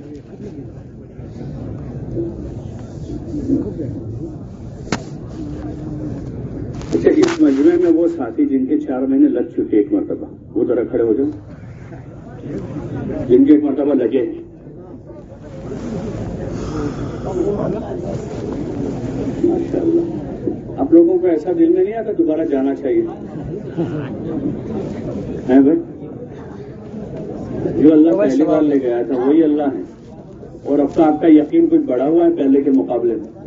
اچھا اس مجمع میں وہ ساتھی جن کے چار مہینے لگ چکے ایک مرتبہ وہ ذرا کھڑے ہو جاؤ۔ جن کے ایک مرتبہ لگے۔ ماشاء اللہ لوگوں کو ایسا دل میں نہیں آتا دوبارہ جانا چاہیے۔ ہے بھائی؟ جو اللہ پہلی بار لے گیا تھا وہی اللہ ہے۔ اور اب تو آپ کا یقین کچھ بڑا ہوا ہے پہلے کے مقابلے میں۔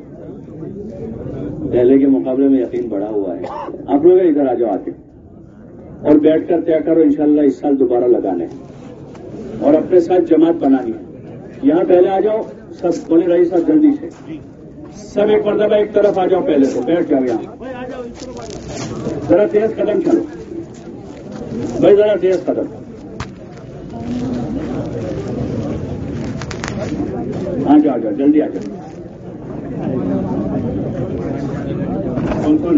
پہلے کے مقابلے میں یقین بڑا ہوا ہے۔ آپ لوگ ادھر آ جاؤ آتے اور بیٹھ کر طے کرو انشاءاللہ اس سال دوبارہ لگانے اور اپنے ساتھ جماعت بنانی ہے۔ یہاں پہلے آ جاؤ سب بولے رہی سب جلدی سے۔ سب ایک مرتبہ ایک طرف آ جاؤ پہلے تو بیٹھ جاؤ یہاں۔ ذرا تیز قدم چلو۔ بھائی ذرا تیز قدم۔ ہاں آ جاؤ جا جلدی آ جا کون کون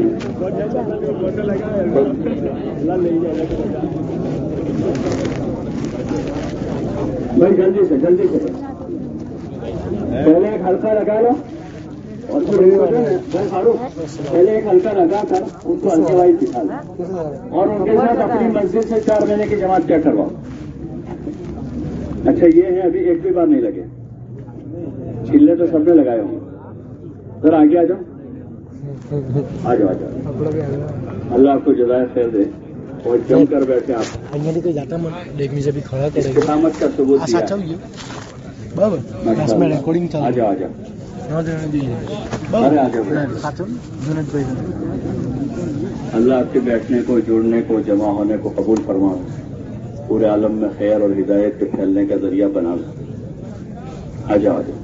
بھائی، جلدی سے جلدی سے۔ پہلے ایک ہلکا لگا لو۔ اور پہلے ایک ہلکا لگا کر اس کو ہلکے وائی دکھا لو۔ اور ان کے ساتھ اپنی مسجد سے چار مہینے کی جماعت کیا کرواؤ؟ اچھا یہ ہے ابھی ایک بھی بار نہیں لگے۔ چلے تو سب نے لگائے ہوں۔ سر آگے آ جاؤ۔ آ جاؤ آ جاؤ۔ اللہ آپ کو جزائے خیر دے۔ اور جم کر بیٹھے آپ۔ استقامت کا ثبوت اللہ آپ کے بیٹھنے کو جڑنے کو جمع ہونے کو قبول فرما پورے عالم میں خیر اور ہدایت کے پھیلنے کا ذریعہ بنا آ جاؤ آ جاؤ۔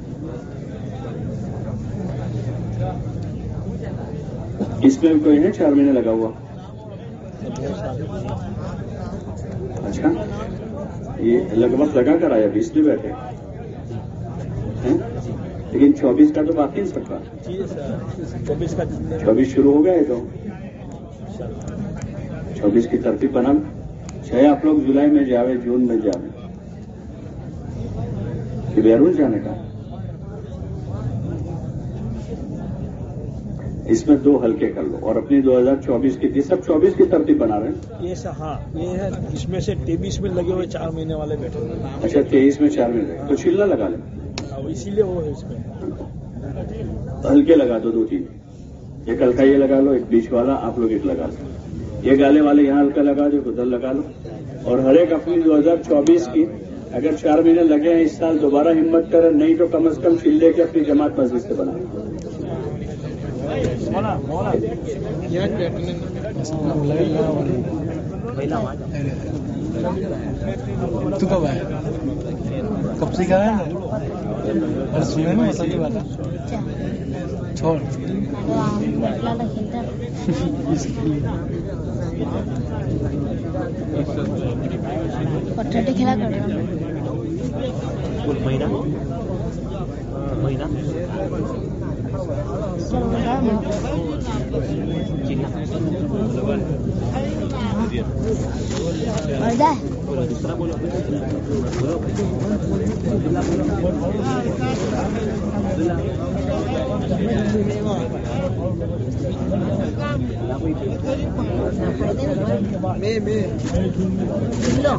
اس میں بھی کوئی نہیں چار مہینے لگا ہوا۔ اچھا۔ یہ لگ بھگ لگا کر آیا، بیس میں بیٹھے۔ لیکن چوبیس کا تو باقی نہیں سکتا چوبیس شروع ہو گئے تو۔ چوبیس کی ترتیب بنا۔ چھ آپ لوگ جولائی میں جاوے جون میں جاوے کہ بیرون جانے کا۔ اس میں دو ہلکے کر لو اور اپنی دو ہزار چوبیس کی تھی۔ سب چوبیس کی ترتیب بنا رہے ہیں۔ یہ ہاں یہ ہے اس میں سے تیبیس میں لگے ہوئے چار مہینے والے بیٹھے اچھا تیئیس میں چار مہینے۔ تو چلنا لگا لیں۔ ہاں، اسی لیے وہ ہے اس میں۔ ہلکے لگا دو دو تین۔ ایک ہلکا یہ لگا لو ایک بیچ والا آپ لوگ ایک لگا لو یہ گالے والے یہاں ہلکا لگا دو ادھر لگا لو۔ اور ہر ایک اپنی دو ہزار چوبیس کی۔ اگر چار مہینے لگے ہیں اس سال، دوبارہ ہمت کریں، نہیں تو کم از کم فیل لے کے اپنی جماعت مسجد سے بنا تو کب کب سے گایا ہے؟ والا Toll. পট্টাটি খেলা করে মহিনা মহিনা Orada. Me me. No.